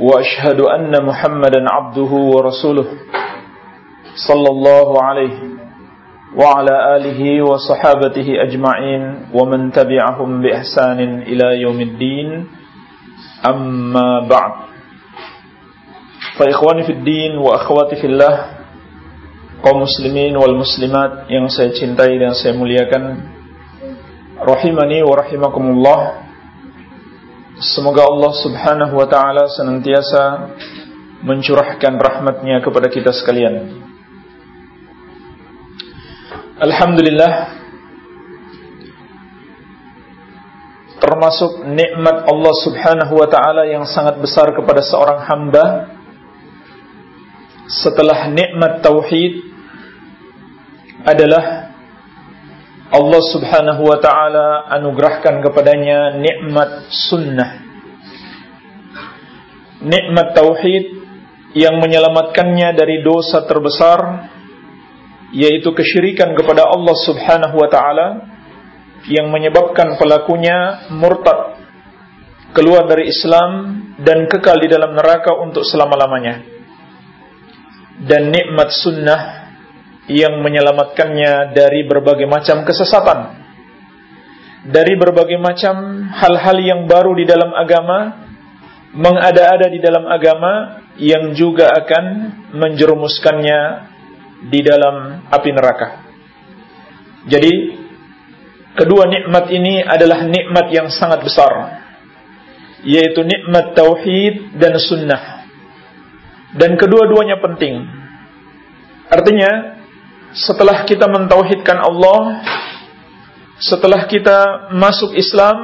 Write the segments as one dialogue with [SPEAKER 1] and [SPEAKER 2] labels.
[SPEAKER 1] وأشهد أن محمدا عبده ورسوله صلى الله عليه وعلى آله وصحابته أجمعين ومن تبعهم بإحسان إلى يوم الدين أما بعد فإخواني في الدين وأخواتي في الله kaum muslimin wal muslimat yang saya cintai dan saya muliakan rahimani wa rahimakumullah Semoga Allah subhanahu wa ta'ala senantiasa mencurahkan rahmatnya kepada kita sekalian. Alhamdulillah Termasuk nikmat Allah subhanahu wa ta'ala yang sangat besar kepada seorang hamba. Setelah nikmat tauhid Adalah Allah subhanahu wa ta'ala anugerahkan kepadanya nikmat sunnah. Nikmat tauhid yang menyelamatkannya dari dosa terbesar Yaitu kesyirikan kepada Allah subhanahu wa ta'ala Yang menyebabkan pelakunya murtad Keluar dari Islam dan kekal di dalam neraka untuk selama-lamanya. Dan nikmat sunnah yang menyelamatkannya dari berbagai macam kesesatan. Dari berbagai macam hal-hal yang baru di dalam agama mengada-ada di dalam agama yang juga akan menjerumuskannya di dalam api neraka. Jadi kedua nikmat ini adalah nikmat yang sangat besar yaitu nikmat tauhid dan sunnah. Dan kedua-duanya penting. Artinya setelah kita mentauhidkan Allah, setelah kita masuk Islam,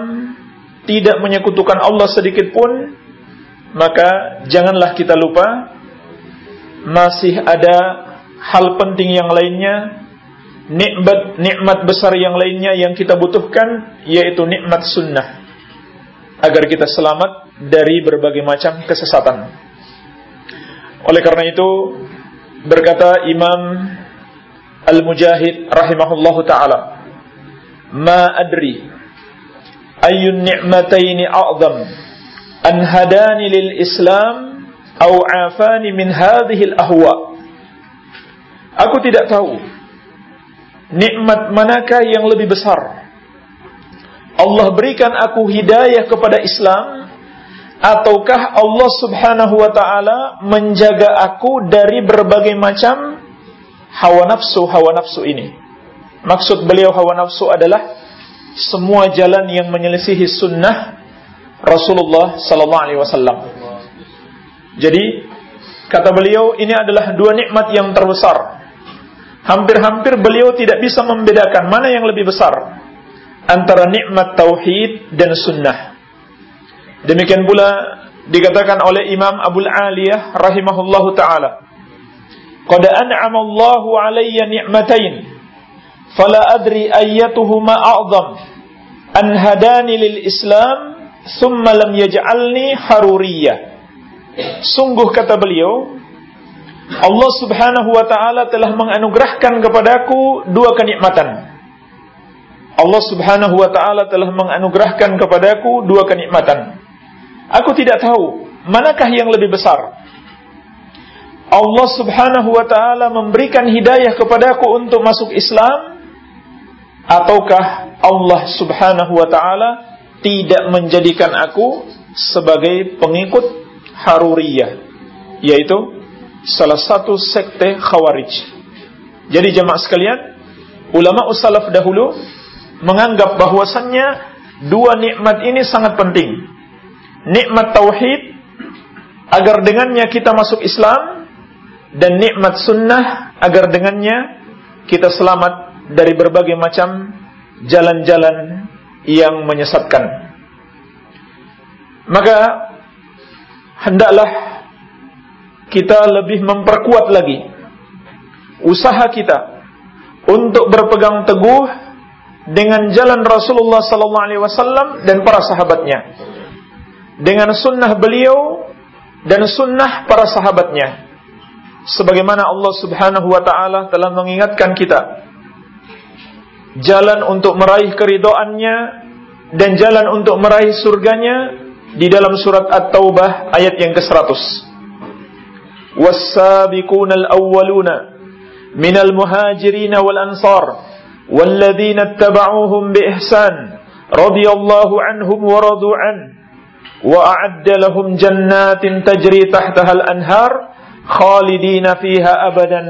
[SPEAKER 1] tidak menyekutukan Allah sedikit pun, maka janganlah kita lupa masih ada hal penting yang lainnya, nikmat nikmat besar yang lainnya yang kita butuhkan yaitu nikmat sunnah agar kita selamat dari berbagai macam kesesatan. Oleh karena itu berkata Imam Al-Mujahid rahimahullahu taala. Ma adri ayyun ni'mataini a'zam an hadani lil Islam aw afani min hadhihi al-ahwa. Aku tidak tahu nikmat manakah yang lebih besar. Allah berikan aku hidayah kepada Islam ataukah Allah Subhanahu wa taala menjaga aku dari berbagai macam hawa nafsu hawa nafsu ini. Maksud beliau hawa nafsu adalah semua jalan yang menyelisihi sunnah Rasulullah sallallahu alaihi wasallam. Jadi kata beliau ini adalah dua nikmat yang terbesar. Hampir-hampir beliau tidak bisa membedakan mana yang lebih besar antara nikmat tauhid dan sunnah. Demikian pula dikatakan oleh Imam Abu Aliyah rahimahullahu taala Qad an'ama Allahu alayya ni'matain fala adri ayyatuhuma a'zam. An hadani lil Islam thumma lam yaj'alni haruriyah Sungguh kata beliau Allah Subhanahu wa taala telah menganugerahkan kepadaku dua kenikmatan. Allah Subhanahu wa taala telah menganugerahkan kepadaku dua kenikmatan. Aku tidak tahu manakah yang lebih besar Allah subhanahu wa ta'ala memberikan hidayah kepadaku untuk masuk Islam Ataukah Allah subhanahu wa ta'ala tidak menjadikan aku sebagai pengikut Haruriyah Yaitu salah satu sekte Khawarij. Jadi jemaah sekalian Ulama usalaf dahulu menganggap bahwasannya dua nikmat ini sangat penting. Nikmat Tauhid agar dengannya kita masuk Islam dan nikmat sunnah agar dengannya kita selamat dari berbagai macam jalan-jalan yang menyesatkan. Maka hendaklah kita lebih memperkuat lagi usaha kita untuk berpegang teguh dengan jalan Rasulullah sallallahu alaihi wasallam dan para sahabatnya. Dengan sunnah beliau dan sunnah para sahabatnya sebagaimana Allah Subhanahu wa taala telah mengingatkan kita jalan untuk meraih keridoannya dan jalan untuk meraih surganya di dalam surat At-Taubah ayat yang ke-100. Was-sabiqunal awwaluna minal muhajirin wal ansar walladzina ittaba'uuhum radhiyallahu anhum wa radu an tajri khalidina fiha abadan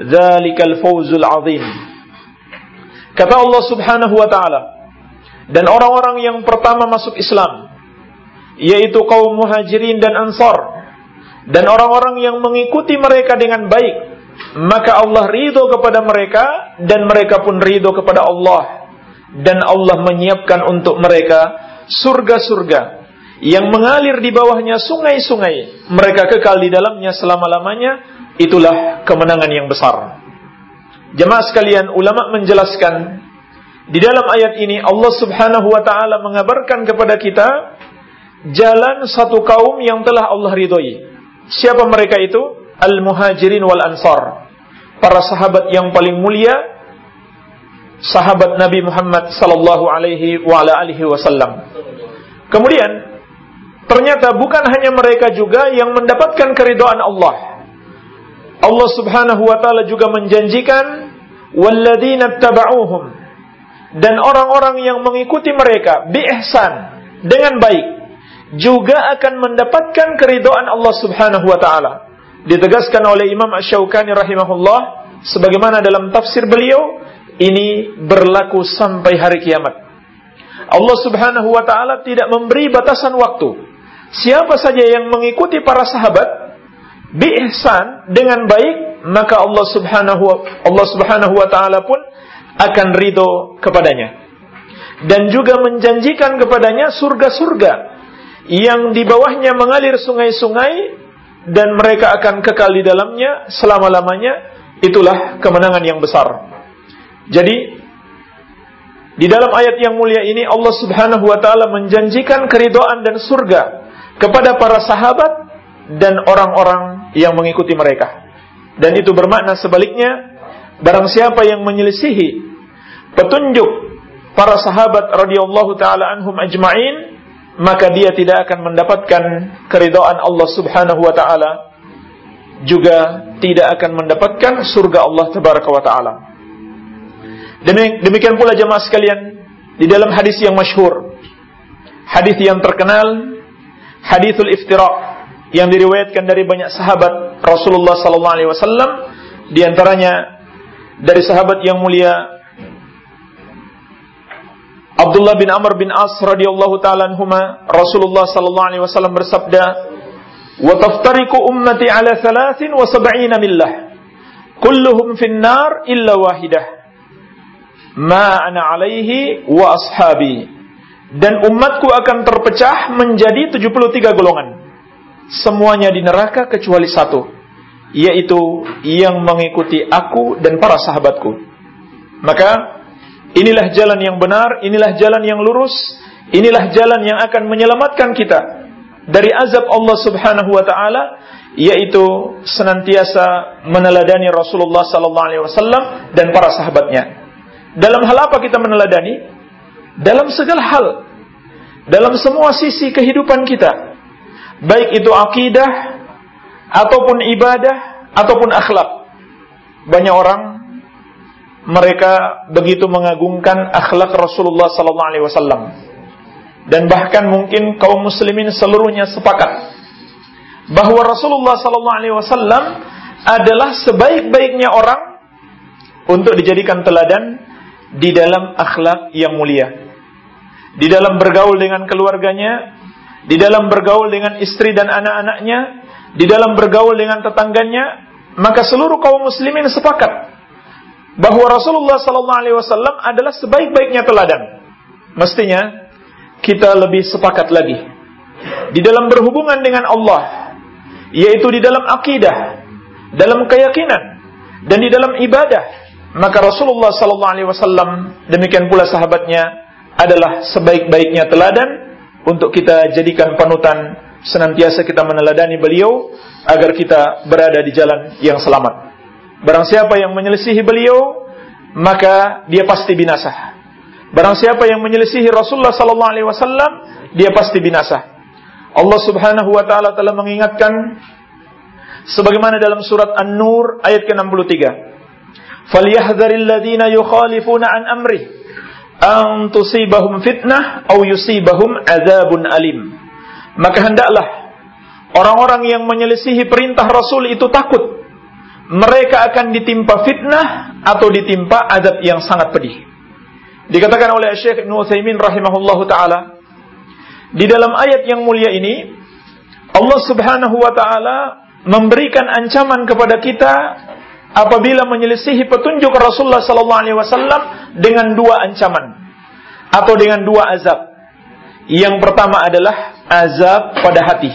[SPEAKER 1] dzalikal fawzul azim. Kata Allah Subhanahu wa taala dan orang-orang yang pertama masuk Islam yaitu kaum muhajirin dan ansar dan orang-orang yang mengikuti mereka dengan baik maka Allah ridho kepada mereka dan mereka pun ridho kepada Allah. Dan Allah menyiapkan untuk mereka surga-surga yang mengalir di bawahnya sungai-sungai mereka kekal di dalamnya selama-lamanya itulah kemenangan yang besar. Jemaah sekalian ulama menjelaskan di dalam ayat ini Allah Subhanahu wa taala mengabarkan kepada kita jalan satu kaum yang telah Allah ridhoi. Siapa mereka itu? Al-muhajirin wal ansar. Para sahabat yang paling mulia sahabat Nabi Muhammad sallallahu alaihi wa alihi wasallam. Kemudian ternyata bukan hanya mereka juga yang mendapatkan keridhaan Allah. Allah Subhanahu wa taala juga menjanjikan walladzina tabauhum dan orang-orang yang mengikuti mereka bi dengan baik juga akan mendapatkan keridhaan Allah Subhanahu wa taala ditegaskan oleh Imam Ash-Shawqani rahimahullah sebagaimana dalam tafsir beliau ini berlaku sampai hari kiamat. Allah Subhanahu wa taala tidak memberi batasan waktu. Siapa saja yang mengikuti para sahabat bi ihsan dengan baik, maka Allah Subhanahu Allah Subhanahu wa taala pun akan ridho kepadanya. Dan juga menjanjikan kepadanya surga-surga yang di bawahnya mengalir sungai-sungai dan mereka akan kekal di dalamnya selama-lamanya itulah kemenangan yang besar. Jadi di dalam ayat yang mulia ini Allah Subhanahu wa taala menjanjikan keridhaan dan surga kepada para sahabat dan orang-orang yang mengikuti mereka. Dan itu bermakna sebaliknya barang siapa yang menyelisihi petunjuk para sahabat radhiyallahu taala anhum ajma'in maka dia tidak akan mendapatkan keridhaan Allah Subhanahu wa taala juga tidak akan mendapatkan surga Allah tabaraka wa taala. Demikian pula jemaah sekalian di dalam hadis yang masyhur, hadis yang terkenal, hadithul iftira yang diriwayatkan dari banyak sahabat Rasulullah sallallahu alaihi wasallam di antaranya dari sahabat yang mulia Abdullah bin Amr bin As radhiyallahu taala anhuma Rasulullah sallallahu alaihi wasallam bersabda wa taftariqu ummati ala 73 millah. Kulluhum fin nar illa wahidah. Ma ana alaihi wa ashabi dan umatku akan terpecah menjadi 73 golongan semuanya di neraka kecuali satu yaitu yang mengikuti aku dan para sahabatku maka Inilah jalan yang benar, inilah jalan yang lurus, inilah jalan yang akan menyelamatkan kita dari azab Allah Subhanahu wa taala yaitu senantiasa meneladani Rasulullah sallallahu alaihi wasallam dan para sahabatnya. Dalam hal apa kita meneladani? Dalam segala hal. Dalam semua sisi kehidupan kita. Baik itu akidah ataupun ibadah ataupun akhlak. Banyak orang mereka begitu mengagungkan akhlak Rasulullah sallallahu alaihi wasallam. Dan bahkan mungkin kaum muslimin seluruhnya sepakat bahwa Rasulullah sallallahu alaihi wasallam adalah sebaik-baiknya orang untuk dijadikan teladan di dalam akhlak yang mulia. Di dalam bergaul dengan keluarganya, di dalam bergaul dengan istri dan anak-anaknya, di dalam bergaul dengan tetangganya, maka seluruh kaum muslimin sepakat bahwa Rasulullah sallallahu alaihi wasallam adalah sebaik-baiknya teladan. Mestinya kita lebih sepakat lagi di dalam berhubungan dengan Allah, yaitu di dalam akidah, dalam keyakinan dan di dalam ibadah, maka Rasulullah sallallahu alaihi wasallam demikian pula sahabatnya adalah sebaik-baiknya teladan untuk kita jadikan panutan senantiasa kita meneladani beliau agar kita berada di jalan yang selamat. Barang siapa yang menyelisihi beliau, maka dia pasti binasa. Barang siapa yang menyelisihi Rasulullah sallallahu alaihi wasallam, dia pasti binasa. Allah Subhanahu wa taala telah mengingatkan sebagaimana dalam surat An-Nur ayat ke-63. Falyahdharil ladzina yukhalifuna an an tusibahum fitnah aw yusibahum adzabun alim. Maka hendaklah orang-orang yang menyelisihi perintah Rasul itu takut mereka akan ditimpa fitnah atau ditimpa azab yang sangat pedih. Dikatakan oleh Syekh Ibnu Utsaimin rahimahullahu taala di dalam ayat yang mulia ini Allah Subhanahu wa taala memberikan ancaman kepada kita apabila menyelisihi petunjuk Rasulullah sallallahu alaihi wasallam dengan dua ancaman atau dengan dua azab. Yang pertama adalah azab pada hati.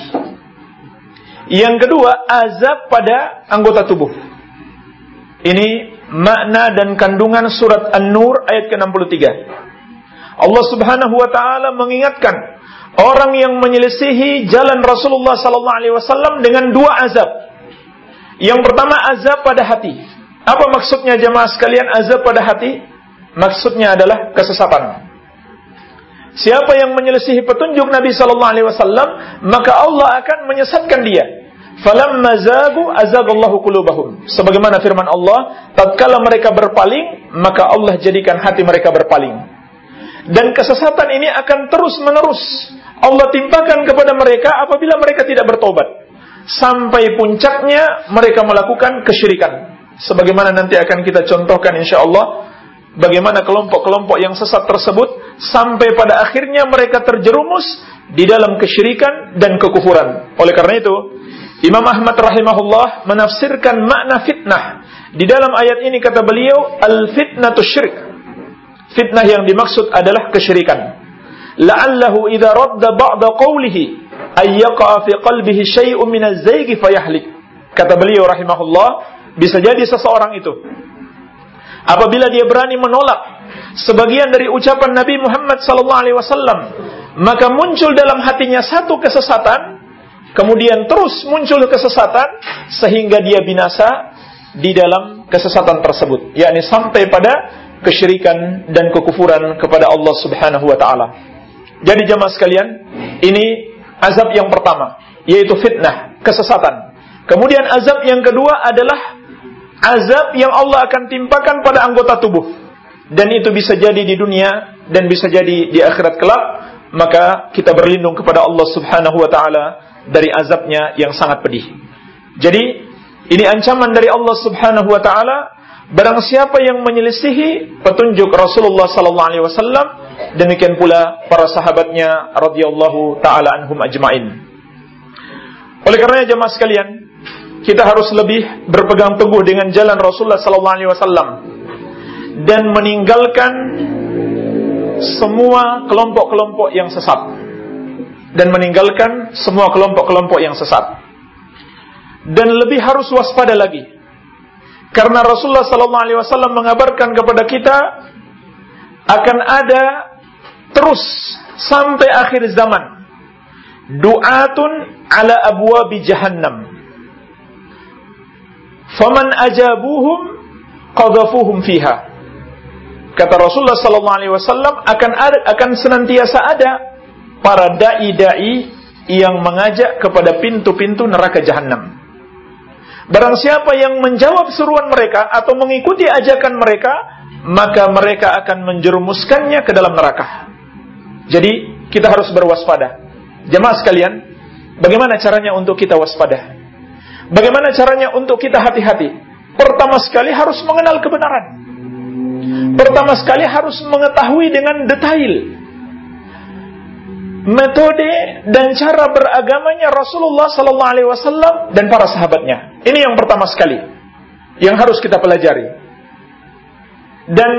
[SPEAKER 1] Yang kedua, azab pada anggota tubuh. Ini makna dan kandungan surat An-Nur ayat ke-63. Allah Subhanahu wa taala mengingatkan orang yang menyelisihi jalan Rasulullah sallallahu alaihi wasallam dengan dua azab. Yang pertama azab pada hati. Apa maksudnya jemaah sekalian azab pada hati? Maksudnya adalah kesesatan. Siapa yang menyelisihi petunjuk Nabi sallallahu alaihi wasallam, maka Allah akan menyesatkan dia. Falamma zagu azagallahu qulubahum. Sebagaimana firman Allah, tatkala mereka berpaling, maka Allah jadikan hati mereka berpaling. Dan kesesatan ini akan terus-menerus Allah timpakan kepada mereka apabila mereka tidak bertobat. Sampai puncaknya mereka melakukan kesyirikan. Sebagaimana nanti akan kita contohkan insya Allah bagaimana kelompok-kelompok yang sesat tersebut sampai pada akhirnya mereka terjerumus di dalam kesyirikan dan kekufuran. Oleh karena itu, Imam Ahmad rahimahullah menafsirkan makna fitnah. Di dalam ayat ini kata beliau, al-fitnatu syirik. Fitnah yang dimaksud adalah kesyirikan. La'allahu idza radda ba'da qawlihi fi qalbihi syai'un min fayahlik. Kata beliau rahimahullah, bisa jadi seseorang itu apabila dia berani menolak sebagian dari ucapan Nabi Muhammad sallallahu alaihi wasallam, maka muncul dalam hatinya satu kesesatan, kemudian terus muncul kesesatan sehingga dia binasa di dalam kesesatan tersebut, yakni sampai pada kesyirikan dan kekufuran kepada Allah Subhanahu wa taala. Jadi jemaah sekalian, ini azab yang pertama, yaitu fitnah, kesesatan. Kemudian azab yang kedua adalah azab yang Allah akan timpakan pada anggota tubuh. Dan itu bisa jadi di dunia dan bisa jadi di akhirat kelak, maka kita berlindung kepada Allah Subhanahu wa taala dari azabnya yang sangat pedih. Jadi, ini ancaman dari Allah Subhanahu wa taala barang siapa yang menyelisihi petunjuk Rasulullah sallallahu alaihi wasallam demikian pula para sahabatnya radhiyallahu taala anhum ajmain. Oleh karenanya jemaah sekalian, kita harus lebih berpegang teguh dengan jalan Rasulullah sallallahu alaihi wasallam dan meninggalkan semua kelompok-kelompok yang sesat dan meninggalkan semua kelompok-kelompok yang sesat. Dan lebih harus waspada lagi. Karena Rasulullah sallallahu alaihi wasallam mengabarkan kepada kita akan ada terus sampai akhir zaman du'atun ala abwabi jahannam. Faman ajabuhum qadhafuhum fiha. Kata Rasulullah sallallahu alaihi wasallam akan ada, akan senantiasa ada para dai-dai yang mengajak kepada pintu-pintu neraka jahanam. Barang siapa yang menjawab seruan mereka atau mengikuti ajakan mereka, maka mereka akan menjerumuskannya ke dalam neraka. Jadi, kita harus berwaspada. Jemaah sekalian, bagaimana caranya untuk kita waspada? Bagaimana caranya untuk kita hati-hati? Pertama sekali harus mengenal kebenaran. Pertama sekali harus mengetahui dengan detail metode dan cara beragamanya Rasulullah sallallahu alaihi wasallam dan para sahabatnya. Ini yang pertama sekali yang harus kita pelajari. Dan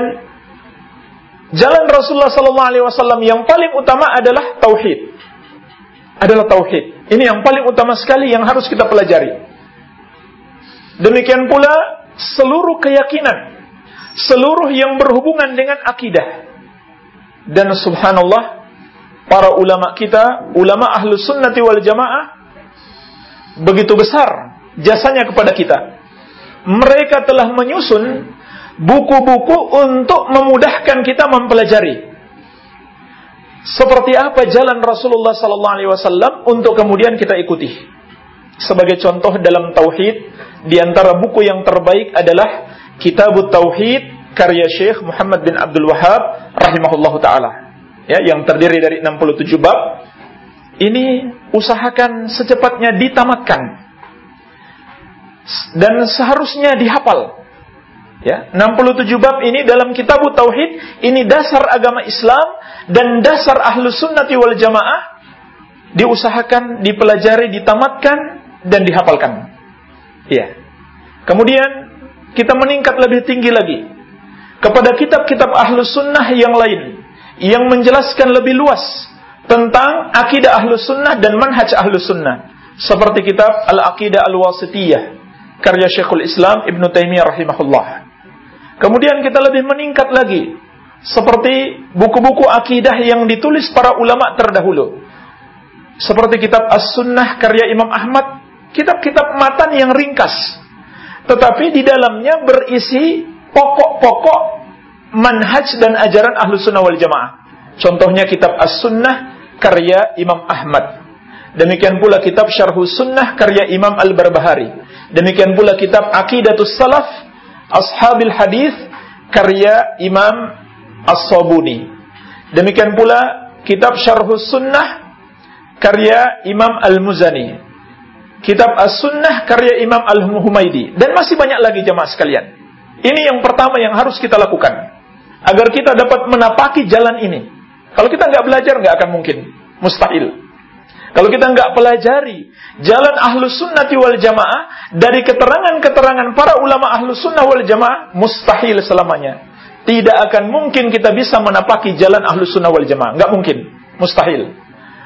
[SPEAKER 1] jalan Rasulullah sallallahu alaihi wasallam yang paling utama adalah tauhid. Adalah tauhid. Ini yang paling utama sekali yang harus kita pelajari. Demikian pula seluruh keyakinan, seluruh yang berhubungan dengan akidah. Dan subhanallah, para ulama kita, ulama ahlu sunnati wal jamaah, begitu besar jasanya kepada kita. Mereka telah menyusun buku-buku untuk memudahkan kita mempelajari seperti apa jalan Rasulullah sallallahu alaihi wasallam untuk kemudian kita ikuti. Sebagai contoh dalam tauhid, di antara buku yang terbaik adalah Kitab Tauhid karya Syekh Muhammad bin Abdul Wahab rahimahullahu taala. Ya, yang terdiri dari 67 bab. Ini usahakan secepatnya ditamatkan. Dan seharusnya dihafal. Ya, 67 bab ini dalam kitab Tauhid, ini dasar agama Islam dan dasar ahlu sunnati wal jamaah diusahakan, dipelajari, ditamatkan dan dihafalkan. Iya. Kemudian kita meningkat lebih tinggi lagi kepada kitab-kitab ahlu sunnah yang lain yang menjelaskan lebih luas tentang akidah ahlu sunnah dan manhaj ahlu sunnah seperti kitab Al-Aqidah Al-Wasitiyah karya Syekhul Islam Ibn Taimiyah rahimahullah. Kemudian kita lebih meningkat lagi seperti buku-buku akidah yang ditulis para ulama terdahulu. Seperti kitab As-Sunnah karya Imam Ahmad, kitab-kitab matan yang ringkas. Tetapi di dalamnya berisi pokok-pokok manhaj dan ajaran ahlu sunnah wal jamaah. Contohnya kitab As-Sunnah karya Imam Ahmad. Demikian pula kitab Syarhus Sunnah karya Imam Al-Barbahari. Demikian pula kitab Aqidatus Salaf Ashabil Hadis karya Imam As-Sabuni. Demikian pula kitab Syarhus Sunnah karya Imam Al-Muzani. Kitab As-Sunnah karya Imam Al-Humaidi dan masih banyak lagi jemaah sekalian. Ini yang pertama yang harus kita lakukan agar kita dapat menapaki jalan ini. Kalau kita nggak belajar nggak akan mungkin, mustahil. Kalau kita nggak pelajari jalan ahlu sunnati wal jamaah dari keterangan-keterangan para ulama ahlu sunnah wal jamaah, mustahil selamanya tidak akan mungkin kita bisa menapaki jalan ahlu sunnah wal jamaah. Nggak mungkin. Mustahil.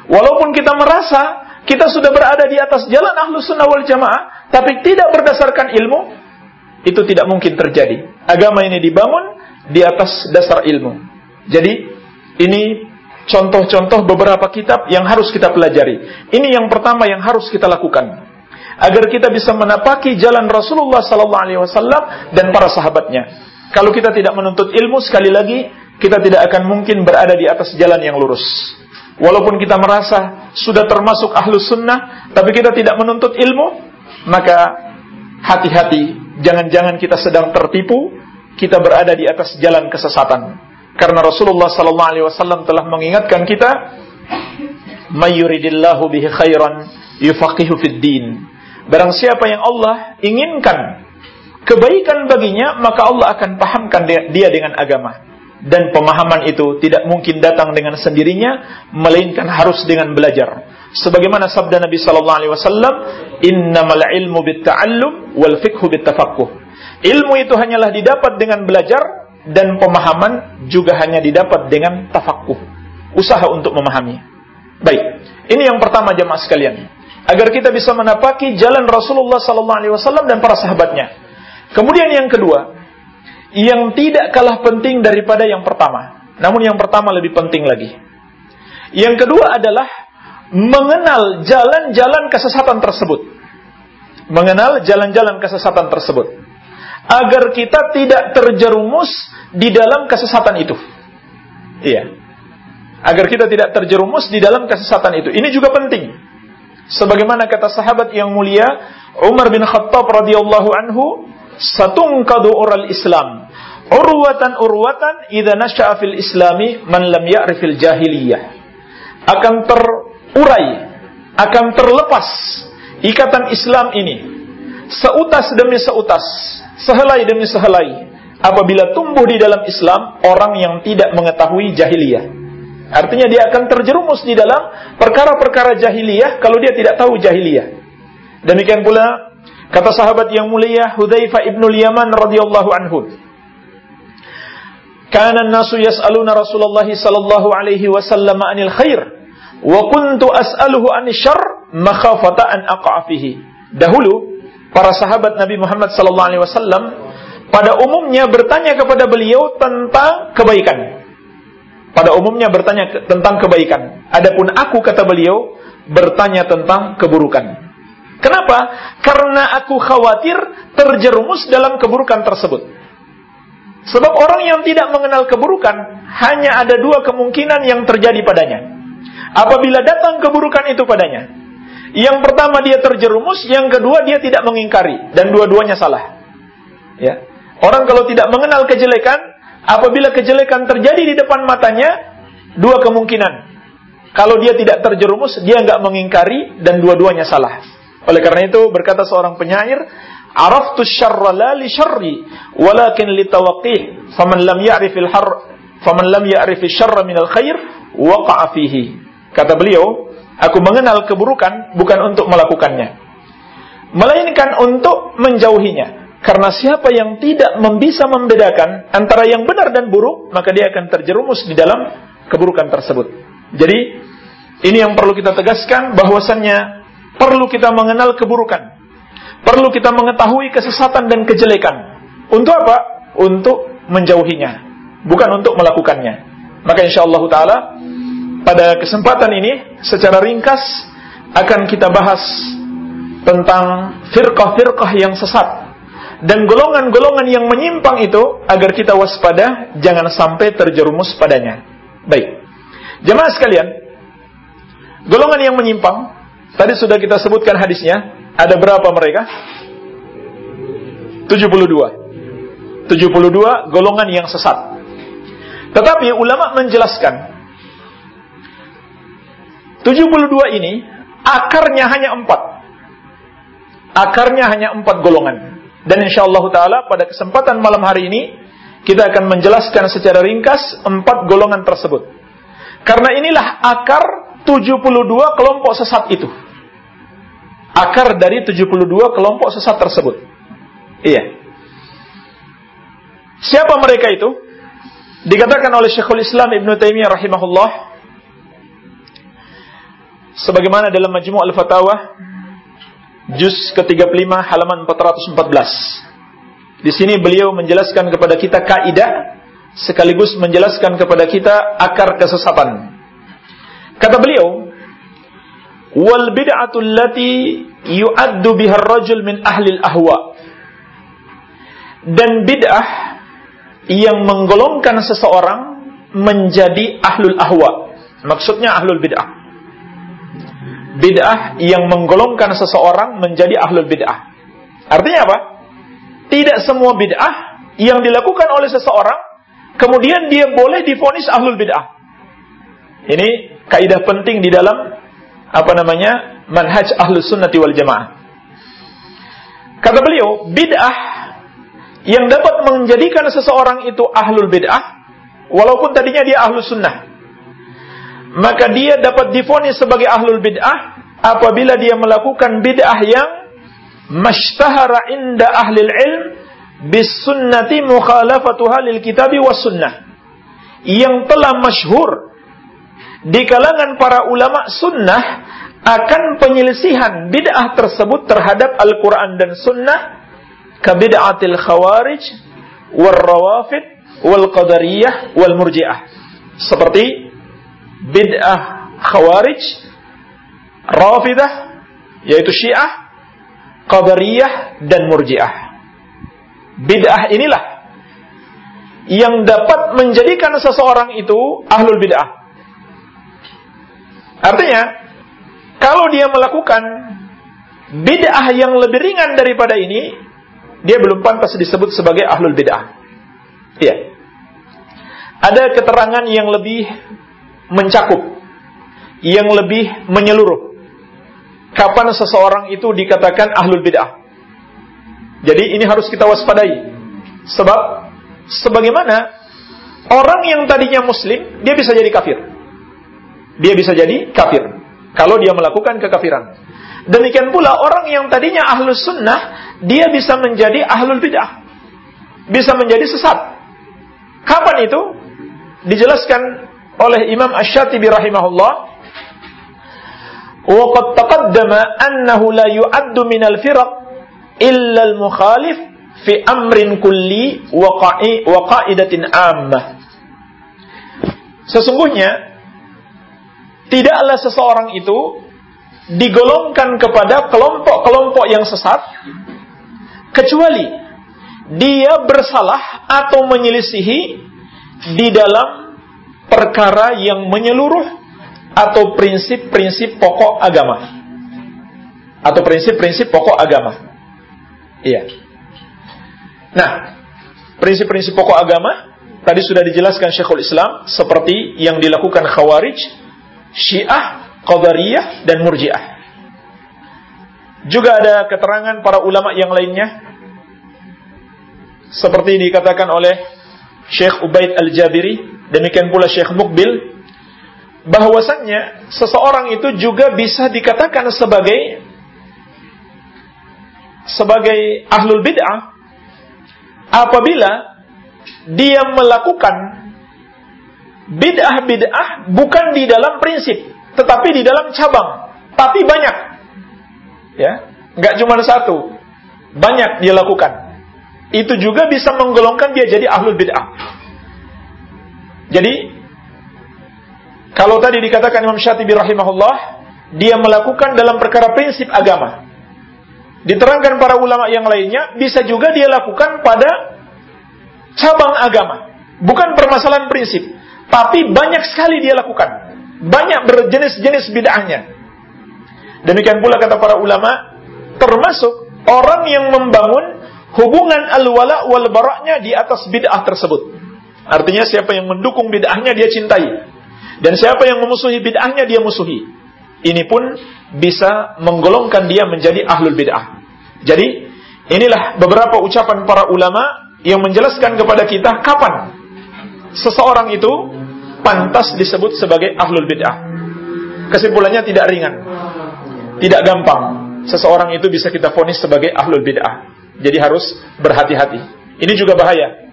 [SPEAKER 1] Walaupun kita merasa kita sudah berada di atas jalan ahlu sunnah wal jamaah, tapi tidak berdasarkan ilmu, itu tidak mungkin terjadi. Agama ini dibangun di atas dasar ilmu. Jadi, ini contoh-contoh beberapa kitab yang harus kita pelajari. Ini yang pertama yang harus kita lakukan. Agar kita bisa menapaki jalan Rasulullah SAW dan para sahabatnya. Kalau kita tidak menuntut ilmu sekali lagi, kita tidak akan mungkin berada di atas jalan yang lurus. Walaupun kita merasa sudah termasuk ahlus sunnah, tapi kita tidak menuntut ilmu, maka hati-hati, jangan-jangan kita sedang tertipu, kita berada di atas jalan kesesatan. Karena Rasulullah sallallahu alaihi wasallam telah mengingatkan kita, "Mayyuridillahu bihi khairan yufaqihu fid din." Barang siapa yang Allah inginkan kebaikan baginya, maka Allah akan pahamkan dia dengan agama. Dan pemahaman itu tidak mungkin datang dengan sendirinya, melainkan harus dengan belajar. Sebagaimana sabda Nabi sallallahu alaihi wasallam, "Innamal ilmu bitta'allum wal fiqhu bittafaqquh." Ilmu itu hanyalah didapat dengan belajar dan pemahaman juga hanya didapat dengan tafaqquh. Usaha untuk memahami. Baik, ini yang pertama jemaah sekalian. Agar kita bisa menapaki jalan Rasulullah wasallam dan para sahabatnya. Kemudian yang kedua, yang tidak kalah penting daripada yang pertama. Namun yang pertama lebih penting lagi. Yang kedua adalah mengenal jalan-jalan kesesatan tersebut. Mengenal jalan-jalan kesesatan tersebut. Agar kita tidak terjerumus di dalam kesesatan itu. Iya. Agar kita tidak terjerumus di dalam kesesatan itu. Ini juga penting. Sebagaimana kata sahabat yang mulia Umar bin Khattab radhiyallahu anhu, satungkadu oral Islam urwatan urwatan idza nasya'a fil islami man lam ya'rifil jahiliyah akan terurai akan terlepas ikatan Islam ini seutas demi seutas sehelai demi sehelai apabila tumbuh di dalam Islam orang yang tidak mengetahui jahiliyah artinya dia akan terjerumus di dalam perkara-perkara jahiliyah kalau dia tidak tahu jahiliyah demikian pula Kata sahabat yang mulia Hudzaifah ibnul Yaman radhiyallahu anhu. Kana an-nasu yas'aluna Rasulullah sallallahu alaihi wasallam 'anil khair wa kuntu as'aluhu 'anil syarr makhafata an aqafihi. Dahulu para sahabat Nabi Muhammad sallallahu alaihi wasallam pada umumnya bertanya kepada beliau tentang kebaikan. Pada umumnya bertanya tentang kebaikan. Adapun aku kata beliau bertanya tentang keburukan. Kenapa? Karena aku khawatir terjerumus dalam keburukan tersebut. Sebab orang yang tidak mengenal keburukan hanya ada dua kemungkinan yang terjadi padanya. Apabila datang keburukan itu padanya, yang pertama dia terjerumus, yang kedua dia tidak mengingkari dan dua-duanya salah. Ya. Orang kalau tidak mengenal kejelekan, apabila kejelekan terjadi di depan matanya, dua kemungkinan. Kalau dia tidak terjerumus, dia nggak mengingkari dan dua-duanya salah. Oleh karena itu berkata seorang penyair, "Araftu syarra la li syarri, walakin li tawaqih. Faman lam ya'rifil har, faman lam ya'rifil syarra minal khair, waqa'a fihi." Kata beliau, aku mengenal keburukan bukan untuk melakukannya. Melainkan untuk menjauhinya. Karena siapa yang tidak bisa membedakan antara yang benar dan buruk, maka dia akan terjerumus di dalam keburukan tersebut. Jadi, ini yang perlu kita tegaskan bahwasannya perlu kita mengenal keburukan. Perlu kita mengetahui kesesatan dan kejelekan. Untuk apa? Untuk menjauhinya, bukan untuk melakukannya. Maka insya Allah taala pada kesempatan ini secara ringkas akan kita bahas tentang firqah-firqah yang sesat dan golongan-golongan yang menyimpang itu agar kita waspada jangan sampai terjerumus padanya. Baik. Jemaah sekalian, golongan yang menyimpang tadi sudah kita sebutkan hadisnya, ada berapa mereka? 72. 72 golongan yang sesat. Tetapi ulama menjelaskan 72 ini akarnya hanya empat. Akarnya hanya empat golongan. Dan insya Allah Ta'ala pada kesempatan malam hari ini kita akan menjelaskan secara ringkas empat golongan tersebut. Karena inilah akar 72 kelompok sesat itu. Akar dari 72 kelompok sesat tersebut. Iya. Siapa mereka itu? Dikatakan oleh Syekhul Islam Ibn Taimiyah rahimahullah sebagaimana dalam Majmu' Al-Fatawa juz ke-35 halaman 414. Di sini beliau menjelaskan kepada kita kaidah sekaligus menjelaskan kepada kita akar kesesatan. Kata beliau, "Wal bid'atu allati yu'addu biha ar-rajul min ahli al-ahwa." Dan bid'ah yang menggolongkan seseorang menjadi ahlul ahwa. Maksudnya ahlul bid'ah bid'ah yang menggolongkan seseorang menjadi ahlul bid'ah. Artinya apa? Tidak semua bid'ah yang dilakukan oleh seseorang kemudian dia boleh difonis ahlul bid'ah. Ini kaidah penting di dalam apa namanya? manhaj ahlus sunnati wal jamaah. Kata beliau, bid'ah yang dapat menjadikan seseorang itu ahlul bid'ah walaupun tadinya dia ahlus sunnah maka dia dapat difonis sebagai ahlul bid'ah apabila dia melakukan bid'ah yang mashtahara inda ahli ilm bis sunnati mukhalafatuha lil kitabi was sunnah. Yang telah masyhur di kalangan para ulama sunnah akan penyelisihan bid'ah tersebut terhadap Al-Quran dan sunnah kabid'atil khawarij wal rawafid wal qadariyah wal murji'ah. Seperti bid'ah khawarij, rafidah, yaitu syiah, qadariyah, dan murjiah. Bid'ah inilah yang dapat menjadikan seseorang itu ahlul bid'ah. Artinya, kalau dia melakukan bid'ah yang lebih ringan daripada ini, dia belum pantas disebut sebagai ahlul bid'ah. Iya. Ada keterangan yang lebih mencakup, yang lebih menyeluruh. Kapan seseorang itu dikatakan ahlul bid'ah? Jadi ini harus kita waspadai. Sebab sebagaimana orang yang tadinya muslim, dia bisa jadi kafir. Dia bisa jadi kafir kalau dia melakukan kekafiran. Demikian pula orang yang tadinya ahlus sunnah, dia bisa menjadi ahlul bid'ah. Bisa menjadi sesat. Kapan itu? Dijelaskan oleh Imam Ash-Shatibi rahimahullah taqaddama annahu la yu'addu minal firaq illa al-mukhalif fi amrin kulli wa qa'idatin ammah. Sesungguhnya tidaklah seseorang itu digolongkan kepada kelompok-kelompok yang sesat kecuali dia bersalah atau menyelisihi di dalam perkara yang menyeluruh atau prinsip-prinsip pokok agama atau prinsip-prinsip pokok agama. Iya. Nah, prinsip-prinsip pokok agama tadi sudah dijelaskan Syekhul Islam seperti yang dilakukan Khawarij Syiah, Qadariyah, dan Murji'ah. Juga ada keterangan para ulama yang lainnya seperti dikatakan oleh Syekh Ubaid Al-Jabiri, demikian pula Syekh Mukbil bahwasannya seseorang itu juga bisa dikatakan sebagai sebagai ahlul bid'ah apabila dia melakukan bid'ah-bid'ah bukan di dalam prinsip, tetapi di dalam cabang. Tapi banyak. Ya, nggak cuma satu. Banyak dia lakukan. Itu juga bisa menggolongkan dia jadi ahlul bid'ah. Jadi kalau tadi dikatakan Imam Syatibi rahimahullah, dia melakukan dalam perkara prinsip agama. Diterangkan para ulama yang lainnya, bisa juga dia lakukan pada cabang agama. Bukan permasalahan prinsip. Tapi banyak sekali dia lakukan. Banyak berjenis-jenis bid'ahnya. Demikian pula kata para ulama, termasuk orang yang membangun hubungan al-wala wal baraknya di atas bid'ah tersebut. Artinya siapa yang mendukung bid'ahnya dia cintai. Dan siapa yang memusuhi bid'ahnya dia musuhi. Ini pun bisa menggolongkan dia menjadi ahlul bid'ah. Jadi, inilah beberapa ucapan para ulama yang menjelaskan kepada kita kapan seseorang itu pantas disebut sebagai ahlul bid'ah. Kesimpulannya tidak ringan. Tidak gampang. Seseorang itu bisa kita fonis sebagai ahlul bid'ah. Jadi harus berhati-hati. Ini juga bahaya.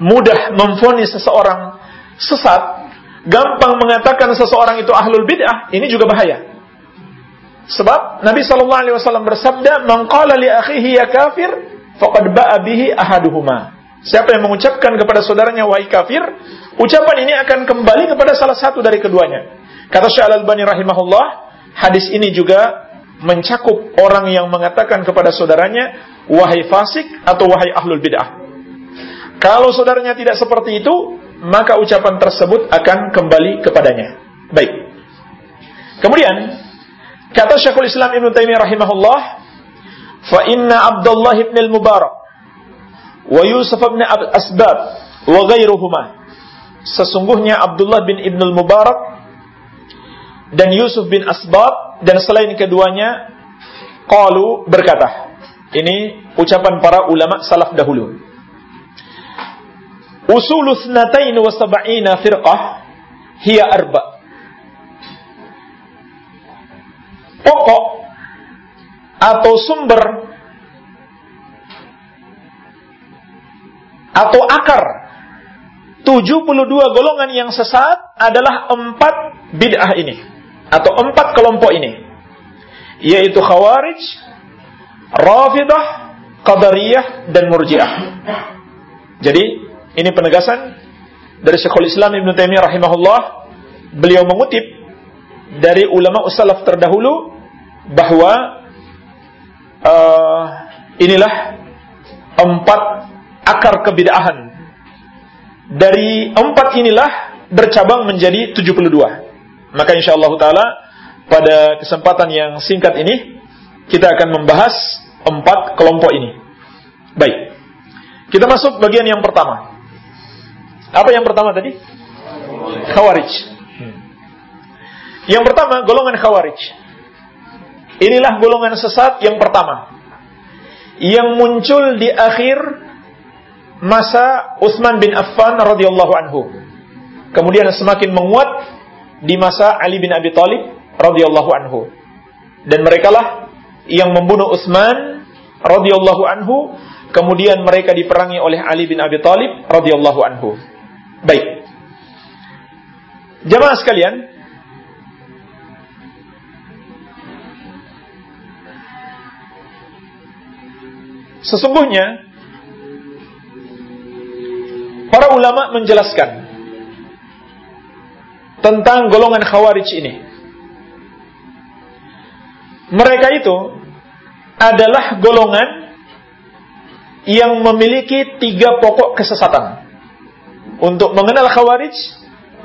[SPEAKER 1] Mudah memfonis seseorang sesat, gampang mengatakan seseorang itu ahlul bid'ah, ini juga bahaya. Sebab Nabi sallallahu alaihi wasallam bersabda, "Man qala li akhihi ya kafir, faqad ba'a bihi ahaduhuma." Siapa yang mengucapkan kepada saudaranya wahai kafir, ucapan ini akan kembali kepada salah satu dari keduanya. Kata Syekh Al-Albani rahimahullah, hadis ini juga mencakup orang yang mengatakan kepada saudaranya wahai fasik atau wahai ahlul bid'ah. Kalau saudaranya tidak seperti itu, maka ucapan tersebut akan kembali kepadanya. Baik. Kemudian kata Syekhul Islam Ibn Taimiyah rahimahullah, "Fa inna Abdullah ibn al-Mubarak wa Yusuf bin Asbab wa ghairuhuma. Sesungguhnya Abdullah bin Ibnul Mubarak dan Yusuf bin Asbab dan selain keduanya qalu berkata. Ini ucapan para ulama salaf dahulu. Usul thnatain wa sab'ina firqah hiya arba. Pokok atau sumber atau akar 72 golongan yang sesat adalah empat bid'ah ini atau empat kelompok ini yaitu khawarij, rafidah, qadariyah dan murjiah. Jadi ini penegasan dari Syekhul Islam Ibn Taimiyah rahimahullah beliau mengutip dari ulama usalaf terdahulu bahwa uh, inilah empat akar kebidaahan. Dari empat inilah bercabang menjadi 72. Maka insya Allah Ta'ala pada kesempatan yang singkat ini kita akan membahas empat kelompok ini. Baik. Kita masuk bagian yang pertama. Apa yang pertama tadi? Khawarij. Yang pertama, golongan Khawarij. Inilah golongan sesat yang pertama. Yang muncul di akhir masa Utsman bin Affan radhiyallahu anhu. Kemudian semakin menguat di masa Ali bin Abi Thalib radhiyallahu anhu. Dan merekalah yang membunuh Utsman radhiyallahu anhu, kemudian mereka diperangi oleh Ali bin Abi Thalib radhiyallahu anhu. Baik. jemaah sekalian, sesungguhnya para ulama menjelaskan tentang golongan khawarij ini. Mereka itu adalah golongan yang memiliki tiga pokok kesesatan. Untuk mengenal khawarij,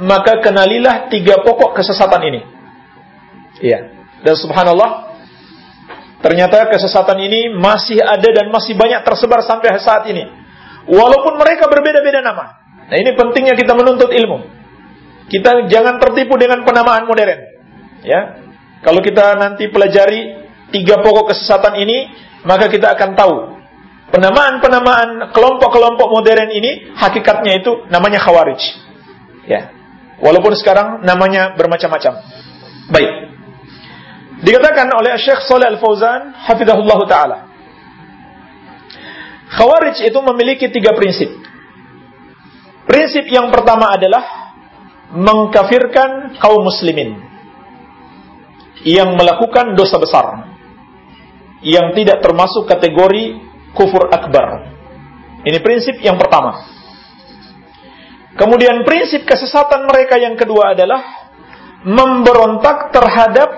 [SPEAKER 1] maka kenalilah tiga pokok kesesatan ini. Iya. Dan subhanallah, ternyata kesesatan ini masih ada dan masih banyak tersebar sampai saat ini. Walaupun mereka berbeda-beda nama. Nah ini pentingnya kita menuntut ilmu. Kita jangan tertipu dengan penamaan modern. Ya, kalau kita nanti pelajari tiga pokok kesesatan ini, maka kita akan tahu penamaan-penamaan kelompok-kelompok modern ini hakikatnya itu namanya khawarij. Ya. Walaupun sekarang namanya bermacam-macam. Baik. Dikatakan oleh Syekh Saleh Al-Fauzan hafizahullah taala. Khawarij itu memiliki tiga prinsip. Prinsip yang pertama adalah mengkafirkan kaum muslimin yang melakukan dosa besar yang tidak termasuk kategori kufur akbar. Ini prinsip yang pertama. Kemudian prinsip kesesatan mereka yang kedua adalah memberontak terhadap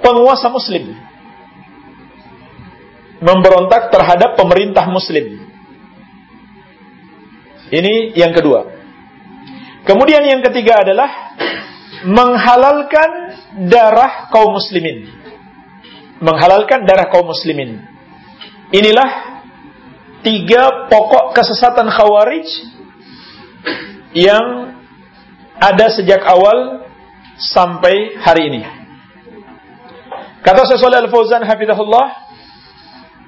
[SPEAKER 1] penguasa muslim. Memberontak terhadap pemerintah muslim. Ini yang kedua. Kemudian yang ketiga adalah menghalalkan darah kaum muslimin. Menghalalkan darah kaum muslimin. Inilah tiga pokok kesesatan khawarij yang ada sejak awal sampai hari ini. Kata Syaikh Al-Fauzan hafizahullah,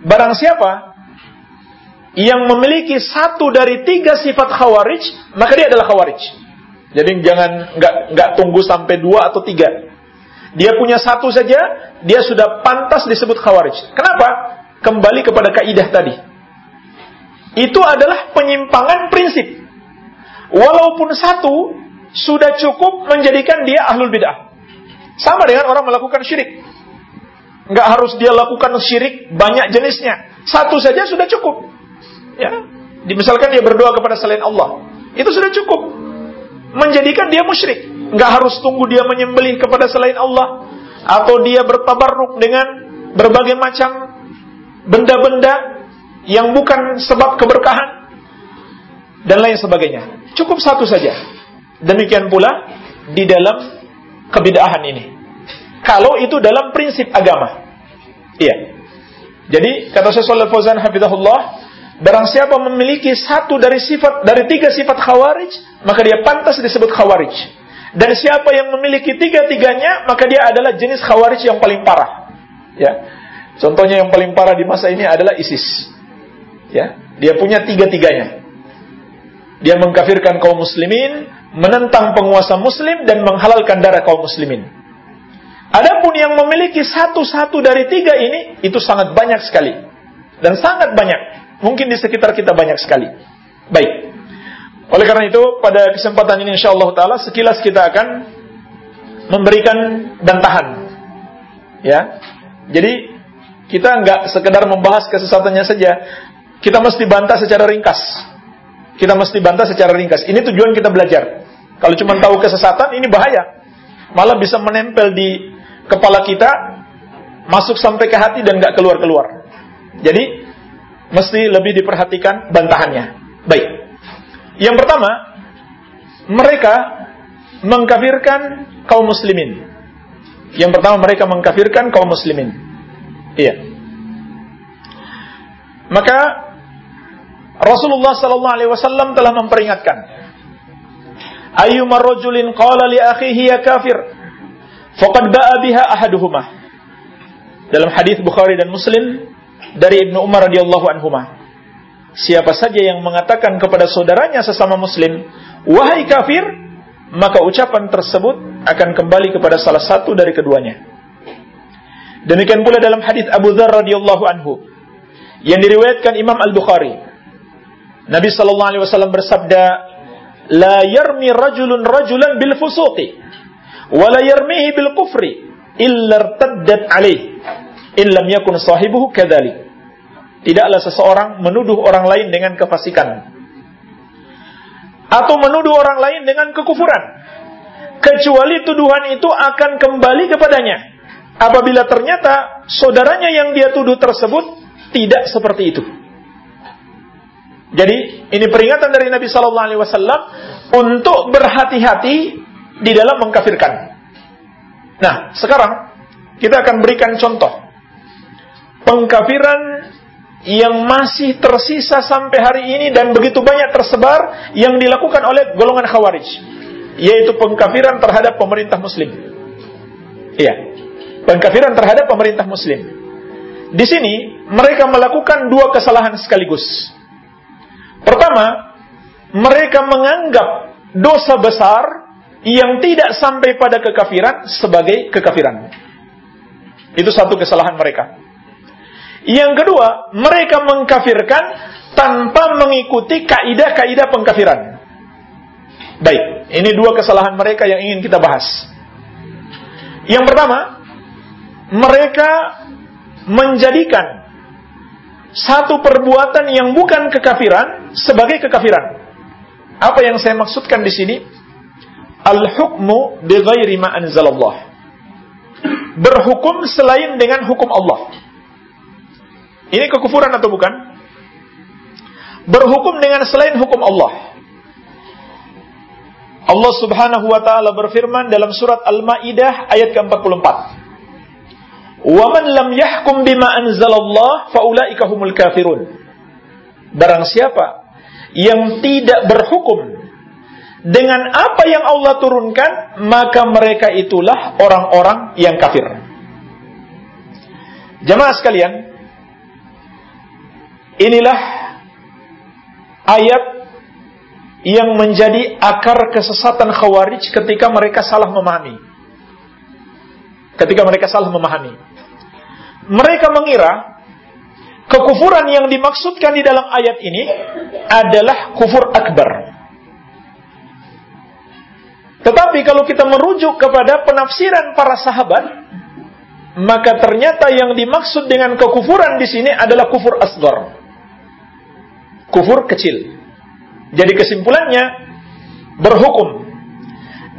[SPEAKER 1] barang siapa yang memiliki satu dari tiga sifat khawarij, maka dia adalah khawarij. Jadi jangan nggak nggak tunggu sampai dua atau tiga. Dia punya satu saja, dia sudah pantas disebut khawarij. Kenapa? Kembali kepada kaidah tadi. Itu adalah penyimpangan prinsip. Walaupun satu sudah cukup menjadikan dia ahlul bid'ah. Sama dengan orang melakukan syirik. Nggak harus dia lakukan syirik banyak jenisnya. Satu saja sudah cukup. Ya, misalkan dia berdoa kepada selain Allah, itu sudah cukup menjadikan dia musyrik. Nggak harus tunggu dia menyembelih kepada selain Allah atau dia bertabarruk dengan berbagai macam benda-benda yang bukan sebab keberkahan dan lain sebagainya. Cukup satu saja. Demikian pula di dalam kebidahan ini. Kalau itu dalam prinsip agama. Iya. Jadi kata Syaikhul Fauzan hafizahullah, Barang siapa memiliki satu dari sifat dari tiga sifat khawarij, maka dia pantas disebut khawarij. Dan siapa yang memiliki tiga-tiganya, maka dia adalah jenis khawarij yang paling parah. Ya. Contohnya yang paling parah di masa ini adalah ISIS. Ya, dia punya tiga-tiganya. Dia mengkafirkan kaum muslimin, menentang penguasa muslim dan menghalalkan darah kaum muslimin. Adapun yang memiliki satu-satu dari tiga ini itu sangat banyak sekali dan sangat banyak. Mungkin di sekitar kita banyak sekali. Baik. Oleh karena itu, pada kesempatan ini insya Allah Ta'ala, sekilas kita akan memberikan bantahan. Ya. Jadi, kita nggak sekedar membahas kesesatannya saja. Kita mesti bantah secara ringkas. Kita mesti bantah secara ringkas. Ini tujuan kita belajar. Kalau cuma tahu kesesatan, ini bahaya. Malah bisa menempel di kepala kita, masuk sampai ke hati dan nggak keluar-keluar. Jadi, mesti lebih diperhatikan bantahannya. Baik. Yang pertama, mereka mengkafirkan kaum muslimin. Yang pertama mereka mengkafirkan kaum muslimin. Iya. Maka Rasulullah sallallahu alaihi wasallam telah memperingatkan, "Ayyuma rajulin qala li akhihi ya kafir, faqad ba'a biha ahaduhuma." Dalam hadis Bukhari dan Muslim dari Ibnu Umar radhiyallahu anhu Siapa saja yang mengatakan kepada saudaranya sesama muslim, "Wahai kafir," maka ucapan tersebut akan kembali kepada salah satu dari keduanya. Demikian pula dalam hadis Abu Dzar radhiyallahu anhu yang diriwayatkan Imam Al-Bukhari. Nabi sallallahu alaihi wasallam bersabda, "La yarmi rajulun rajulan bil fusuqi wa la yarmihi bil kufri illa irtaddat alaihi." illam yakun sahibuhu kadzalik. Tidaklah seseorang menuduh orang lain dengan kefasikan atau menuduh orang lain dengan kekufuran kecuali tuduhan itu akan kembali kepadanya apabila ternyata saudaranya yang dia tuduh tersebut tidak seperti itu. Jadi ini peringatan dari Nabi Shallallahu Alaihi Wasallam untuk berhati-hati di dalam mengkafirkan. Nah, sekarang kita akan berikan contoh pengkafiran yang masih tersisa sampai hari ini dan begitu banyak tersebar yang dilakukan oleh golongan khawarij yaitu pengkafiran terhadap pemerintah muslim. Iya. Pengkafiran terhadap pemerintah muslim. Di sini mereka melakukan dua kesalahan sekaligus. Pertama, mereka menganggap dosa besar yang tidak sampai pada kekafiran sebagai kekafiran. Itu satu kesalahan mereka. Yang kedua, mereka mengkafirkan tanpa mengikuti kaidah-kaidah pengkafiran. Baik, ini dua kesalahan mereka yang ingin kita bahas. Yang pertama, mereka menjadikan satu perbuatan yang bukan kekafiran sebagai kekafiran. Apa yang saya maksudkan di sini? Al-hukmu bi ghairi ma anzalallah. Berhukum selain dengan hukum Allah. Ini kekufuran atau bukan? Berhukum dengan selain hukum Allah. Allah Subhanahu wa taala berfirman dalam surat Al-Maidah ayat ke-44. "Wa man lam yahkum bima anzalallah faulaika humul kafirun." Barang siapa yang tidak berhukum dengan apa yang Allah turunkan, maka mereka itulah orang-orang yang kafir. Jemaah sekalian, Inilah ayat yang menjadi akar kesesatan khawarij ketika mereka salah memahami. Ketika mereka salah memahami. Mereka mengira kekufuran yang dimaksudkan di dalam ayat ini adalah kufur akbar. Tetapi kalau kita merujuk kepada penafsiran para sahabat, maka ternyata yang dimaksud dengan kekufuran di sini adalah kufur asgar kufur kecil. Jadi kesimpulannya berhukum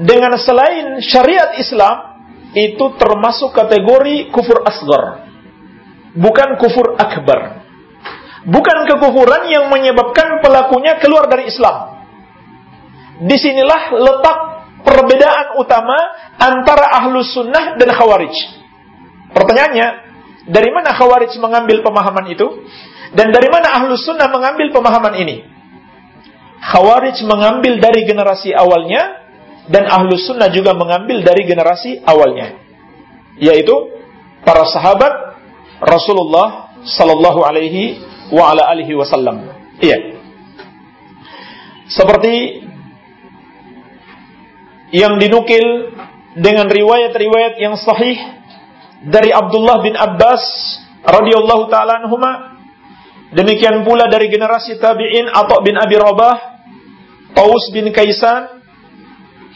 [SPEAKER 1] dengan selain syariat Islam itu termasuk kategori kufur asgar. Bukan kufur akbar. Bukan kekufuran yang menyebabkan pelakunya keluar dari Islam. Di sinilah letak perbedaan utama antara ahlus sunnah dan khawarij. Pertanyaannya, dari mana khawarij mengambil pemahaman itu? Dan dari mana ahlus sunnah mengambil pemahaman ini? Khawarij mengambil dari generasi awalnya dan ahlus sunnah juga mengambil dari generasi awalnya. Yaitu para sahabat Rasulullah sallallahu alaihi wa ala alihi wasallam. Iya. Seperti yang dinukil dengan riwayat-riwayat yang sahih dari Abdullah bin Abbas radhiyallahu taala anhuma Demikian pula dari generasi tabi'in Atta bin Abi Rabah, Taus bin Kaisan,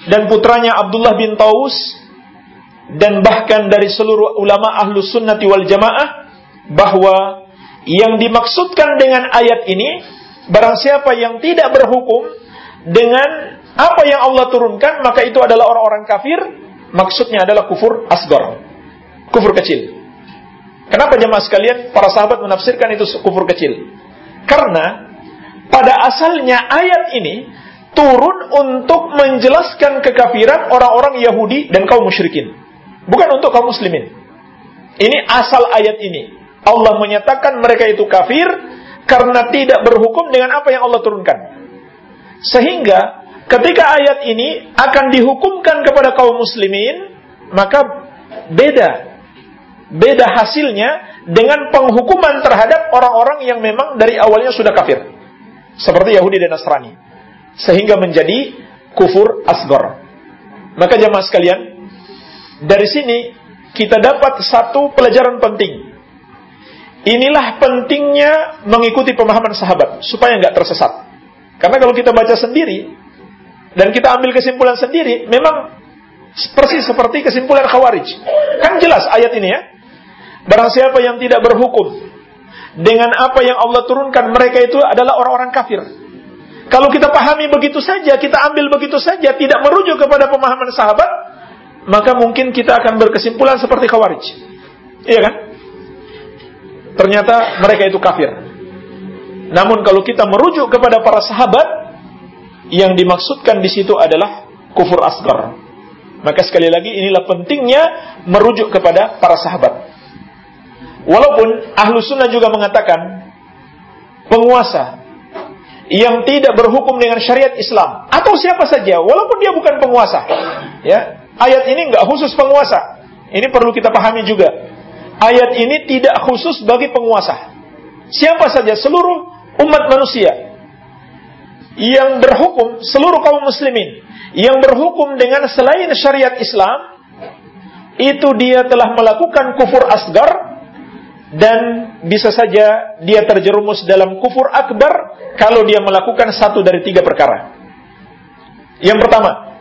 [SPEAKER 1] dan putranya Abdullah bin Taus, dan bahkan dari seluruh ulama ahlu sunnati wal jamaah, bahwa yang dimaksudkan dengan ayat ini, barang siapa yang tidak berhukum dengan apa yang Allah turunkan, maka itu adalah orang-orang kafir, maksudnya adalah kufur asgar, kufur kecil. Kenapa jemaah sekalian para sahabat menafsirkan itu kufur kecil? Karena pada asalnya ayat ini turun untuk menjelaskan kekafiran orang-orang Yahudi dan kaum musyrikin. Bukan untuk kaum muslimin. Ini asal ayat ini. Allah menyatakan mereka itu kafir karena tidak berhukum dengan apa yang Allah turunkan. Sehingga ketika ayat ini akan dihukumkan kepada kaum muslimin, maka beda beda hasilnya dengan penghukuman terhadap orang-orang yang memang dari awalnya sudah kafir. Seperti Yahudi dan Nasrani. Sehingga menjadi kufur asgar. Maka jamaah sekalian, dari sini kita dapat satu pelajaran penting. Inilah pentingnya mengikuti pemahaman sahabat supaya nggak tersesat. Karena kalau kita baca sendiri dan kita ambil kesimpulan sendiri, memang persis seperti kesimpulan Khawarij. Kan jelas ayat ini ya. Barang siapa yang tidak berhukum dengan apa yang Allah turunkan mereka itu adalah orang-orang kafir. Kalau kita pahami begitu saja, kita ambil begitu saja, tidak merujuk kepada pemahaman sahabat, maka mungkin kita akan berkesimpulan seperti Khawarij. Iya kan? Ternyata mereka itu kafir. Namun kalau kita merujuk kepada para sahabat, yang dimaksudkan di situ adalah kufur asgar. Maka sekali lagi inilah pentingnya merujuk kepada para sahabat. Walaupun ahlu sunnah juga mengatakan penguasa yang tidak berhukum dengan syariat Islam atau siapa saja, walaupun dia bukan penguasa, ya ayat ini nggak khusus penguasa. Ini perlu kita pahami juga. Ayat ini tidak khusus bagi penguasa. Siapa saja seluruh umat manusia yang berhukum seluruh kaum muslimin yang berhukum dengan selain syariat Islam itu dia telah melakukan kufur asgar dan bisa saja dia terjerumus dalam kufur akbar kalau dia melakukan satu dari tiga perkara. Yang pertama,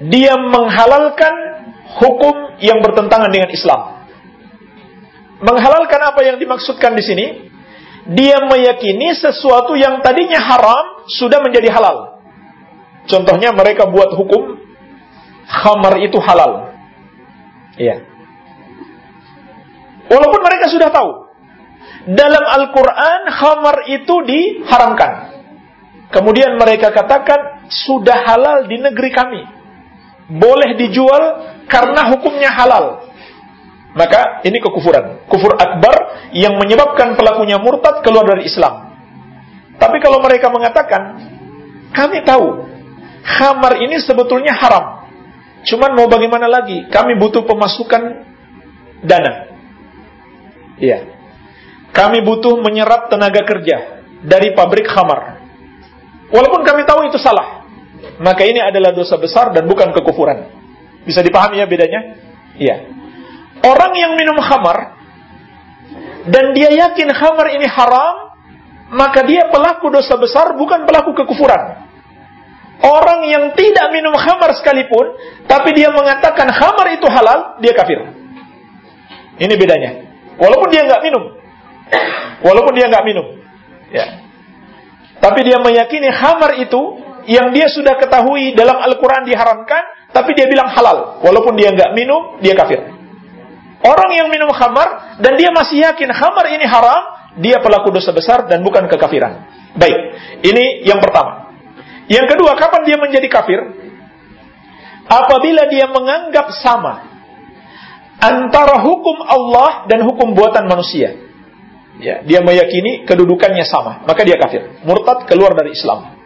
[SPEAKER 1] dia menghalalkan hukum yang bertentangan dengan Islam. Menghalalkan apa yang dimaksudkan di sini? Dia meyakini sesuatu yang tadinya haram sudah menjadi halal. Contohnya mereka buat hukum khamar itu halal. Iya. Walaupun mereka sudah tahu. Dalam Al-Quran, khamar itu diharamkan. Kemudian mereka katakan, sudah halal di negeri kami. Boleh dijual karena hukumnya halal. Maka ini kekufuran. Kufur akbar yang menyebabkan pelakunya murtad keluar dari Islam. Tapi kalau mereka mengatakan, kami tahu, khamar ini sebetulnya haram. Cuman mau bagaimana lagi? Kami butuh pemasukan dana. Iya. Kami butuh menyerap tenaga kerja dari pabrik khamar. Walaupun kami tahu itu salah. Maka ini adalah dosa besar dan bukan kekufuran. Bisa dipahami ya bedanya? Iya. Orang yang minum khamar dan dia yakin khamar ini haram, maka dia pelaku dosa besar bukan pelaku kekufuran. Orang yang tidak minum khamar sekalipun, tapi dia mengatakan khamar itu halal, dia kafir. Ini bedanya. Walaupun dia nggak minum. Walaupun dia nggak minum. Ya. Tapi dia meyakini khamar itu yang dia sudah ketahui dalam Al-Quran diharamkan, tapi dia bilang halal. Walaupun dia nggak minum, dia kafir. Orang yang minum khamar dan dia masih yakin khamar ini haram, dia pelaku dosa besar dan bukan kekafiran. Baik, ini yang pertama. Yang kedua, kapan dia menjadi kafir? Apabila dia menganggap sama antara hukum Allah dan hukum buatan manusia. Ya, dia meyakini kedudukannya sama, maka dia kafir, murtad keluar dari Islam.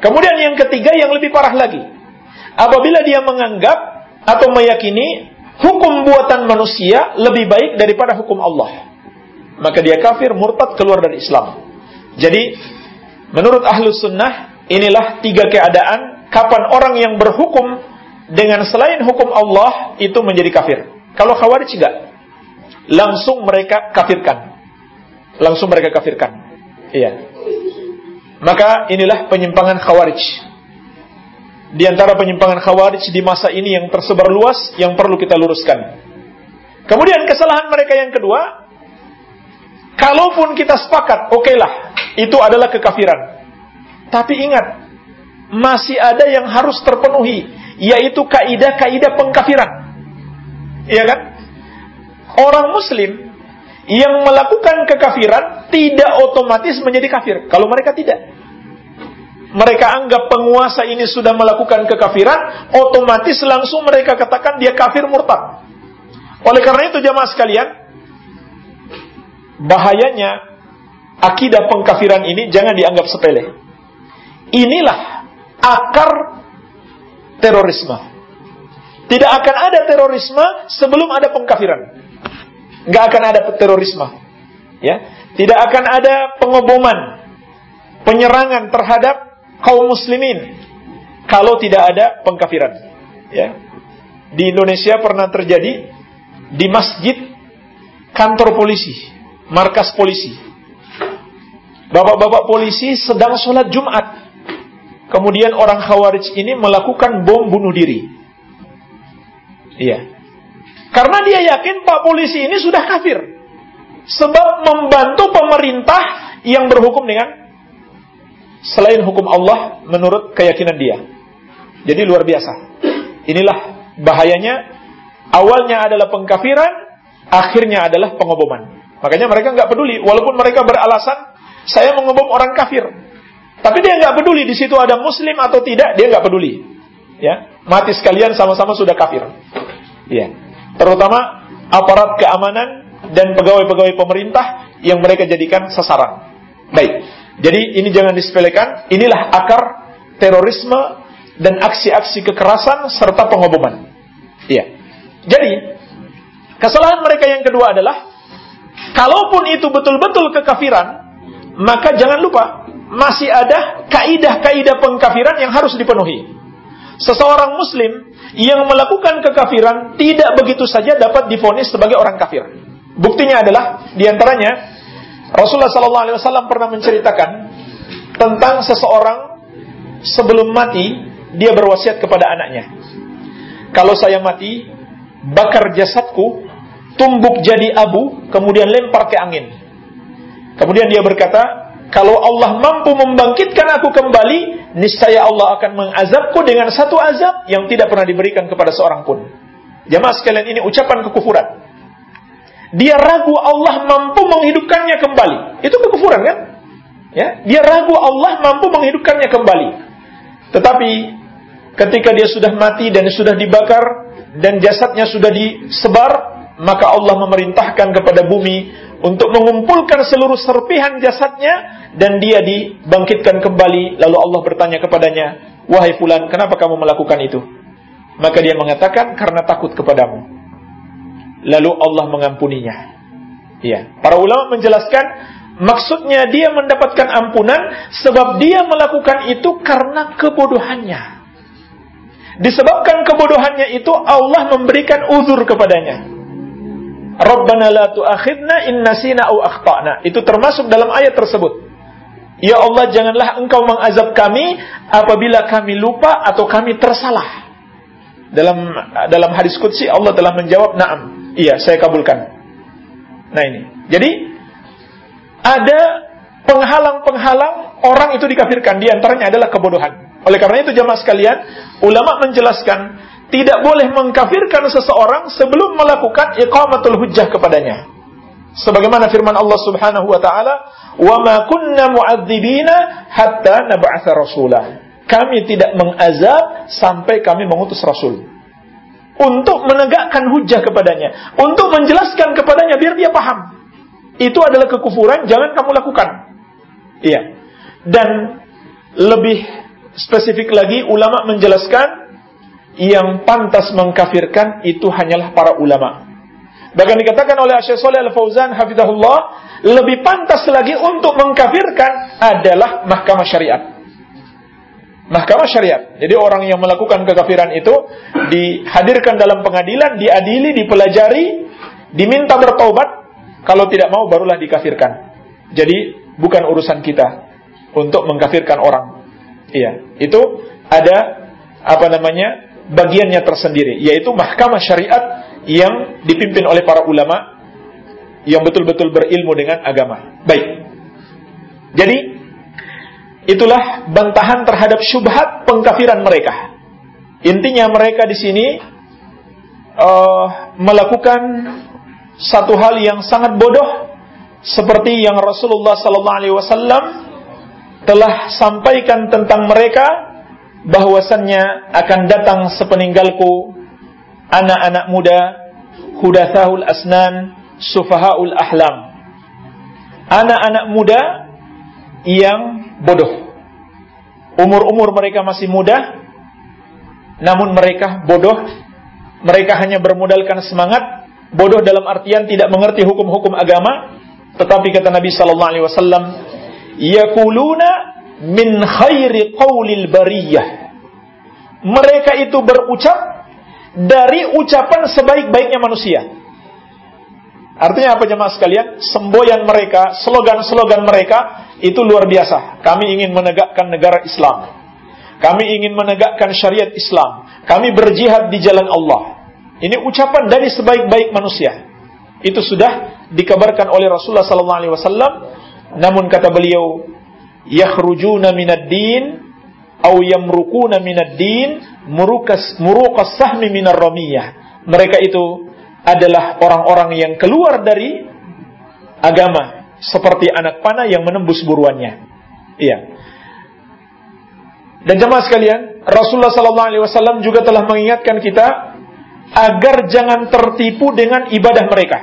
[SPEAKER 1] Kemudian yang ketiga yang lebih parah lagi, apabila dia menganggap atau meyakini hukum buatan manusia lebih baik daripada hukum Allah, maka dia kafir, murtad keluar dari Islam. Jadi, menurut ahlus sunnah, inilah tiga keadaan kapan orang yang berhukum dengan selain hukum Allah itu menjadi kafir. Kalau khawarij enggak. Langsung mereka kafirkan. Langsung mereka kafirkan. Iya. Maka inilah penyimpangan khawarij. Di antara penyimpangan khawarij di masa ini yang tersebar luas yang perlu kita luruskan. Kemudian kesalahan mereka yang kedua, kalaupun kita sepakat, oke lah, itu adalah kekafiran. Tapi ingat, masih ada yang harus terpenuhi yaitu kaidah-kaidah pengkafiran. Iya kan? Orang muslim yang melakukan kekafiran tidak otomatis menjadi kafir kalau mereka tidak. Mereka anggap penguasa ini sudah melakukan kekafiran, otomatis langsung mereka katakan dia kafir murtad. Oleh karena itu jamaah sekalian, bahayanya akidah pengkafiran ini jangan dianggap sepele. Inilah akar terorisme. Tidak akan ada terorisme sebelum ada pengkafiran. Nggak akan ada terorisme. Ya, tidak akan ada pengoboman, penyerangan terhadap kaum muslimin kalau tidak ada pengkafiran. Ya. Di Indonesia pernah terjadi di masjid kantor polisi, markas polisi. Bapak-bapak polisi sedang sholat Jumat Kemudian orang Khawarij ini melakukan bom bunuh diri. Iya. Karena dia yakin Pak polisi ini sudah kafir. sebab membantu pemerintah yang berhukum dengan selain hukum Allah menurut keyakinan dia. Jadi luar biasa. Inilah bahayanya. Awalnya adalah pengkafiran, akhirnya adalah pengoboman. Makanya mereka nggak peduli, walaupun mereka beralasan saya mengobom orang kafir. Tapi dia nggak peduli di situ ada muslim atau tidak, dia nggak peduli. Ya, mati sekalian sama-sama sudah kafir. Ya, terutama aparat keamanan dan pegawai-pegawai pemerintah yang mereka jadikan sasaran. Baik. Jadi ini jangan disepelekan, inilah akar terorisme dan aksi-aksi kekerasan serta pengoboman. Iya. Jadi, kesalahan mereka yang kedua adalah kalaupun itu betul-betul kekafiran, maka jangan lupa masih ada kaidah-kaidah pengkafiran yang harus dipenuhi. Seseorang muslim yang melakukan kekafiran tidak begitu saja dapat difonis sebagai orang kafir. Buktinya adalah di antaranya Rasulullah Sallallahu Alaihi Wasallam pernah menceritakan tentang seseorang sebelum mati dia berwasiat kepada anaknya, kalau saya mati, bakar jasadku, tumbuk jadi abu, kemudian lempar ke angin. Kemudian dia berkata, kalau Allah mampu membangkitkan aku kembali, niscaya Allah akan mengazabku dengan satu azab yang tidak pernah diberikan kepada seorang pun. Jamaah sekalian ini ucapan kekufuran dia ragu Allah mampu menghidupkannya kembali. Itu kekufuran kan? Ya, dia ragu Allah mampu menghidupkannya kembali. Tetapi ketika dia sudah mati dan sudah dibakar dan jasadnya sudah disebar, maka Allah memerintahkan kepada bumi untuk mengumpulkan seluruh serpihan jasadnya dan dia dibangkitkan kembali. Lalu Allah bertanya kepadanya, "Wahai fulan, kenapa kamu melakukan itu?" Maka dia mengatakan, "Karena takut kepadamu." lalu Allah mengampuninya. Ya, para ulama menjelaskan maksudnya dia mendapatkan ampunan sebab dia melakukan itu karena kebodohannya. Disebabkan kebodohannya itu Allah memberikan uzur kepadanya. Rabbana la tu'akhidna in nasina au akhtana. Itu termasuk dalam ayat tersebut. Ya Allah janganlah engkau mengazab kami apabila kami lupa atau kami tersalah. Dalam dalam hadis qudsi Allah telah menjawab na'am. Iya, saya kabulkan. Nah ini. Jadi ada penghalang-penghalang orang itu dikafirkan. Di antaranya adalah kebodohan. Oleh karena itu jamaah sekalian, ulama menjelaskan tidak boleh mengkafirkan seseorang sebelum melakukan iqamatul hujjah kepadanya. Sebagaimana firman Allah Subhanahu wa taala, "Wa ma kunna mu'adzibina hatta nab'atsa rasulah." Kami tidak mengazab sampai kami mengutus rasul untuk menegakkan hujah kepadanya, untuk menjelaskan kepadanya biar dia paham. Itu adalah kekufuran, jangan kamu lakukan. Iya. Dan lebih spesifik lagi ulama menjelaskan yang pantas mengkafirkan itu hanyalah para ulama. Bahkan dikatakan oleh Syekh Saleh Al-Fauzan hafizahullah, lebih pantas lagi untuk mengkafirkan adalah mahkamah syariat mahkamah syariat. Jadi orang yang melakukan kekafiran itu dihadirkan dalam pengadilan, diadili, dipelajari, diminta bertobat. Kalau tidak mau barulah dikafirkan. Jadi bukan urusan kita untuk mengkafirkan orang. Iya, itu ada apa namanya? Bagiannya tersendiri, yaitu mahkamah syariat yang dipimpin oleh para ulama yang betul-betul berilmu dengan agama. Baik. Jadi Itulah bantahan terhadap syubhat pengkafiran mereka. Intinya mereka di sini uh, melakukan satu hal yang sangat bodoh seperti yang Rasulullah sallallahu alaihi wasallam telah sampaikan tentang mereka bahwasannya akan datang sepeninggalku anak-anak muda hudathahul asnan sufahaul ahlam anak-anak muda yang bodoh. Umur-umur mereka masih muda, namun mereka bodoh. Mereka hanya bermodalkan semangat, bodoh dalam artian tidak mengerti hukum-hukum agama. Tetapi kata Nabi Sallallahu Alaihi Wasallam, yakuluna min khairi qawlil bariyah. Mereka itu berucap dari ucapan sebaik-baiknya manusia. Artinya apa jemaah sekalian? Semboyan mereka, slogan-slogan mereka itu luar biasa. Kami ingin menegakkan negara Islam. Kami ingin menegakkan syariat Islam. Kami berjihad di jalan Allah. Ini ucapan dari sebaik-baik manusia. Itu sudah dikabarkan oleh Rasulullah wasallam. Namun kata beliau, yakhrujuna minad din aw yamrukuna minad din murukas murukas sahmi minar ramiyah. Mereka itu adalah orang-orang yang keluar dari agama seperti anak panah yang menembus buruannya. Iya. Dan jemaah sekalian, Rasulullah sallallahu alaihi wasallam juga telah mengingatkan kita agar jangan tertipu dengan ibadah mereka.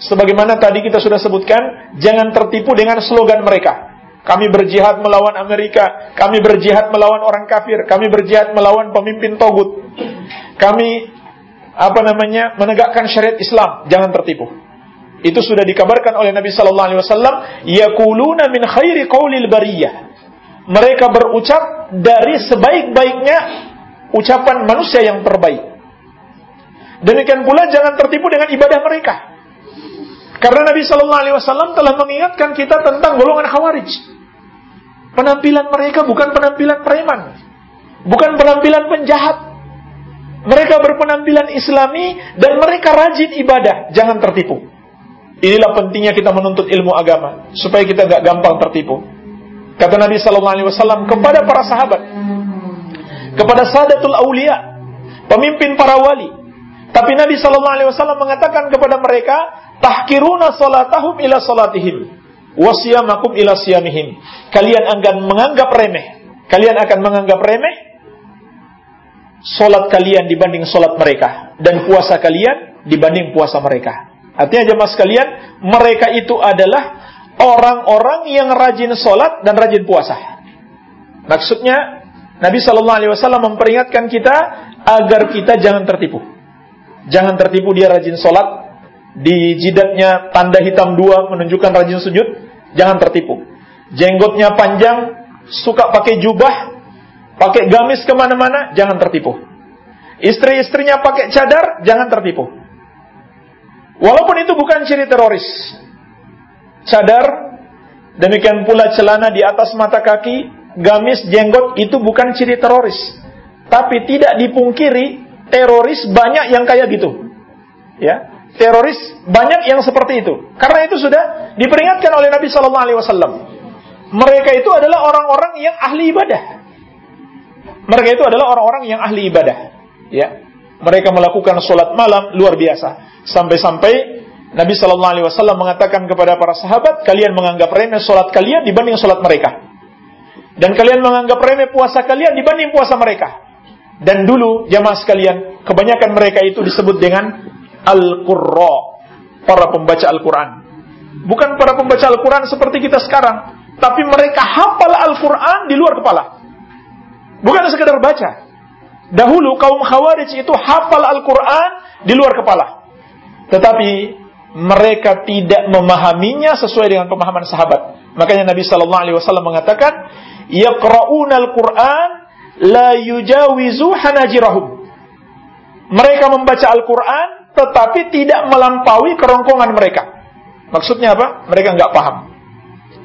[SPEAKER 1] Sebagaimana tadi kita sudah sebutkan, jangan tertipu dengan slogan mereka. Kami berjihad melawan Amerika, kami berjihad melawan orang kafir, kami berjihad melawan pemimpin togut. Kami apa namanya menegakkan syariat Islam, jangan tertipu. Itu sudah dikabarkan oleh Nabi sallallahu alaihi wasallam, yaquluna min khairi qaulil bariyah mereka berucap dari sebaik-baiknya ucapan manusia yang terbaik. Demikian pula jangan tertipu dengan ibadah mereka. Karena Nabi Shallallahu Alaihi Wasallam telah mengingatkan kita tentang golongan khawarij. Penampilan mereka bukan penampilan preman, bukan penampilan penjahat. Mereka berpenampilan Islami dan mereka rajin ibadah. Jangan tertipu. Inilah pentingnya kita menuntut ilmu agama supaya kita gak gampang tertipu. Kata Nabi sallallahu alaihi wasallam kepada para sahabat, kepada sadatul aulia, pemimpin para wali. Tapi Nabi sallallahu alaihi wasallam mengatakan kepada mereka, tahkiruna salatahum ila salatihim wasiyamakum ila siyamihim. Kalian akan menganggap remeh. Kalian akan menganggap remeh solat kalian dibanding solat mereka dan puasa kalian dibanding puasa mereka. Artinya jemaah sekalian, mereka itu adalah orang-orang yang rajin sholat dan rajin puasa. Maksudnya Nabi Shallallahu Alaihi Wasallam memperingatkan kita agar kita jangan tertipu. Jangan tertipu dia rajin sholat di jidatnya tanda hitam dua menunjukkan rajin sujud. Jangan tertipu. Jenggotnya panjang, suka pakai jubah, pakai gamis ke mana-mana, jangan tertipu. Istri-istrinya pakai cadar, jangan tertipu. Walaupun itu bukan ciri teroris, cadar, demikian pula celana di atas mata kaki, gamis, jenggot itu bukan ciri teroris. Tapi tidak dipungkiri teroris banyak yang kayak gitu. Ya, teroris banyak yang seperti itu. Karena itu sudah diperingatkan oleh Nabi Shallallahu Alaihi Wasallam. Mereka itu adalah orang-orang yang ahli ibadah. Mereka itu adalah orang-orang yang ahli ibadah. Ya, mereka melakukan sholat malam luar biasa. Sampai-sampai Nabi Shallallahu Alaihi Wasallam mengatakan kepada para sahabat, kalian menganggap remeh sholat kalian dibanding sholat mereka, dan kalian menganggap remeh puasa kalian dibanding puasa mereka. Dan dulu jamaah sekalian, kebanyakan mereka itu disebut dengan al-qurra, para pembaca Al-Quran. Bukan para pembaca Al-Quran seperti kita sekarang, tapi mereka hafal Al-Quran di luar kepala. Bukan sekedar baca. Dahulu kaum Khawarij itu hafal Al-Quran di luar kepala. Tetapi mereka tidak memahaminya sesuai dengan pemahaman sahabat. Makanya Nabi Shallallahu Alaihi Wasallam mengatakan, "Yaqra'una al-Quran la yujawizu hanajirahum." Mereka membaca Al-Quran, tetapi tidak melampaui kerongkongan mereka. Maksudnya apa? Mereka nggak paham.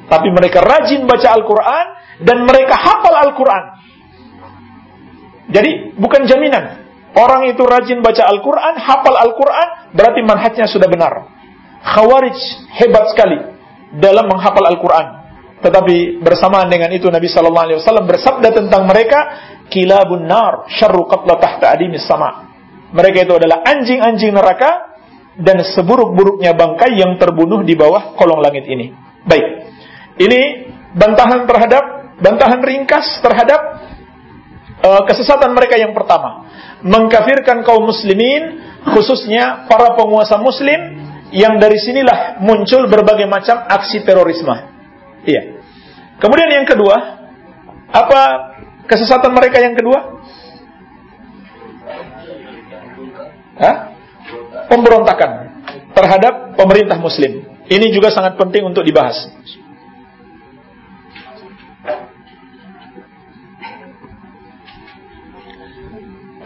[SPEAKER 1] Tapi mereka rajin baca Al-Quran dan mereka hafal Al-Quran. Jadi bukan jaminan. Orang itu rajin baca Al-Quran, hafal Al-Quran, berarti manhajnya sudah benar. Khawarij hebat sekali dalam menghafal Al-Quran. Tetapi bersamaan dengan itu Nabi Sallallahu Alaihi Wasallam bersabda tentang mereka, kilabun nar, syarru qatla tahta adimis sama. Mereka itu adalah anjing-anjing neraka dan seburuk-buruknya bangkai yang terbunuh di bawah kolong langit ini. Baik, ini bantahan terhadap bantahan ringkas terhadap uh, kesesatan mereka yang pertama, mengkafirkan kaum muslimin, khususnya para penguasa muslim yang dari sinilah muncul berbagai macam aksi terorisme. Iya. Kemudian yang kedua, apa kesesatan mereka yang kedua? Hah? Pemberontakan terhadap pemerintah muslim. Ini juga sangat penting untuk dibahas.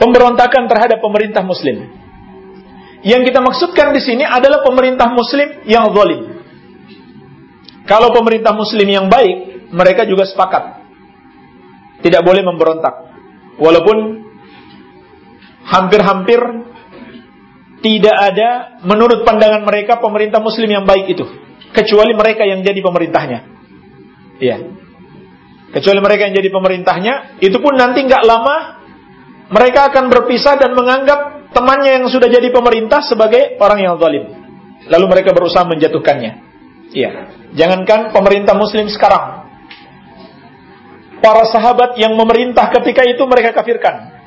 [SPEAKER 1] Pemberontakan terhadap pemerintah muslim. Yang kita maksudkan di sini adalah pemerintah muslim yang zalim. Kalau pemerintah muslim yang baik, mereka juga sepakat. Tidak boleh memberontak. Walaupun hampir-hampir tidak ada menurut pandangan mereka pemerintah muslim yang baik itu kecuali mereka yang jadi pemerintahnya. Iya. Kecuali mereka yang jadi pemerintahnya, itu pun nanti nggak lama mereka akan berpisah dan menganggap temannya yang sudah jadi pemerintah sebagai orang yang zalim. Lalu mereka berusaha menjatuhkannya. Iya. Jangankan pemerintah muslim sekarang. Para sahabat yang memerintah ketika itu mereka kafirkan.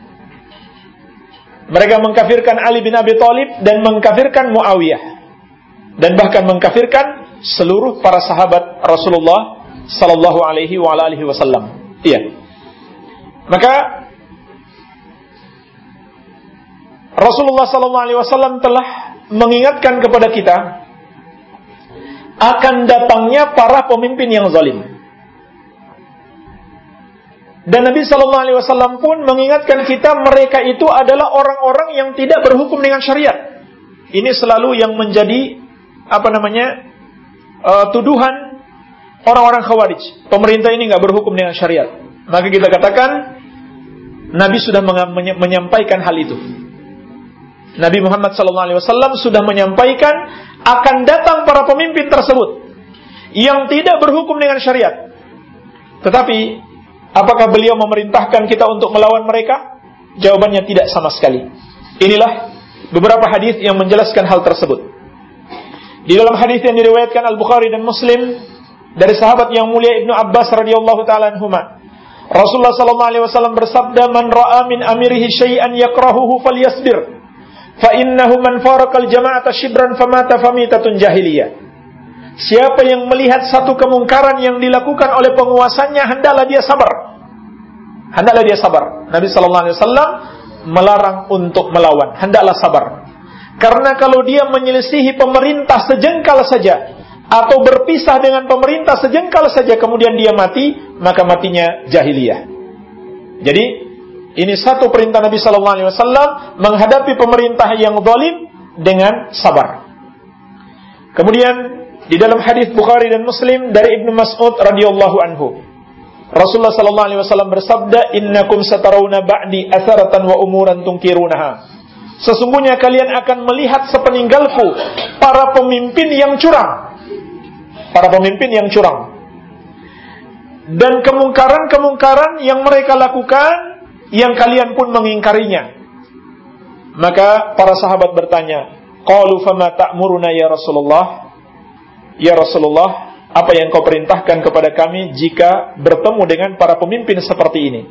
[SPEAKER 1] Mereka mengkafirkan Ali bin Abi Thalib dan mengkafirkan Muawiyah. Dan bahkan mengkafirkan seluruh para sahabat Rasulullah sallallahu alaihi wa alihi wasallam. Iya. Maka Rasulullah sallallahu alaihi wasallam telah mengingatkan kepada kita akan datangnya para pemimpin yang zalim. Dan Nabi Shallallahu Alaihi Wasallam pun mengingatkan kita mereka itu adalah orang-orang yang tidak berhukum dengan syariat. Ini selalu yang menjadi apa namanya uh, tuduhan orang-orang khawarij. Pemerintah ini nggak berhukum dengan syariat. Maka kita katakan Nabi sudah menyampaikan hal itu. Nabi Muhammad SAW sudah menyampaikan akan datang para pemimpin tersebut yang tidak berhukum dengan syariat. Tetapi apakah beliau memerintahkan kita untuk melawan mereka? Jawabannya tidak sama sekali. Inilah beberapa hadis yang menjelaskan hal tersebut. Di dalam hadis yang diriwayatkan Al Bukhari dan Muslim dari sahabat yang mulia Ibnu Abbas radhiyallahu taala anhuma. Rasulullah sallallahu alaihi wasallam bersabda, "Man ra'a min amirihi syai'an yakrahuhu falyasbir, fa innahu man faraqal jama'ata shibran famata famitatun jahiliyah." Siapa yang melihat satu kemungkaran yang dilakukan oleh penguasanya, hendaklah dia sabar. Hendaklah dia sabar. Nabi sallallahu alaihi wasallam melarang untuk melawan, hendaklah sabar. Karena kalau dia menyelisihi pemerintah sejengkal saja, atau berpisah dengan pemerintah sejengkal saja kemudian dia mati, maka matinya jahiliyah. Jadi ini satu perintah Nabi Sallallahu Alaihi Wasallam menghadapi pemerintah yang zalim dengan sabar. Kemudian di dalam hadis Bukhari dan Muslim dari Ibnu Mas'ud radhiyallahu anhu, Rasulullah Sallallahu Alaihi Wasallam bersabda, Innakum satarawna ba'di asaratan wa umuran tungkirunaha. Sesungguhnya kalian akan melihat sepeninggalku para pemimpin yang curang para pemimpin yang curang. Dan kemungkaran-kemungkaran yang mereka lakukan yang kalian pun mengingkarinya. Maka para sahabat bertanya, "Qalu fama ta'muruna ya Rasulullah?" Ya Rasulullah, apa yang kau perintahkan kepada kami jika bertemu dengan para pemimpin seperti ini?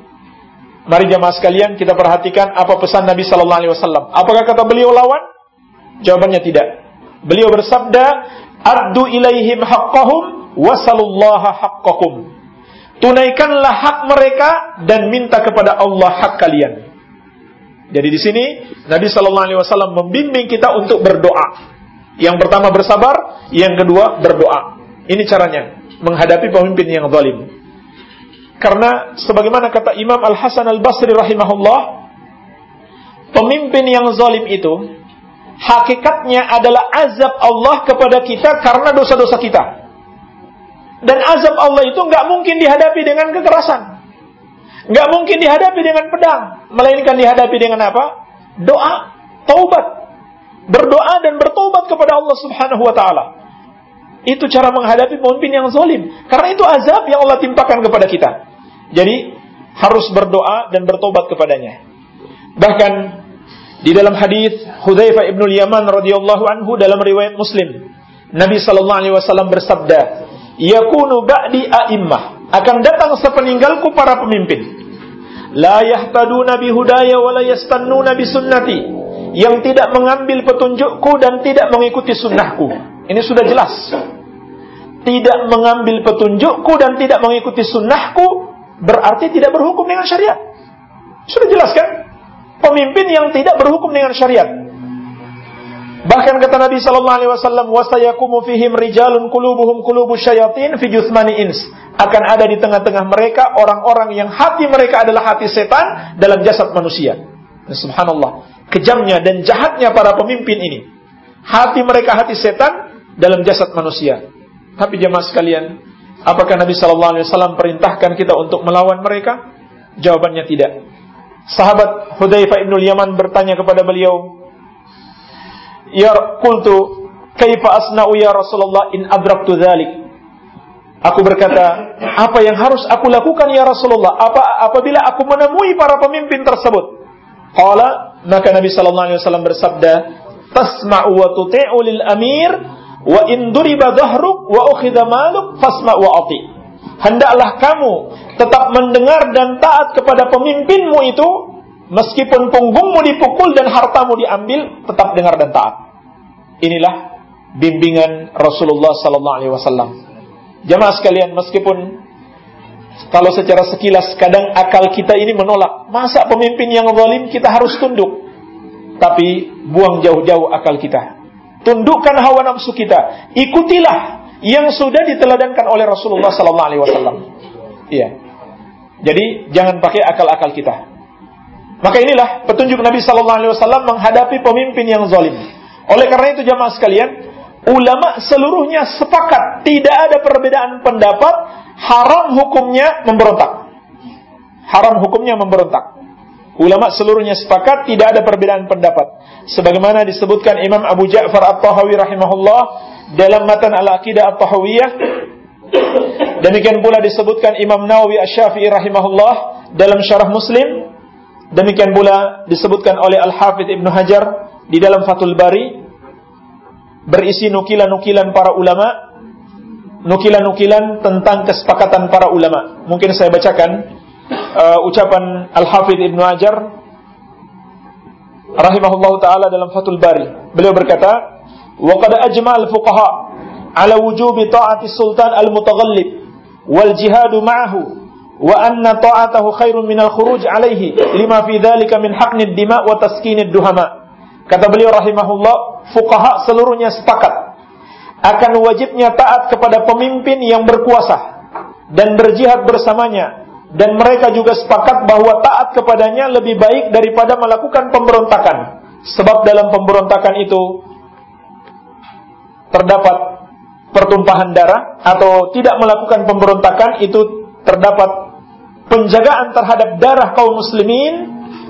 [SPEAKER 1] Mari jamaah sekalian kita perhatikan apa pesan Nabi sallallahu alaihi wasallam. Apakah kata beliau lawan? Jawabannya tidak. Beliau bersabda, Addu ilaihim haqqahum wasalullaha haqqakum. Tunaikanlah hak mereka dan minta kepada Allah hak kalian. Jadi di sini Nabi Shallallahu Alaihi Wasallam membimbing kita untuk berdoa. Yang pertama bersabar, yang kedua berdoa. Ini caranya menghadapi pemimpin yang zalim. Karena sebagaimana kata Imam Al Hasan Al Basri rahimahullah, pemimpin yang zalim itu hakikatnya adalah azab Allah kepada kita karena dosa-dosa kita. Dan azab Allah itu nggak mungkin dihadapi dengan kekerasan. Nggak mungkin dihadapi dengan pedang. Melainkan dihadapi dengan apa? Doa, taubat. Berdoa dan bertobat kepada Allah subhanahu wa ta'ala. Itu cara menghadapi pemimpin yang zalim. Karena itu azab yang Allah timpakan kepada kita. Jadi harus berdoa dan bertobat kepadanya. Bahkan di dalam hadis Hudzaifah ibnu Yaman radhiyallahu anhu dalam riwayat Muslim, Nabi sallallahu alaihi wasallam bersabda, "Yakunu ba'di a'immah." Akan datang sepeninggalku para pemimpin. La yahtaduna bihudaya wa la yastannuna bisunnati. Yang tidak mengambil petunjukku dan tidak mengikuti sunnahku. Ini sudah jelas. Tidak mengambil petunjukku dan tidak mengikuti sunnahku berarti tidak berhukum dengan syariat. Sudah jelas kan? pemimpin yang tidak berhukum dengan syariat. Bahkan kata Nabi sallallahu alaihi wasallam, "Wasayakumu fihim rijalun qulubuhum qulubu syayatin fi jusmani ins." Akan ada di tengah-tengah mereka orang-orang yang hati mereka adalah hati setan dalam jasad manusia. Dan subhanallah, kejamnya dan jahatnya para pemimpin ini. Hati mereka hati setan dalam jasad manusia. Tapi jemaah sekalian, apakah Nabi sallallahu alaihi wasallam perintahkan kita untuk melawan mereka? Jawabannya tidak. Sahabat Hudzaifah ibn Yaman bertanya kepada beliau, ya qultu kaifa asna'u ya Rasulullah in adraktu dzalik Aku berkata, apa yang harus aku lakukan ya Rasulullah? Apa apabila aku menemui para pemimpin tersebut? Qala, maka Nabi sallallahu alaihi wasallam bersabda, "Tasma'u wa tuti'u lil amir wa in duriba dhahruk wa ukhidha maluk fasma' wa ati." Hendaklah kamu tetap mendengar dan taat kepada pemimpinmu itu meskipun punggungmu dipukul dan hartamu diambil, tetap dengar dan taat. Inilah bimbingan Rasulullah sallallahu alaihi wasallam. Jamaah sekalian, meskipun kalau secara sekilas kadang akal kita ini menolak, masa pemimpin yang zalim kita harus tunduk? Tapi buang jauh-jauh akal kita. Tundukkan hawa nafsu kita. Ikutilah yang sudah diteladankan oleh Rasulullah sallallahu alaihi wasallam. Iya. Jadi jangan pakai akal-akal kita. Maka inilah petunjuk Nabi sallallahu alaihi wasallam menghadapi pemimpin yang zalim. Oleh karena itu jamaah sekalian, ulama seluruhnya sepakat tidak ada perbedaan pendapat haram hukumnya memberontak. Haram hukumnya memberontak. Ulama seluruhnya sepakat tidak ada perbedaan pendapat. Sebagaimana disebutkan Imam Abu Ja'far At-Tahawi rahimahullah dalam matan Al-Aqidah At-Tahawiyah. Demikian pula disebutkan Imam Nawawi Asy-Syafi'i rahimahullah dalam Syarah Muslim. Demikian pula disebutkan oleh Al-Hafidh Ibnu Hajar di dalam Fathul Bari berisi nukilan-nukilan para ulama nukilan-nukilan tentang kesepakatan para ulama. Mungkin saya bacakan uh, ucapan Al-Hafidh Ibnu Hajar rahimahullahu taala dalam Fathul Bari. Beliau berkata, "Wa qad ajma' al-fuqaha ala wujubi ta'ati sultan al-mutaghallib wal jihadu ma'ahu wa anna ta'atahu khairun min al-khuruj alaihi lima fi dhalika min haqni ad-dima' wa taskinid duhama." Kata beliau rahimahullah, fuqaha seluruhnya sepakat akan wajibnya taat kepada pemimpin yang berkuasa dan berjihad bersamanya dan mereka juga sepakat bahwa taat kepadanya lebih baik daripada melakukan pemberontakan sebab dalam pemberontakan itu terdapat pertumpahan darah atau tidak melakukan pemberontakan itu terdapat penjagaan terhadap darah kaum muslimin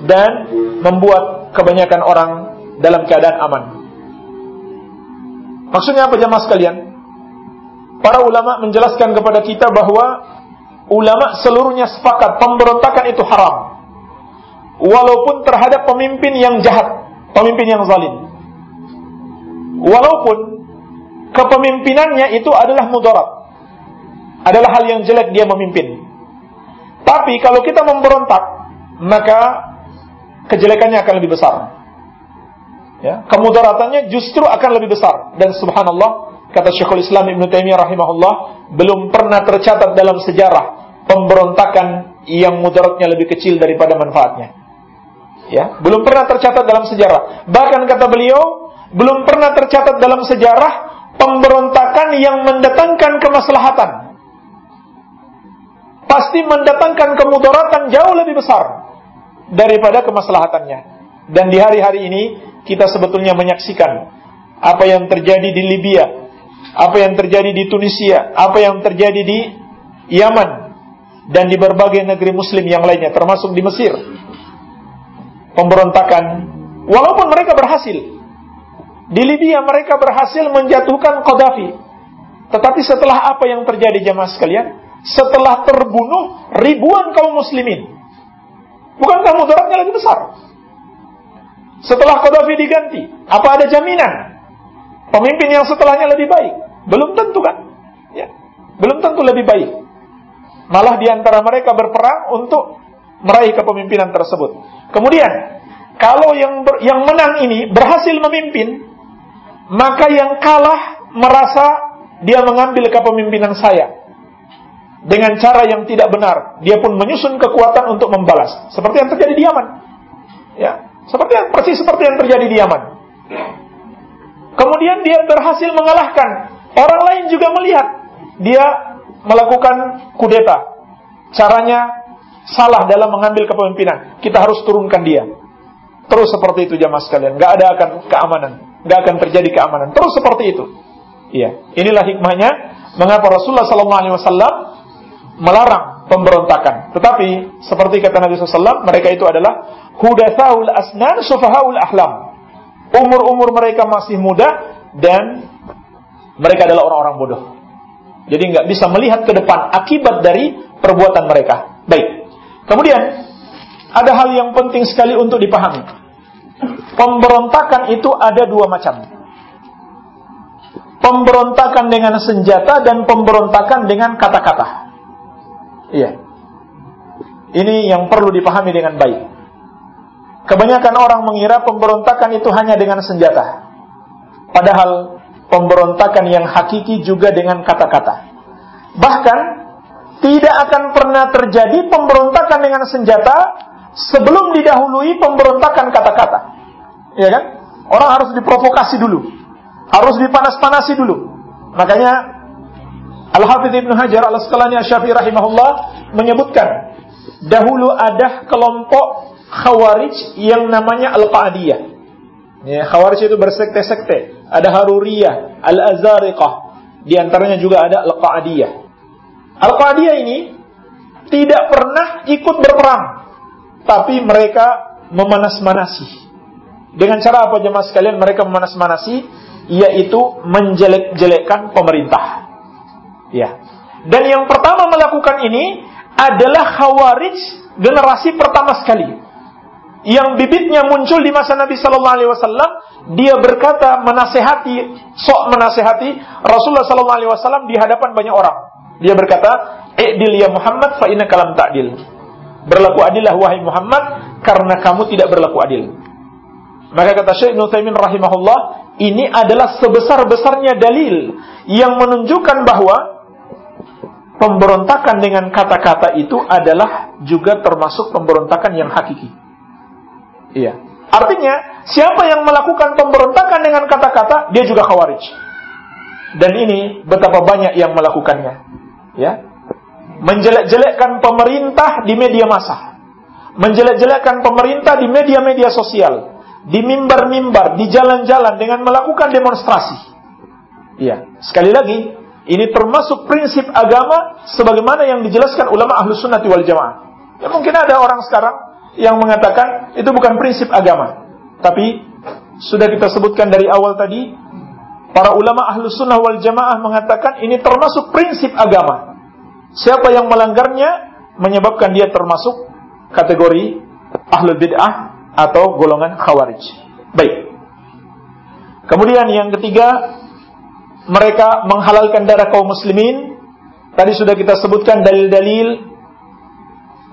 [SPEAKER 1] dan membuat kebanyakan orang dalam keadaan aman. Maksudnya apa jemaah sekalian? Para ulama menjelaskan kepada kita bahwa ulama seluruhnya sepakat pemberontakan itu haram. Walaupun terhadap pemimpin yang jahat, pemimpin yang zalim. Walaupun kepemimpinannya itu adalah mudarat. Adalah hal yang jelek dia memimpin. Tapi kalau kita memberontak, maka kejelekannya akan lebih besar ya, kemudaratannya justru akan lebih besar. Dan subhanallah, kata Syekhul Islam Ibn Taimiyah rahimahullah, belum pernah tercatat dalam sejarah pemberontakan yang mudaratnya lebih kecil daripada manfaatnya. Ya, belum pernah tercatat dalam sejarah. Bahkan kata beliau, belum pernah tercatat dalam sejarah pemberontakan yang mendatangkan kemaslahatan. Pasti mendatangkan kemudaratan jauh lebih besar daripada kemaslahatannya. Dan di hari-hari ini kita sebetulnya menyaksikan apa yang terjadi di Libya, apa yang terjadi di Tunisia, apa yang terjadi di Yaman dan di berbagai negeri muslim yang lainnya termasuk di Mesir. Pemberontakan walaupun mereka berhasil. Di Libya mereka berhasil menjatuhkan Qaddafi. Tetapi setelah apa yang terjadi jamaah sekalian? Setelah terbunuh ribuan kaum muslimin. Bukankah mudaratnya lebih besar? Setelah Qaddafi diganti, apa ada jaminan pemimpin yang setelahnya lebih baik? Belum tentu kan? Ya. Belum tentu lebih baik. Malah di antara mereka berperang untuk meraih kepemimpinan tersebut. Kemudian, kalau yang ber, yang menang ini berhasil memimpin, maka yang kalah merasa dia mengambil kepemimpinan saya dengan cara yang tidak benar. Dia pun menyusun kekuatan untuk membalas, seperti yang terjadi di Yaman. Ya, seperti yang persis seperti yang terjadi di Yaman. Kemudian dia berhasil mengalahkan. Orang lain juga melihat dia melakukan kudeta. Caranya salah dalam mengambil kepemimpinan. Kita harus turunkan dia. Terus seperti itu jamaah sekalian. Gak ada akan keamanan. Gak akan terjadi keamanan. Terus seperti itu. Iya. Inilah hikmahnya mengapa Rasulullah SAW melarang pemberontakan. Tetapi seperti kata Nabi SAW, mereka itu adalah hudatsaul asnan sufahaul ahlam. Umur-umur mereka masih muda dan mereka adalah orang-orang bodoh. Jadi nggak bisa melihat ke depan akibat dari perbuatan mereka. Baik. Kemudian ada hal yang penting sekali untuk dipahami. Pemberontakan itu ada dua macam. Pemberontakan dengan senjata dan pemberontakan dengan kata-kata. Iya. Ini yang perlu dipahami dengan baik. Kebanyakan orang mengira pemberontakan itu hanya dengan senjata. Padahal pemberontakan yang hakiki juga dengan kata-kata. Bahkan tidak akan pernah terjadi pemberontakan dengan senjata sebelum didahului pemberontakan kata-kata. Ya kan? Orang harus diprovokasi dulu. Harus dipanas-panasi dulu. Makanya Al-Hafidh Ibn Hajar Al-Asqalani Asyafi rahimahullah menyebutkan dahulu ada kelompok Khawarij yang namanya Al-Qadiyah. Ya, Khawarij itu bersekte-sekte. Ada Haruriyah, Al-Azariqah. Di antaranya juga ada Al-Qadiyah. Al-Qadiyah ini tidak pernah ikut berperang. Tapi mereka memanas-manasi. Dengan cara apa jemaah sekalian mereka memanas-manasi? Yaitu menjelek-jelekkan pemerintah. Ya. Dan yang pertama melakukan ini adalah Khawarij generasi pertama sekali yang bibitnya muncul di masa Nabi Sallallahu Alaihi Wasallam, dia berkata menasehati, sok menasehati Rasulullah Sallallahu Alaihi Wasallam di hadapan banyak orang. Dia berkata, "Idil ya Muhammad, fa inna kalam ta'dil." Berlaku adillah wahai Muhammad karena kamu tidak berlaku adil. Maka kata Syekh Nutaimin rahimahullah, ini adalah sebesar-besarnya dalil yang menunjukkan bahwa pemberontakan dengan kata-kata itu adalah juga termasuk pemberontakan yang hakiki. Iya. Artinya, siapa yang melakukan pemberontakan dengan kata-kata, dia juga khawarij. Dan ini betapa banyak yang melakukannya. Ya. Menjelek-jelekkan pemerintah di media massa. Menjelek-jelekkan pemerintah di media-media sosial. Di mimbar-mimbar, di jalan-jalan dengan melakukan demonstrasi. Iya. Sekali lagi, ini termasuk prinsip agama sebagaimana yang dijelaskan ulama ahlu sunnati wal jamaah. Ya mungkin ada orang sekarang yang mengatakan itu bukan prinsip agama. Tapi sudah kita sebutkan dari awal tadi, para ulama ahlu sunnah wal jamaah mengatakan ini termasuk prinsip agama. Siapa yang melanggarnya menyebabkan dia termasuk kategori ahlu bid'ah atau golongan khawarij. Baik. Kemudian yang ketiga, mereka menghalalkan darah kaum muslimin. Tadi sudah kita sebutkan dalil-dalil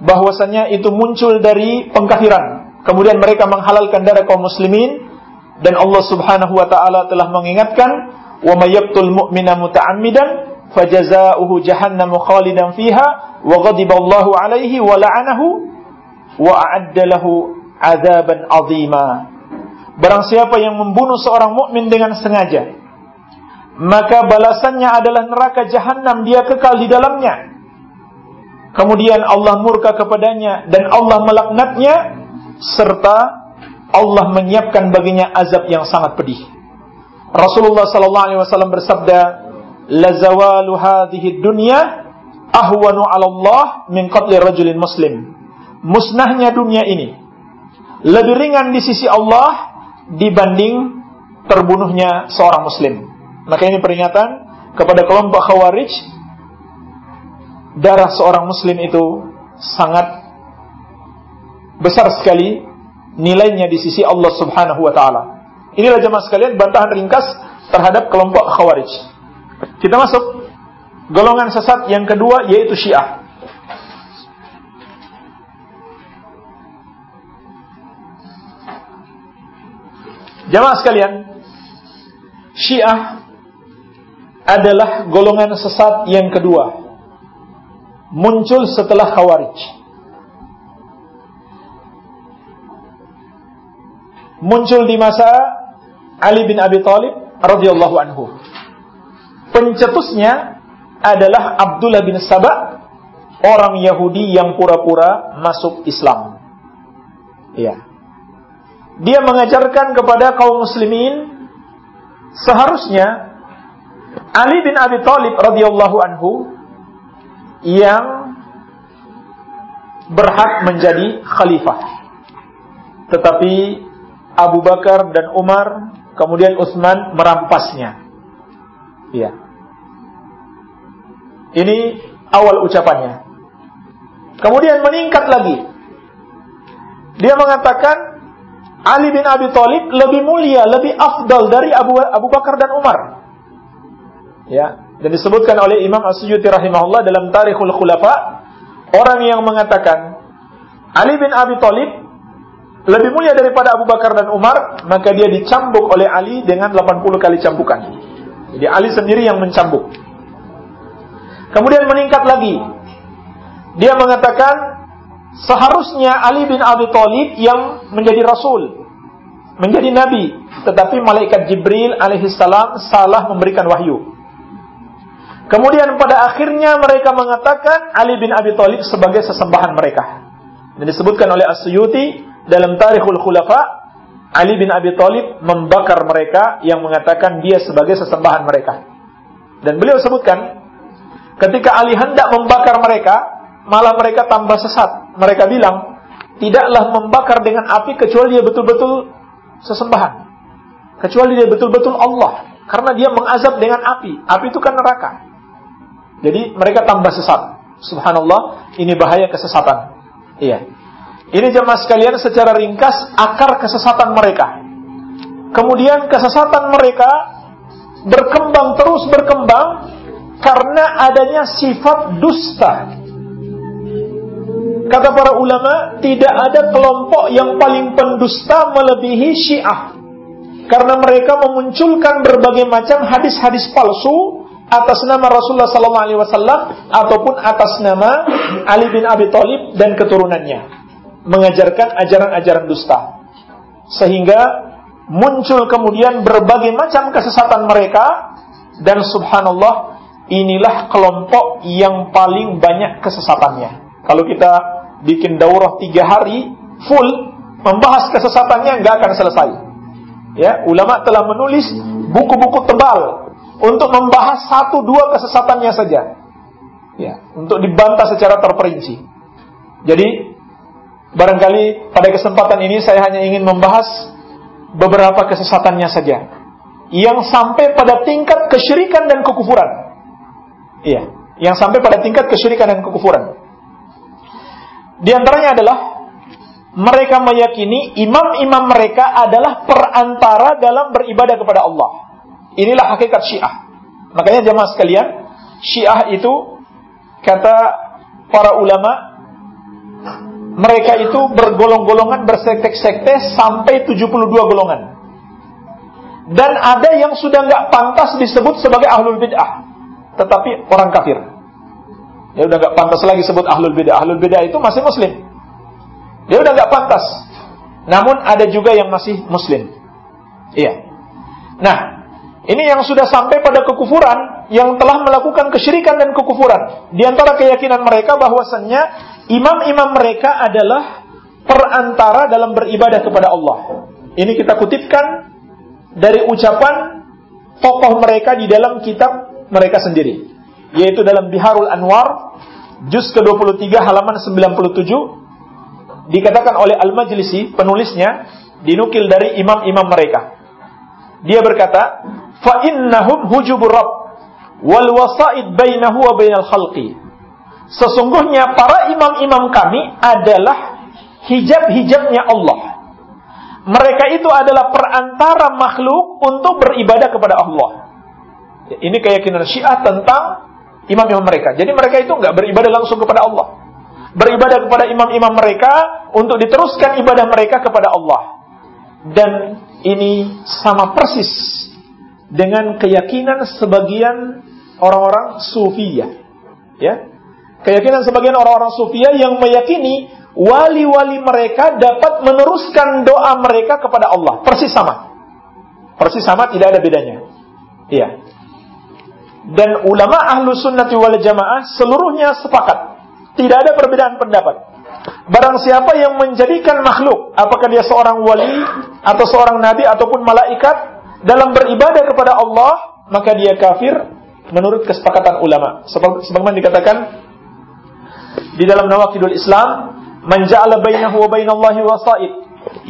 [SPEAKER 1] bahwasanya itu muncul dari pengkafiran. Kemudian mereka menghalalkan darah kaum muslimin dan Allah Subhanahu wa taala telah mengingatkan, "Wa may yaqtul mu'mina muta'ammidan fajazaohu jahannamu khalidan fiha wa ghadiba Allahu 'alaihi wa la'anahu wa a'adda lahu 'adzaban 'azima." Barang siapa yang membunuh seorang mukmin dengan sengaja, maka balasannya adalah neraka jahanam, dia kekal di dalamnya kemudian Allah murka kepadanya dan Allah melaknatnya serta Allah menyiapkan baginya azab yang sangat pedih. Rasulullah sallallahu alaihi wasallam bersabda, "La zawalu hadhihi dunya ahwanu 'ala Allah min qatli rajulin muslim." Musnahnya dunia ini lebih ringan di sisi Allah dibanding terbunuhnya seorang muslim. Maka ini peringatan kepada kelompok Khawarij darah seorang muslim itu sangat besar sekali nilainya di sisi Allah Subhanahu wa taala. Inilah jemaah sekalian bantahan ringkas terhadap kelompok Khawarij. Kita masuk golongan sesat yang kedua yaitu Syiah. Jemaah sekalian, Syiah adalah golongan sesat yang kedua muncul setelah Khawarij. Muncul di masa Ali bin Abi Thalib radhiyallahu anhu. Pencetusnya adalah Abdullah bin Sabah, orang Yahudi yang pura-pura masuk Islam. Iya. Dia mengajarkan kepada kaum muslimin seharusnya Ali bin Abi Thalib radhiyallahu anhu yang berhak menjadi khalifah. Tetapi Abu Bakar dan Umar, kemudian Utsman merampasnya. Iya. Ini awal ucapannya. Kemudian meningkat lagi. Dia mengatakan Ali bin Abi Thalib lebih mulia, lebih afdal dari Abu Abu Bakar dan Umar. Ya, dan disebutkan oleh Imam As-Suyuti rahimahullah dalam Tarikhul Khulafa, orang yang mengatakan Ali bin Abi Thalib lebih mulia daripada Abu Bakar dan Umar, maka dia dicambuk oleh Ali dengan 80 kali cambukan. Jadi Ali sendiri yang mencambuk. Kemudian meningkat lagi. Dia mengatakan Seharusnya Ali bin Abi Thalib yang menjadi rasul, menjadi nabi, tetapi malaikat Jibril alaihissalam salah memberikan wahyu. Kemudian pada akhirnya mereka mengatakan Ali bin Abi Thalib sebagai sesembahan mereka. Dan disebutkan oleh As-Suyuti dalam Tarikhul Khulafa, Ali bin Abi Thalib membakar mereka yang mengatakan dia sebagai sesembahan mereka. Dan beliau sebutkan ketika Ali hendak membakar mereka, malah mereka tambah sesat. Mereka bilang, tidaklah membakar dengan api kecuali dia betul-betul sesembahan. Kecuali dia betul-betul Allah. Karena dia mengazab dengan api. Api itu kan neraka. Jadi mereka tambah sesat. Subhanallah, ini bahaya kesesatan. Iya. Ini jemaah sekalian secara ringkas akar kesesatan mereka. Kemudian kesesatan mereka berkembang terus berkembang karena adanya sifat dusta Kata para ulama, tidak ada kelompok yang paling pendusta melebihi Syiah. Karena mereka memunculkan berbagai macam hadis-hadis palsu atas nama Rasulullah sallallahu alaihi wasallam ataupun atas nama Ali bin Abi Thalib dan keturunannya, mengajarkan ajaran-ajaran dusta. Sehingga muncul kemudian berbagai macam kesesatan mereka dan subhanallah inilah kelompok yang paling banyak kesesatannya. Kalau kita bikin daurah tiga hari full membahas kesesatannya nggak akan selesai. Ya, ulama telah menulis buku-buku tebal untuk membahas satu dua kesesatannya saja. Ya, untuk dibantah secara terperinci. Jadi barangkali pada kesempatan ini saya hanya ingin membahas beberapa kesesatannya saja yang sampai pada tingkat kesyirikan dan kekufuran. Iya, yang sampai pada tingkat kesyirikan dan kekufuran. Di antaranya adalah mereka meyakini imam-imam mereka adalah perantara dalam beribadah kepada Allah. Inilah hakikat Syiah. Makanya jemaah sekalian, Syiah itu kata para ulama mereka itu bergolong-golongan bersekte-sekte sampai 72 golongan. Dan ada yang sudah nggak pantas disebut sebagai ahlul bid'ah, tetapi orang kafir. Dia udah gak pantas lagi sebut ahlul bidah. Ahlul bidah itu masih muslim. Dia udah gak pantas. Namun ada juga yang masih muslim. Iya. Nah, ini yang sudah sampai pada kekufuran yang telah melakukan kesyirikan dan kekufuran. Di antara keyakinan mereka bahwasannya imam-imam mereka adalah perantara dalam beribadah kepada Allah. Ini kita kutipkan dari ucapan tokoh mereka di dalam kitab mereka sendiri yaitu dalam Biharul Anwar juz ke-23 halaman 97 dikatakan oleh Al-Majlisi penulisnya dinukil dari imam-imam mereka. Dia berkata, "Fa innahum hujubur rabb wal wasaid bainahu wa bainal khalqi." Sesungguhnya para imam-imam kami adalah hijab-hijabnya Allah. Mereka itu adalah perantara makhluk untuk beribadah kepada Allah. Ini keyakinan Syiah tentang imam-imam mereka. Jadi mereka itu nggak beribadah langsung kepada Allah. Beribadah kepada imam-imam mereka untuk diteruskan ibadah mereka kepada Allah. Dan ini sama persis dengan keyakinan sebagian orang-orang sufiyah. Ya. Keyakinan sebagian orang-orang sufiyah yang meyakini wali-wali mereka dapat meneruskan doa mereka kepada Allah. Persis sama. Persis sama, tidak ada bedanya. Iya dan ulama ahlu sunnati wal jamaah seluruhnya sepakat. Tidak ada perbedaan pendapat. Barang siapa yang menjadikan makhluk, apakah dia seorang wali atau seorang nabi ataupun malaikat dalam beribadah kepada Allah, maka dia kafir menurut kesepakatan ulama. Sebagaimana dikatakan di dalam Nawakidul Islam, "Man ja'ala bainahu wa bainallahi wasa'id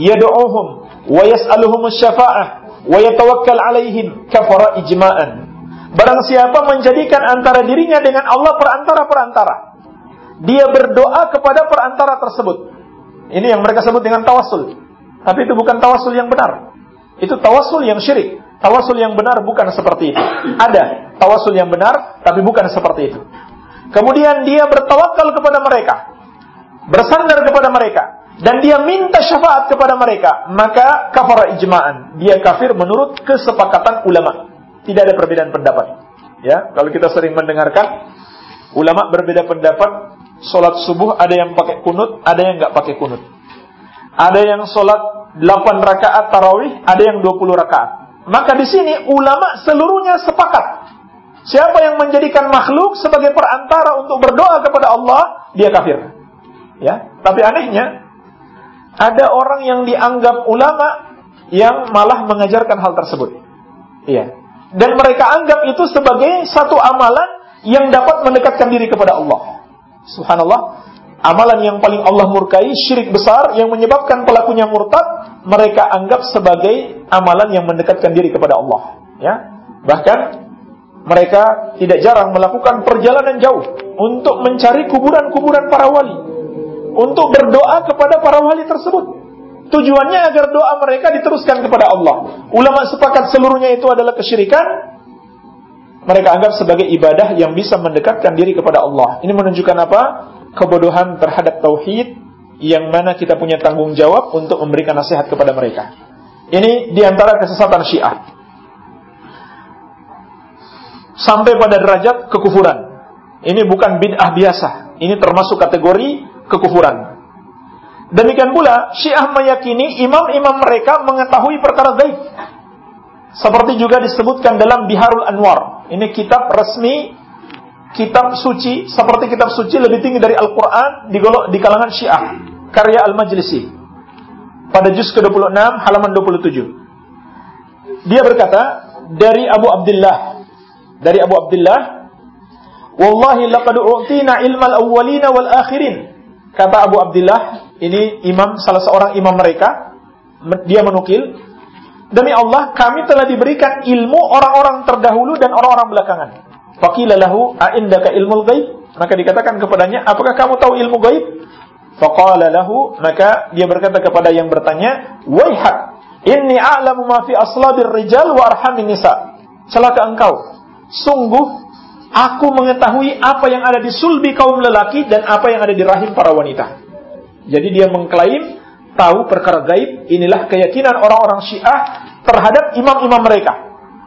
[SPEAKER 1] yad'uhum wa yas'aluhum syafa'ah wa yatawakkal 'alaihim kafara ijma'an. Barang siapa menjadikan antara dirinya dengan Allah perantara-perantara. Dia berdoa kepada perantara tersebut. Ini yang mereka sebut dengan tawasul. Tapi itu bukan tawasul yang benar. Itu tawasul yang syirik. Tawasul yang benar bukan seperti itu. Ada tawasul yang benar, tapi bukan seperti itu. Kemudian dia bertawakal kepada mereka. Bersandar kepada mereka dan dia minta syafaat kepada mereka, maka kafara ijma'an. Dia kafir menurut kesepakatan ulama. Tidak ada perbedaan pendapat. Ya, kalau kita sering mendengarkan ulama berbeda pendapat, solat subuh ada yang pakai kunut, ada yang nggak pakai kunut. Ada yang solat 8 rakaat tarawih, ada yang 20 rakaat. Maka di sini ulama seluruhnya sepakat. Siapa yang menjadikan makhluk sebagai perantara untuk berdoa kepada Allah, dia kafir. Ya, tapi anehnya ada orang yang dianggap ulama yang malah mengajarkan hal tersebut. Iya. Dan mereka anggap itu sebagai satu amalan yang dapat mendekatkan diri kepada Allah. Subhanallah. Amalan yang paling Allah murkai, syirik besar yang menyebabkan pelakunya murtad, mereka anggap sebagai amalan yang mendekatkan diri kepada Allah. Ya. Bahkan mereka tidak jarang melakukan perjalanan jauh untuk mencari kuburan-kuburan para wali untuk berdoa kepada para wali tersebut. Tujuannya agar doa mereka diteruskan kepada Allah. Ulama sepakat seluruhnya itu adalah kesyirikan. Mereka anggap sebagai ibadah yang bisa mendekatkan diri kepada Allah. Ini menunjukkan apa? Kebodohan terhadap tauhid yang mana kita punya tanggung jawab untuk memberikan nasihat kepada mereka. Ini di antara kesesatan Syiah. Sampai pada derajat kekufuran. Ini bukan bid'ah biasa. Ini termasuk kategori kekufuran. Demikian pula Syiah meyakini imam-imam mereka mengetahui perkara gaib. Seperti juga disebutkan dalam Biharul Anwar. Ini kitab resmi kitab suci seperti kitab suci lebih tinggi dari Al-Qur'an di, di kalangan Syiah, karya Al-Majlisi. Pada juz ke-26 halaman 27. Dia berkata dari Abu Abdullah dari Abu Abdullah Wallahi laqad u'tina ilmal awwalina wal akhirin Kata Abu Abdullah, ini imam salah seorang imam mereka, dia menukil, demi Allah kami telah diberikan ilmu orang-orang terdahulu dan orang-orang belakangan. Faqila lahu a'indaka ilmul? Maka dikatakan kepadanya, apakah kamu tahu ilmu gaib? Faqala lahu, maka dia berkata kepada yang bertanya, "Waihak, inni a'lamu ma fi aslabir rijal wa arhamin nisa." Celaka engkau. Sungguh Aku mengetahui apa yang ada di sulbi kaum lelaki dan apa yang ada di rahim para wanita. Jadi dia mengklaim tahu perkara gaib. Inilah keyakinan orang-orang Syiah terhadap imam-imam mereka.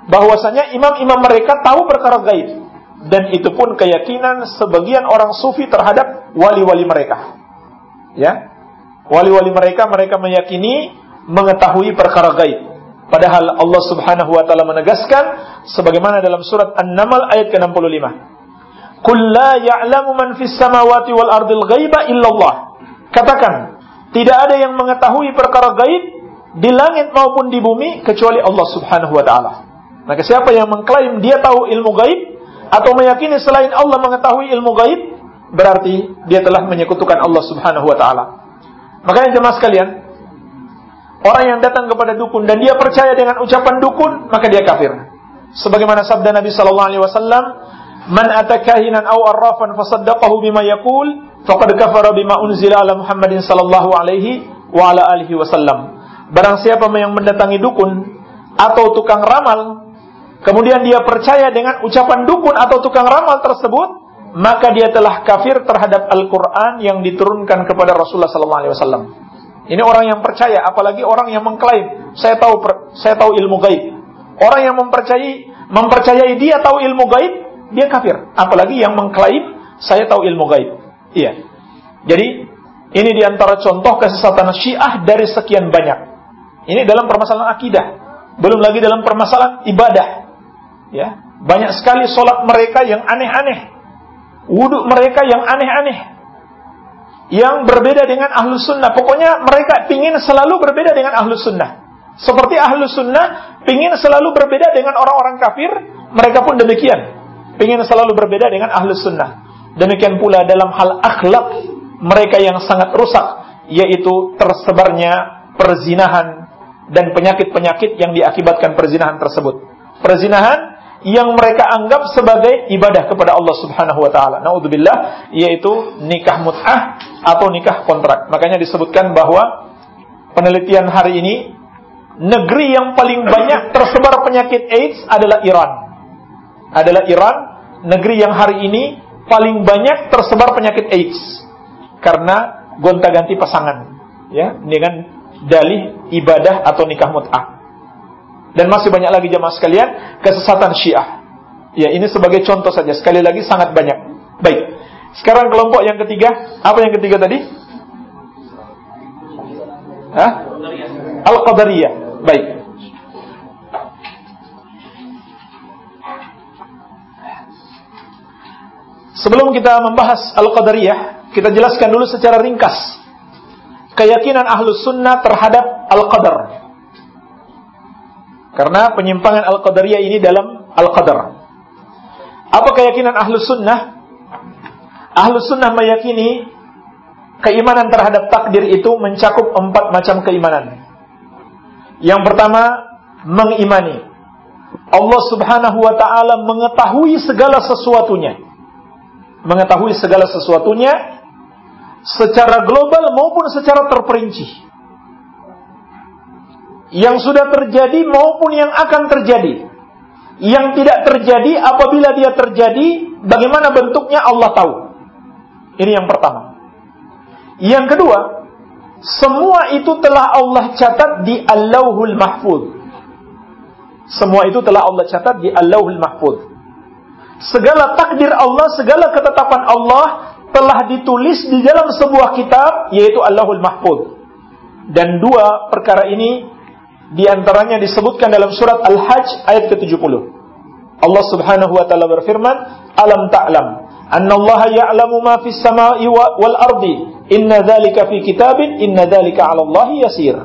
[SPEAKER 1] Bahwasanya imam-imam mereka tahu perkara gaib. Dan itu pun keyakinan sebagian orang sufi terhadap wali-wali mereka. Ya, wali-wali mereka mereka meyakini mengetahui perkara gaib. Padahal Allah Subhanahu wa taala menegaskan sebagaimana dalam surat An-Naml ayat ke-65. Qul la ya'lamu man fis samawati wal ardil ghaiba illallah. Katakan, tidak ada yang mengetahui perkara gaib di langit maupun di bumi kecuali Allah Subhanahu wa taala. Maka siapa yang mengklaim dia tahu ilmu gaib atau meyakini selain Allah mengetahui ilmu gaib, berarti dia telah menyekutukan Allah Subhanahu wa taala. Makanya jemaah sekalian, Orang yang datang kepada dukun dan dia percaya dengan ucapan dukun, maka dia kafir. Sebagaimana sabda Nabi sallallahu alaihi wasallam, "Man atakahinan aw arrafan fasaddaqahu bima yaqul, faqad kafara bima unzila ala Muhammadin sallallahu alaihi wa ala alihi wasallam." Barang siapa yang mendatangi dukun atau tukang ramal, kemudian dia percaya dengan ucapan dukun atau tukang ramal tersebut, maka dia telah kafir terhadap Al-Qur'an yang diturunkan kepada Rasulullah sallallahu alaihi wasallam. Ini orang yang percaya, apalagi orang yang mengklaim saya tahu saya tahu ilmu gaib. Orang yang mempercayai mempercayai dia tahu ilmu gaib, dia kafir. Apalagi yang mengklaim saya tahu ilmu gaib. Iya. Jadi ini di antara contoh kesesatan Syiah dari sekian banyak. Ini dalam permasalahan akidah, belum lagi dalam permasalahan ibadah. Ya, banyak sekali solat mereka yang aneh-aneh, wudhu mereka yang aneh-aneh, yang berbeda dengan ahlu sunnah. Pokoknya mereka ingin selalu berbeda dengan ahlu sunnah. Seperti ahlu sunnah ingin selalu berbeda dengan orang-orang kafir, mereka pun demikian. Ingin selalu berbeda dengan ahlu sunnah. Demikian pula dalam hal akhlak mereka yang sangat rusak, yaitu tersebarnya perzinahan, dan penyakit-penyakit yang diakibatkan perzinahan tersebut. Perzinahan yang mereka anggap sebagai ibadah kepada Allah Subhanahu wa taala. Nauzubillah yaitu nikah mut'ah atau nikah kontrak. Makanya disebutkan bahwa penelitian hari ini negeri yang paling banyak tersebar penyakit AIDS adalah Iran. Adalah Iran, negeri yang hari ini paling banyak tersebar penyakit AIDS karena gonta-ganti pasangan. Ya, dengan dalih ibadah atau nikah mut'ah. Dan masih banyak lagi jamaah sekalian kesesatan Syiah. Ya, ini sebagai contoh saja. Sekali lagi sangat banyak. Baik. Sekarang kelompok yang ketiga, apa yang ketiga tadi? Hah? Al-Qadariyah. Baik. Sebelum kita membahas Al-Qadariyah, kita jelaskan dulu secara ringkas keyakinan ahlus sunnah terhadap Al-Qadar. Karena penyimpangan Al-Qadariyah ini dalam Al-Qadar. Apa keyakinan Ahlus Sunnah? Ahlus Sunnah meyakini keimanan terhadap takdir itu mencakup empat macam keimanan. Yang pertama, mengimani. Allah subhanahu wa ta'ala mengetahui segala sesuatunya. Mengetahui segala sesuatunya secara global maupun secara terperinci yang sudah terjadi maupun yang akan terjadi. Yang tidak terjadi apabila dia terjadi, bagaimana bentuknya Allah tahu. Ini yang pertama. Yang kedua, semua itu telah Allah catat di Allahul Mahfud. Semua itu telah Allah catat di Allahul Mahfud. Segala takdir Allah, segala ketetapan Allah telah ditulis di dalam sebuah kitab yaitu Allahul Mahfud. Dan dua perkara ini di antaranya disebutkan dalam surat Al-Hajj ayat ke-70. Allah Subhanahu wa taala berfirman, "Alam ta'lam anna Allah ya'lamu ma fis sama'i wal ardi. Inna dzalika fi kitabin, inna dzalika 'ala Allah yasir."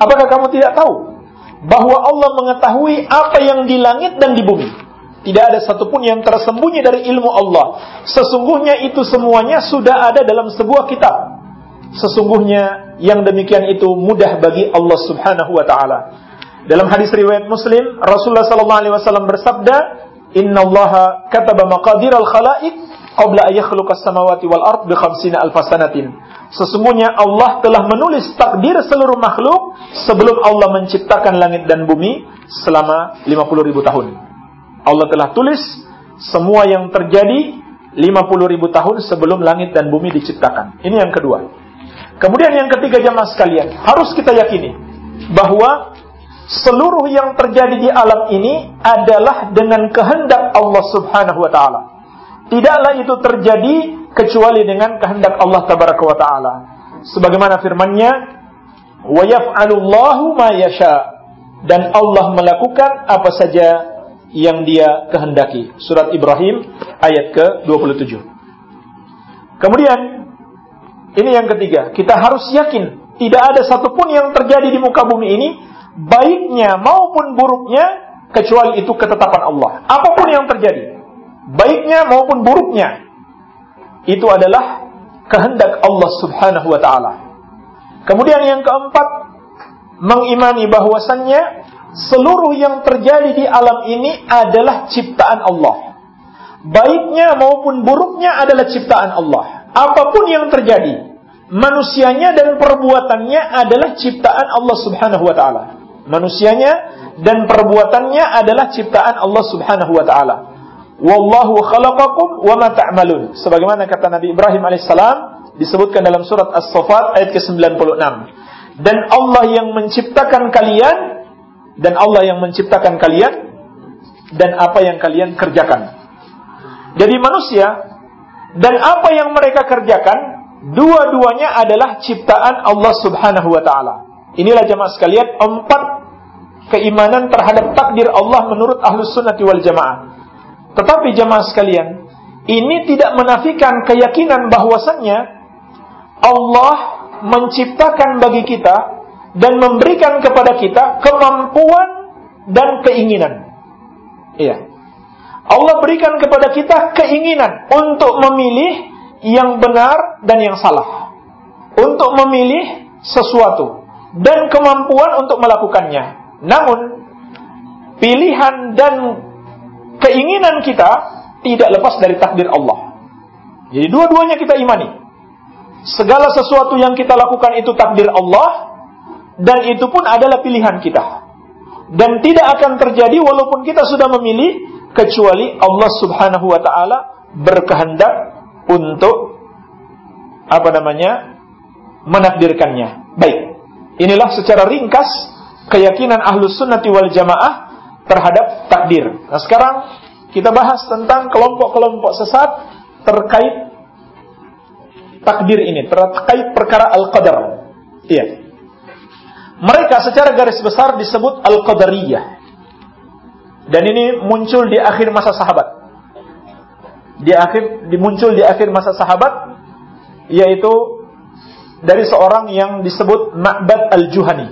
[SPEAKER 1] Apakah kamu tidak tahu bahwa Allah mengetahui apa yang di langit dan di bumi? Tidak ada satupun yang tersembunyi dari ilmu Allah. Sesungguhnya itu semuanya sudah ada dalam sebuah kitab. Sesungguhnya yang demikian itu mudah bagi Allah Subhanahu wa taala. Dalam hadis riwayat Muslim, Rasulullah sallallahu alaihi wasallam bersabda, "Inna Allah kataba maqadir al-khalaiq qabla an yakhluqa as-samawati wal ard bi khamsina alf sanatin." Sesungguhnya Allah telah menulis takdir seluruh makhluk sebelum Allah menciptakan langit dan bumi selama 50 ribu tahun. Allah telah tulis semua yang terjadi 50 ribu tahun sebelum langit dan bumi diciptakan. Ini yang kedua. Kemudian yang ketiga jamaah sekalian, harus kita yakini bahwa seluruh yang terjadi di alam ini adalah dengan kehendak Allah Subhanahu wa taala. Tidaklah itu terjadi kecuali dengan kehendak Allah tabaraka wa taala. Sebagaimana firman-Nya, "Wa yaf'alullahu ma yasha." Dan Allah melakukan apa saja yang Dia kehendaki. Surat Ibrahim ayat ke-27. Kemudian ini yang ketiga, kita harus yakin tidak ada satupun yang terjadi di muka bumi ini baiknya maupun buruknya kecuali itu ketetapan Allah. Apa pun yang terjadi, baiknya maupun buruknya itu adalah kehendak Allah Subhanahu wa taala. Kemudian yang keempat, mengimani bahwasannya seluruh yang terjadi di alam ini adalah ciptaan Allah. Baiknya maupun buruknya adalah ciptaan Allah apa pun yang terjadi, manusianya dan perbuatannya adalah ciptaan Allah Subhanahu wa taala. Manusianya dan perbuatannya adalah ciptaan Allah Subhanahu wa taala. Wallahu khalaqakum wa ma ta'malun. Sebagaimana kata Nabi Ibrahim alaihissalam disebutkan dalam surat As-Saffat ayat ke-96. Dan Allah yang menciptakan kalian dan Allah yang menciptakan kalian dan apa yang kalian kerjakan. Jadi manusia dan apa yang mereka kerjakan dua-duanya adalah ciptaan Allah Subhanahu wa taala. Inilah jemaah sekalian empat keimanan terhadap takdir Allah menurut Ahlus Sunnati wal Jamaah. Tetapi jemaah sekalian, ini tidak menafikan keyakinan bahwasannya Allah menciptakan bagi kita dan memberikan kepada kita kemampuan dan keinginan. Iya. Allah berikan kepada kita keinginan untuk memilih yang benar dan yang salah. Untuk memilih sesuatu. dan kemampuan untuk melakukannya. Namun pilihan dan keinginan kita tidak lepas dari takdir Allah. Jadi dua-duanya kita imani. Segala sesuatu yang kita lakukan itu takdir Allah dan itu pun adalah pilihan kita. Dan tidak akan terjadi walaupun kita sudah memilih kecuali Allah Subhanahu wa taala berkehendak untuk apa namanya? menakdirkannya. Baik. Inilah secara ringkas keyakinan ahlus sunnati wal jamaah terhadap takdir. Nah sekarang kita bahas tentang kelompok-kelompok sesat terkait takdir ini, terkait perkara al-qadar. Iya. Mereka secara garis besar disebut al-qadariyah. Dan ini muncul di akhir masa sahabat. Di akhir dimuncul di akhir masa sahabat yaitu dari seorang yang disebut Ma'bad al-Juhani.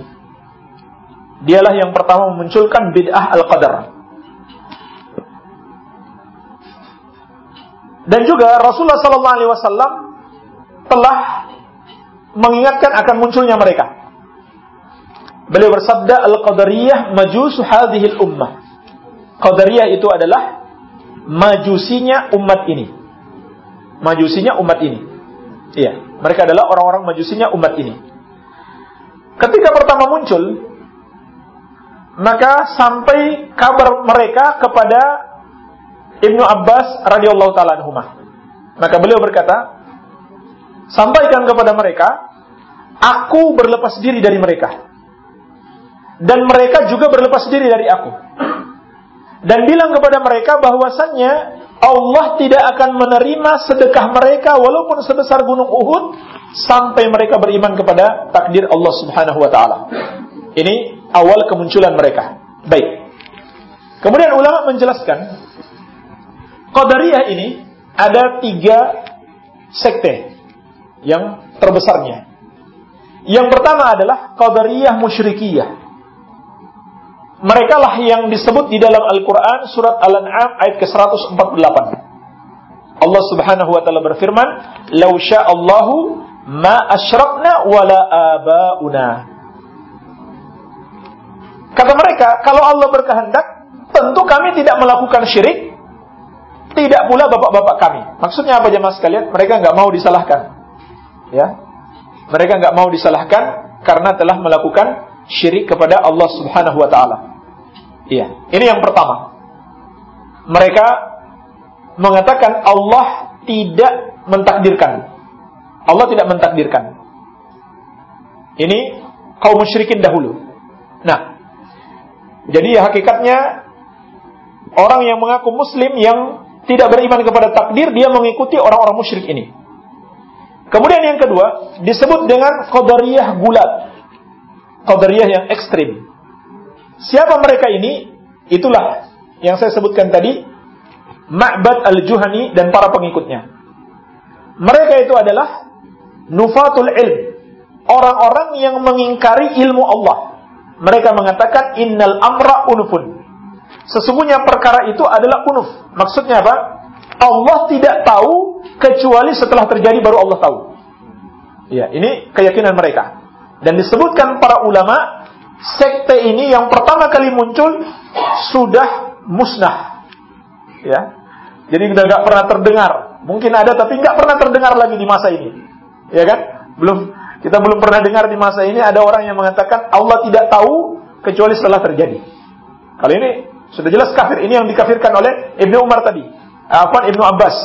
[SPEAKER 1] Dialah yang pertama memunculkan bid'ah al-qadar. Dan juga Rasulullah wasallam telah mengingatkan akan munculnya mereka. Beliau bersabda al-qadariyah majus hadhil ummah. Qadariyah itu adalah majusinya umat ini. Majusinya umat ini. Iya. Mereka adalah orang-orang majusinya umat ini. Ketika pertama muncul, maka sampai kabar mereka kepada Ibnu Abbas radhiyallahu taala Maka beliau berkata, sampaikan kepada mereka, aku berlepas diri dari mereka. Dan mereka juga berlepas diri dari aku. Dan bilang kepada mereka bahwasannya Allah tidak akan menerima sedekah mereka walaupun sebesar gunung Uhud sampai mereka beriman kepada takdir Allah Subhanahu wa taala. Ini awal kemunculan mereka. Baik. Kemudian ulama menjelaskan Qadariyah ini ada tiga sekte yang terbesarnya. Yang pertama adalah Qadariyah musyrikiyah. Mereka lah yang disebut di dalam Al-Quran surat Al-An'am ayat ke-148. Allah subhanahu wa ta'ala berfirman, Lau sya'allahu ma asyrakna wala aba'una. Kata mereka, kalau Allah berkehendak, tentu kami tidak melakukan syirik, tidak pula bapak-bapak kami. Maksudnya apa jemaah sekalian? Mereka nggak mau disalahkan. Ya, mereka nggak mau disalahkan karena telah melakukan syirik kepada Allah Subhanahu wa taala. Iya, ini yang pertama. Mereka mengatakan Allah tidak mentakdirkan. Allah tidak mentakdirkan. Ini kaum musyrikin dahulu. Nah, jadi hakikatnya orang yang mengaku muslim yang tidak beriman kepada takdir dia mengikuti orang-orang musyrik ini. Kemudian yang kedua disebut dengan qadariyah gulat. Qadariyah yang ekstrim. Siapa mereka ini? Itulah yang saya sebutkan tadi, Ma'bad al-Juhani dan para pengikutnya. Mereka itu adalah nufatul ilm, orang-orang yang mengingkari ilmu Allah. Mereka mengatakan innal amra unufun. Sesungguhnya perkara itu adalah unuf. Maksudnya apa? Allah tidak tahu kecuali setelah terjadi baru Allah tahu. Ya, ini keyakinan mereka. Dan disebutkan para ulama sekte ini yang pertama kali muncul sudah musnah. Ya. Jadi sudah nggak pernah terdengar. Mungkin ada tapi nggak pernah terdengar lagi di masa ini. Ya kan? Belum kita belum pernah dengar di masa ini ada orang yang mengatakan Allah tidak tahu kecuali setelah terjadi. Kali ini sudah jelas kafir. Ini yang dikafirkan oleh Ibnu Umar tadi. Apa Ibnu Abbas.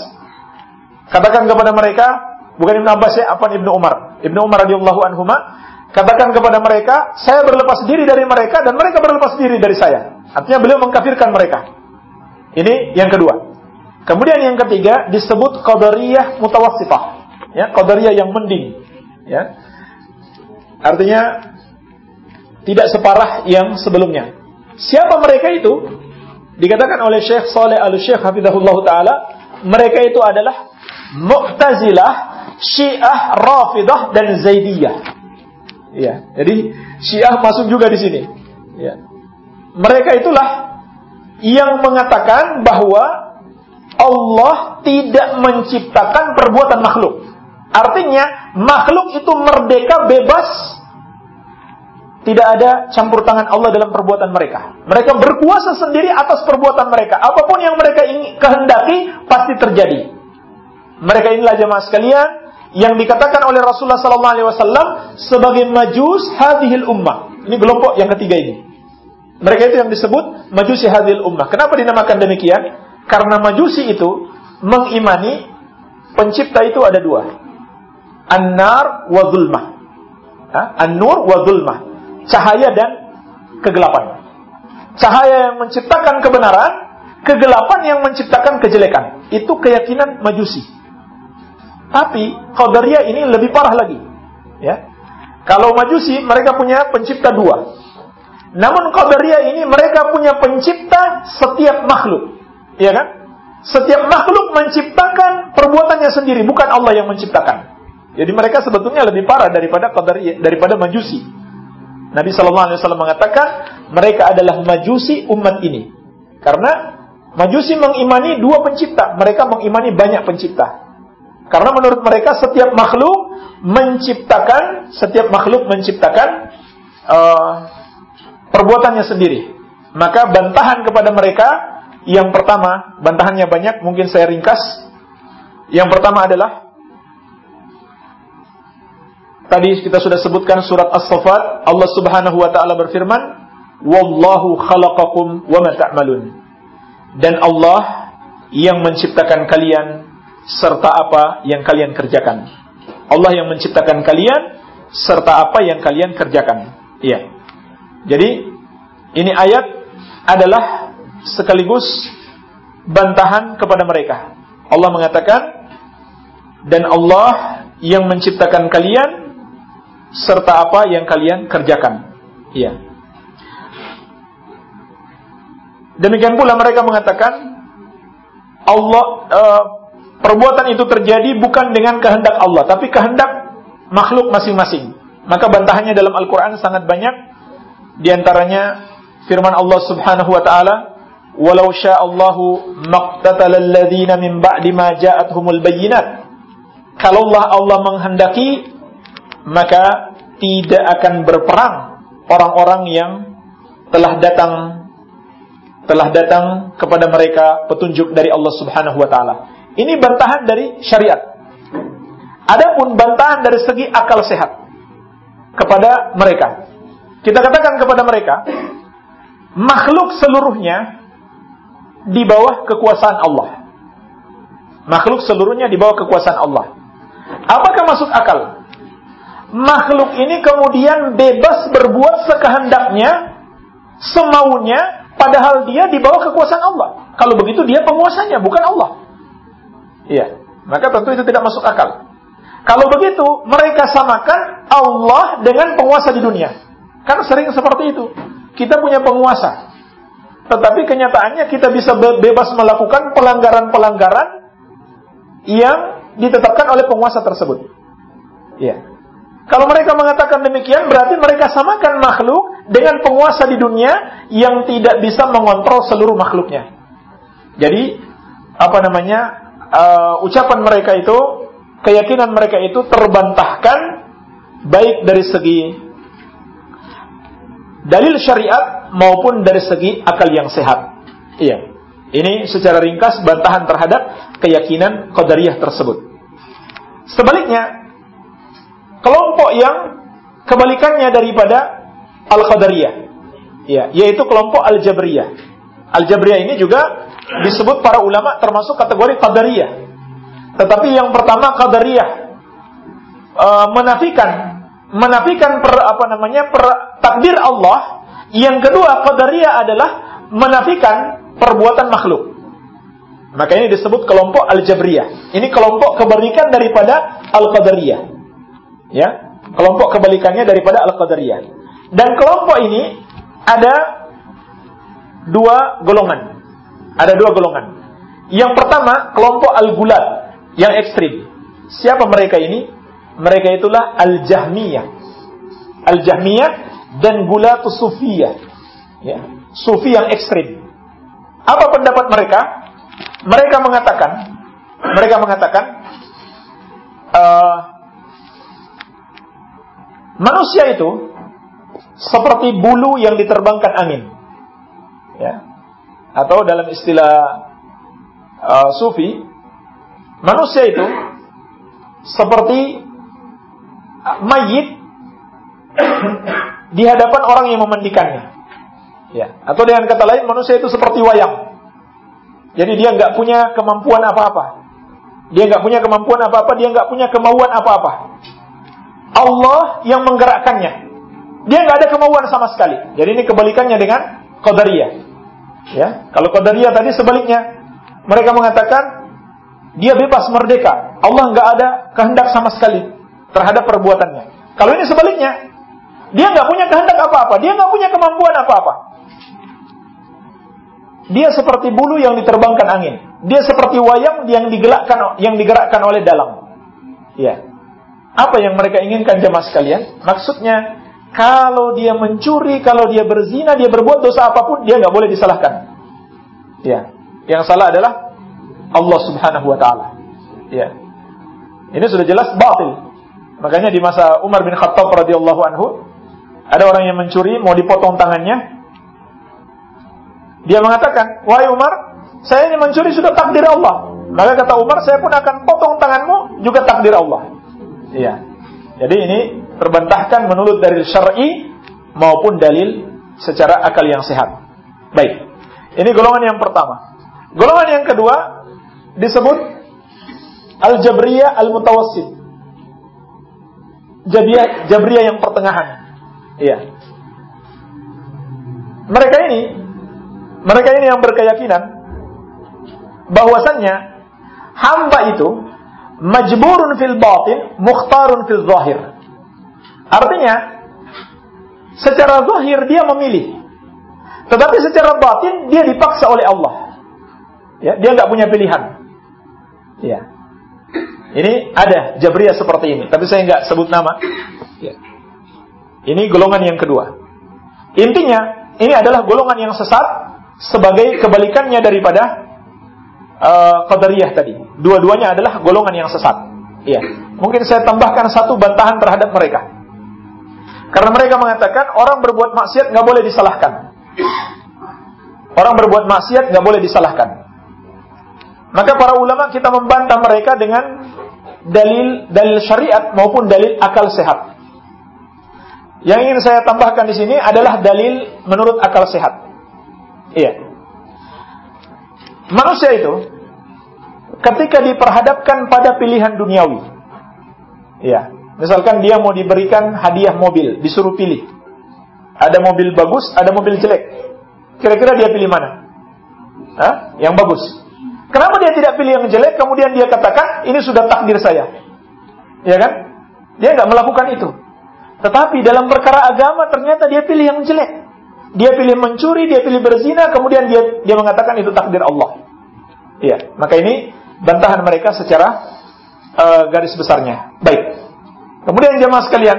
[SPEAKER 1] Katakan kepada mereka, bukan Ibnu Abbas ya, apa Ibnu Umar. Ibnu Umar radhiyallahu anhuma Katakan kepada mereka, saya berlepas diri dari mereka dan mereka berlepas diri dari saya. Artinya beliau mengkafirkan mereka. Ini yang kedua. Kemudian yang ketiga disebut qadariyah mutawassitah. Ya, qadariyah yang mending. Ya. Artinya tidak separah yang sebelumnya. Siapa mereka itu? Dikatakan oleh Syekh Saleh Al-Syekh Hafizahullah Ta'ala, mereka itu adalah Mu'tazilah, Syiah, Rafidah, dan Zaidiyah. Ya, jadi Syiah masuk juga di sini. Ya. Mereka itulah yang mengatakan bahwa Allah tidak menciptakan perbuatan makhluk. Artinya makhluk itu merdeka bebas tidak ada campur tangan Allah dalam perbuatan mereka. Mereka berkuasa sendiri atas perbuatan mereka. Apa pun yang mereka ingin kehendaki pasti terjadi. Mereka inilah jemaah sekalian yang dikatakan oleh Rasulullah SAW sebagai majus hadhil ummah. Ini kelompok yang ketiga ini. Mereka itu yang disebut majusi hadhil ummah. Kenapa dinamakan demikian? Karena majusi itu mengimani pencipta itu ada dua. An-nar wa zulmah. An-nur wa zulmah cahaya dan kegelapan. Cahaya yang menciptakan kebenaran, kegelapan yang menciptakan kejelekan. Itu keyakinan Majusi. Tapi Qadariyah ini lebih parah lagi. Ya. Kalau Majusi mereka punya pencipta dua. Namun Qadariyah ini mereka punya pencipta setiap makhluk. Ya kan? Setiap makhluk menciptakan perbuatannya sendiri, bukan Allah yang menciptakan. Jadi mereka sebetulnya lebih parah daripada Qadariyah, daripada Majusi. Nabi Shallallahu Alaihi Wasallam mengatakan mereka adalah majusi umat ini karena majusi mengimani dua pencipta, mereka mengimani banyak pencipta. Karena menurut mereka setiap makhluk menciptakan setiap makhluk menciptakan uh, perbuatannya sendiri. Maka bantahan kepada mereka yang pertama, bantahannya banyak, mungkin saya ringkas. Yang pertama adalah Tadi kita sudah sebutkan surat As-Saffat, Allah Subhanahu wa taala berfirman, "Wallahu khalaqakum wa ma ta'malun." Dan Allah yang menciptakan kalian serta apa yang kalian kerjakan. Allah yang menciptakan kalian serta apa yang kalian kerjakan. Iya. Jadi ini ayat adalah sekaligus bantahan kepada mereka. Allah mengatakan dan Allah yang menciptakan kalian serta apa yang kalian kerjakan. Iya. Demikian pula mereka mengatakan Allah uh, perbuatan itu terjadi bukan dengan kehendak Allah, tapi kehendak makhluk masing-masing. Maka bantahannya dalam Al-Qur'an sangat banyak di antaranya firman Allah Subhanahu wa taala, "Walau sya'allahu maqtatala alladziina min ba'di ma ja'atuhumul bayyinat." Kalaulah Allah menghendaki maka tidak akan berperang orang-orang yang telah datang telah datang kepada mereka petunjuk dari Allah Subhanahu wa taala. Ini bantahan dari syariat. Adapun bantahan dari segi akal sehat kepada mereka. Kita katakan kepada mereka, makhluk seluruhnya di bawah kekuasaan Allah. Makhluk seluruhnya di bawah kekuasaan Allah. Apakah masuk akal? makhluk ini kemudian bebas berbuat sekehendaknya, semaunya, padahal dia di bawah kekuasaan Allah. Kalau begitu dia penguasanya, bukan Allah. Iya, maka tentu itu tidak masuk akal. Kalau begitu, mereka samakan Allah dengan penguasa di dunia. Kan sering seperti itu. Kita punya penguasa. Tetapi kenyataannya kita bisa bebas melakukan pelanggaran-pelanggaran yang ditetapkan oleh penguasa tersebut. Iya. Kalau mereka mengatakan demikian, berarti mereka samakan makhluk dengan penguasa di dunia yang tidak bisa mengontrol seluruh makhluknya. Jadi, apa namanya, uh, ucapan mereka itu, keyakinan mereka itu terbantahkan baik dari segi dalil syariat maupun dari segi akal yang sehat. Iya. Ini secara ringkas bantahan terhadap keyakinan qadariyah tersebut. Sebaliknya, kelompok yang kebalikannya daripada Al-Qadariyah. Ya, yaitu kelompok Al-Jabriyah. Al-Jabriyah ini juga disebut para ulama termasuk kategori Qadariyah. Tetapi yang pertama Qadariyah e, menafikan menafikan per, apa namanya per, takdir Allah. Yang kedua Qadariyah adalah menafikan perbuatan makhluk. Maka ini disebut kelompok Al-Jabriyah. Ini kelompok kebalikan daripada Al-Qadariyah. Ya, kelompok kebalikannya daripada Al-Qadariyah. Dan kelompok ini ada dua golongan. Ada dua golongan. Yang pertama, kelompok Al-Gulat yang ekstrim. Siapa mereka ini? Mereka itulah Al-Jahmiyah. Al-Jahmiyah dan Gulatus Sufiyah. Ya, Sufi yang ekstrim. Apa pendapat mereka? Mereka mengatakan, mereka mengatakan, uh, Manusia itu seperti bulu yang diterbangkan angin. Ya. Atau dalam istilah uh, sufi, manusia itu seperti mayit di hadapan orang yang memandikannya. Ya. Atau dengan kata lain, manusia itu seperti wayang. Jadi dia nggak punya kemampuan apa-apa. Dia nggak punya kemampuan apa-apa, dia nggak punya kemauan apa-apa. Allah yang menggerakkannya. Dia nggak ada kemauan sama sekali. Jadi ini kebalikannya dengan Qadariyah. Ya, kalau Qadariyah tadi sebaliknya, mereka mengatakan dia bebas merdeka. Allah nggak ada kehendak sama sekali terhadap perbuatannya. Kalau ini sebaliknya, dia nggak punya kehendak apa-apa, dia nggak punya kemampuan apa-apa. Dia seperti bulu yang diterbangkan angin. Dia seperti wayang yang digerakkan yang digerakkan oleh dalam. Ya. Apa yang mereka inginkan jemaah sekalian? Maksudnya kalau dia mencuri, kalau dia berzina, dia berbuat dosa apa pun, dia nggak boleh disalahkan. Ya. Yang salah adalah Allah Subhanahu wa taala. Ya. Ini sudah jelas batil. Makanya di masa Umar bin Khattab radhiyallahu anhu ada orang yang mencuri mau dipotong tangannya, dia mengatakan, wahai Umar, saya ini mencuri sudah takdir Allah. Maka kata Umar, saya pun akan potong tanganmu juga takdir Allah. Iya. Jadi ini terbantahkan menurut dari syar'i maupun dalil secara akal yang sehat. Baik. Ini golongan yang pertama. Golongan yang kedua disebut al-jabriyah al-mutawassit. Jabriyah, jabriyah yang pertengahan. Iya. Mereka ini mereka ini yang berkeyakinan bahwasannya hamba itu majburun fil batin, mukhtarun fil zahir. Artinya, secara zahir dia memilih. Tetapi secara batin dia dipaksa oleh Allah. Ya, dia nggak punya pilihan. Ya. Ini ada Jabriyah seperti ini, tapi saya nggak sebut nama. Ya. Ini golongan yang kedua. Intinya, ini adalah golongan yang sesat sebagai kebalikannya daripada uh, qadariyah tadi. Dua-duanya adalah golongan yang sesat. Iya. Mungkin saya tambahkan satu bantahan terhadap mereka. Karena mereka mengatakan orang berbuat maksiat nggak boleh disalahkan. Orang berbuat maksiat nggak boleh disalahkan. Maka para ulama kita membantah mereka dengan dalil dalil syariat maupun dalil akal sehat. Yang ingin saya tambahkan di sini adalah dalil menurut akal sehat. Iya. Manusia itu ketika diperhadapkan pada pilihan duniawi. Iya. Misalkan dia mau diberikan hadiah mobil, disuruh pilih. Ada mobil bagus, ada mobil jelek. Kira-kira dia pilih mana? Hah? Yang bagus. Kenapa dia tidak pilih yang jelek, kemudian dia katakan, ini sudah takdir saya. Ya kan? Dia nggak melakukan itu. Tetapi dalam perkara agama ternyata dia pilih yang jelek. Dia pilih mencuri, dia pilih berzina, kemudian dia dia mengatakan itu takdir Allah. Iya, maka ini bantahan mereka secara uh, garis besarnya. Baik. Kemudian jemaah sekalian,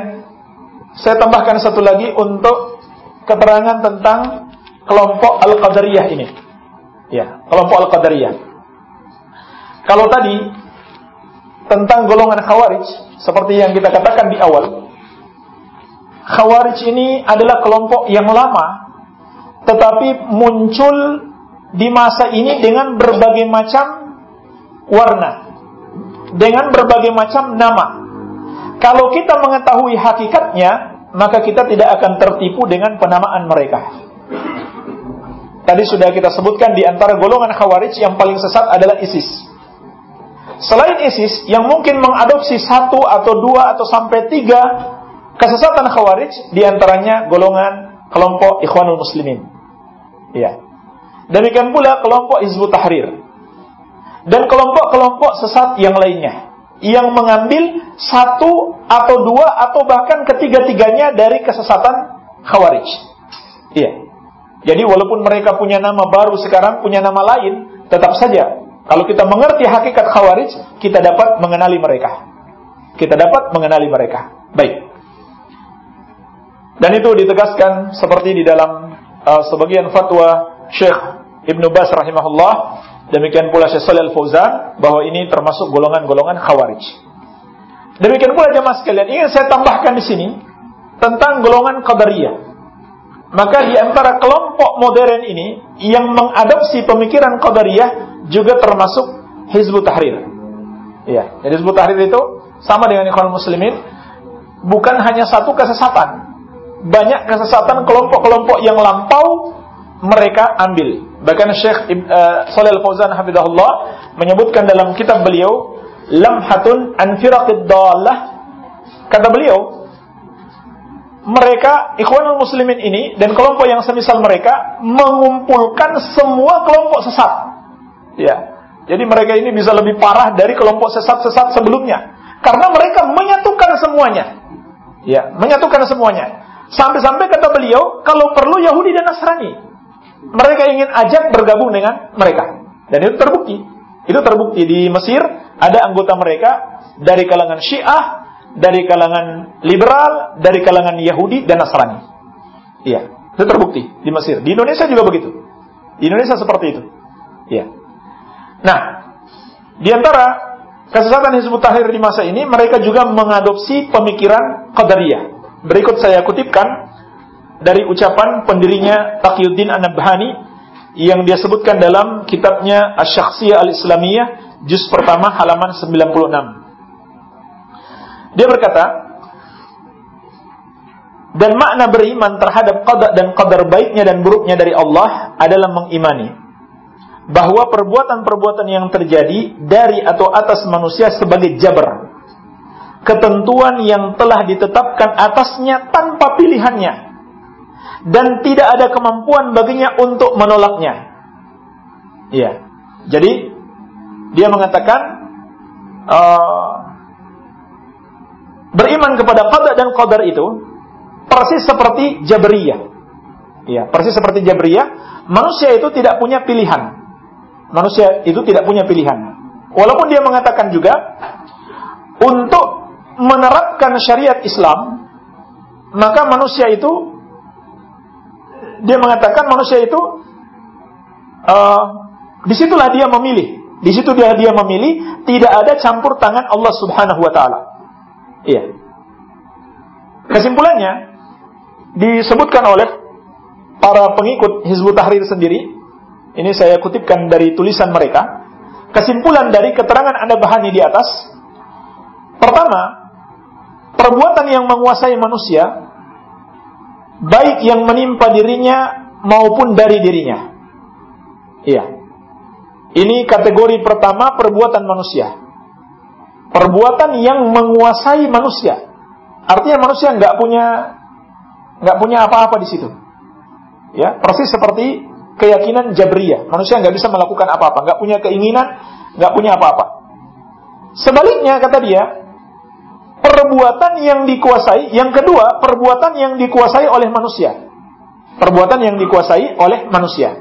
[SPEAKER 1] saya tambahkan satu lagi untuk keterangan tentang kelompok Al-Qadariyah ini. Ya, kelompok Al-Qadariyah. Kalau tadi tentang golongan Khawarij seperti yang kita katakan di awal, Khawarij ini adalah kelompok yang lama tetapi muncul di masa ini dengan berbagai macam warna, dengan berbagai macam nama. Kalau kita mengetahui hakikatnya, maka kita tidak akan tertipu dengan penamaan mereka. Tadi sudah kita sebutkan di antara golongan khawarij yang paling sesat adalah ISIS. Selain ISIS, yang mungkin mengadopsi satu atau dua atau sampai tiga kesesatan khawarij, di antaranya golongan kelompok Ikhwanul Muslimin. Ya. Demikian pula kelompok Hizbut Tahrir. Dan kelompok-kelompok sesat yang lainnya. Yang mengambil satu atau dua atau bahkan ketiga-tiganya dari kesesatan Khawarij. Iya. Jadi walaupun mereka punya nama baru sekarang, punya nama lain, tetap saja kalau kita mengerti hakikat Khawarij, kita dapat mengenali mereka. Kita dapat mengenali mereka. Baik. Dan itu ditegaskan seperti di dalam uh, sebagian fatwa Syekh Ibnu Bas rahimahullah demikian pula Syekh Shalal Fauzan bahwa ini termasuk golongan-golongan khawarij. Demikian pula jemaah sekalian, ingin saya tambahkan di sini tentang golongan Qadariyah. Maka di antara kelompok modern ini yang mengadopsi pemikiran Qadariyah juga termasuk Hizbut Tahrir. Ya, jadi Hizbut Tahrir itu sama dengan Ikhwan Muslimin, bukan hanya satu kesesatan. Banyak kesesatan kelompok-kelompok yang lampau mereka ambil. Bahkan Syekh uh, Shalal Fauzan hafizahullah menyebutkan dalam kitab beliau Lamhatun an firaqid kata beliau mereka ikhwanul muslimin ini dan kelompok yang semisal mereka mengumpulkan semua kelompok sesat. Ya. Jadi mereka ini bisa lebih parah dari kelompok sesat-sesat sebelumnya karena mereka menyatukan semuanya. Ya, menyatukan semuanya. Sampai-sampai kata beliau, kalau perlu Yahudi dan Nasrani mereka ingin ajak bergabung dengan mereka. Dan itu terbukti. Itu terbukti di Mesir ada anggota mereka dari kalangan Syiah dari kalangan liberal, dari kalangan Yahudi dan Nasrani. Iya, itu terbukti di Mesir. Di Indonesia juga begitu. Di Indonesia seperti itu. Iya. Nah, di antara kesesatan Hizbut Tahrir di masa ini, mereka juga mengadopsi pemikiran Qadariyah. Berikut saya kutipkan dari ucapan pendirinya Taqiyuddin An-Nabhani yang dia sebutkan dalam kitabnya Asy-Syakhsiyah Al-Islamiyah juz pertama halaman 96. Dia berkata, dan makna beriman terhadap qada dan qadar baiknya dan buruknya dari Allah adalah mengimani bahwa perbuatan-perbuatan yang terjadi dari atau atas manusia sebagai jabar ketentuan yang telah ditetapkan atasnya tanpa pilihannya dan tidak ada kemampuan baginya untuk menolaknya. Iya. Jadi dia mengatakan uh, beriman kepada qada dan qadar itu persis seperti Jabriyah. Ya, persis seperti Jabriyah, manusia itu tidak punya pilihan. Manusia itu tidak punya pilihan. Walaupun dia mengatakan juga untuk menerapkan syariat Islam, maka manusia itu dia mengatakan manusia itu uh, di situlah dia memilih. Di situ dia dia memilih, tidak ada campur tangan Allah Subhanahu wa taala. Iya. Kesimpulannya disebutkan oleh para pengikut Hizbut Tahrir sendiri. Ini saya kutipkan dari tulisan mereka. Kesimpulan dari keterangan Anda bahani di atas. Pertama, perbuatan yang menguasai manusia baik yang menimpa dirinya maupun dari dirinya. Iya. Ini kategori pertama perbuatan manusia perbuatan yang menguasai manusia. Artinya manusia nggak punya nggak punya apa-apa di situ. Ya, persis seperti keyakinan Jabriyah. Manusia nggak bisa melakukan apa-apa, nggak punya keinginan, nggak punya apa-apa. Sebaliknya kata dia, perbuatan yang dikuasai, yang kedua, perbuatan yang dikuasai oleh manusia. Perbuatan yang dikuasai oleh manusia.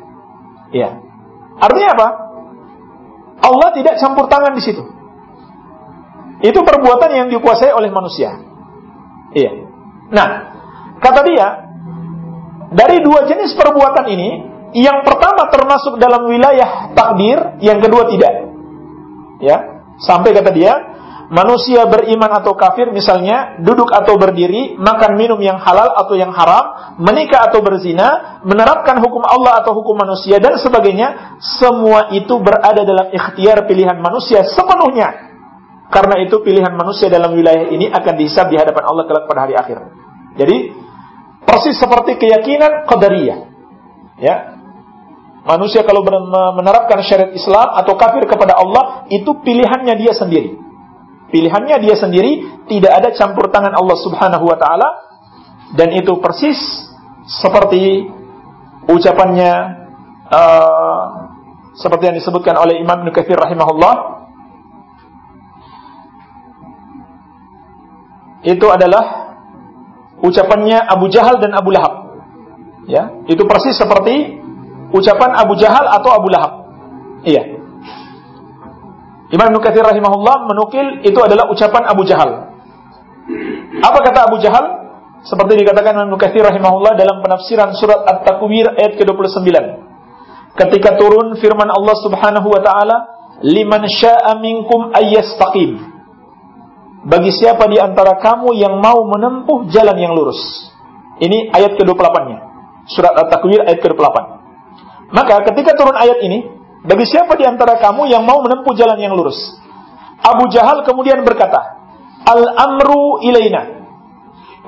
[SPEAKER 1] Ya. Artinya apa? Allah tidak campur tangan di situ. Itu perbuatan yang dikuasai oleh manusia. Iya. Nah, kata dia, dari dua jenis perbuatan ini, yang pertama termasuk dalam wilayah takdir, yang kedua tidak. Ya, sampai kata dia, manusia beriman atau kafir misalnya duduk atau berdiri, makan minum yang halal atau yang haram, menikah atau berzina, menerapkan hukum Allah atau hukum manusia dan sebagainya, semua itu berada dalam ikhtiar pilihan manusia sepenuhnya. Karena itu pilihan manusia dalam wilayah ini akan dihisab di hadapan Allah kelak pada hari akhir. Jadi persis seperti keyakinan qadariyah. Ya. Manusia kalau menerapkan syariat Islam atau kafir kepada Allah itu pilihannya dia sendiri. Pilihannya dia sendiri tidak ada campur tangan Allah Subhanahu wa taala dan itu persis seperti ucapannya uh, seperti yang disebutkan oleh Imam Ibnu Katsir rahimahullah itu adalah ucapannya Abu Jahal dan Abu Lahab. Ya, itu persis seperti ucapan Abu Jahal atau Abu Lahab. Iya. Imam Nukathir rahimahullah menukil itu adalah ucapan Abu Jahal. Apa kata Abu Jahal? Seperti dikatakan Imam Nukathir rahimahullah dalam penafsiran surat At-Takwir ayat ke-29. Ketika turun firman Allah Subhanahu wa taala, "Liman syaa'a minkum ayyastaqim." bagi siapa di antara kamu yang mau menempuh jalan yang lurus. Ini ayat ke-28-nya. Surat At-Takwir ayat ke-28. Maka ketika turun ayat ini, bagi siapa di antara kamu yang mau menempuh jalan yang lurus? Abu Jahal kemudian berkata, Al-amru ilaina.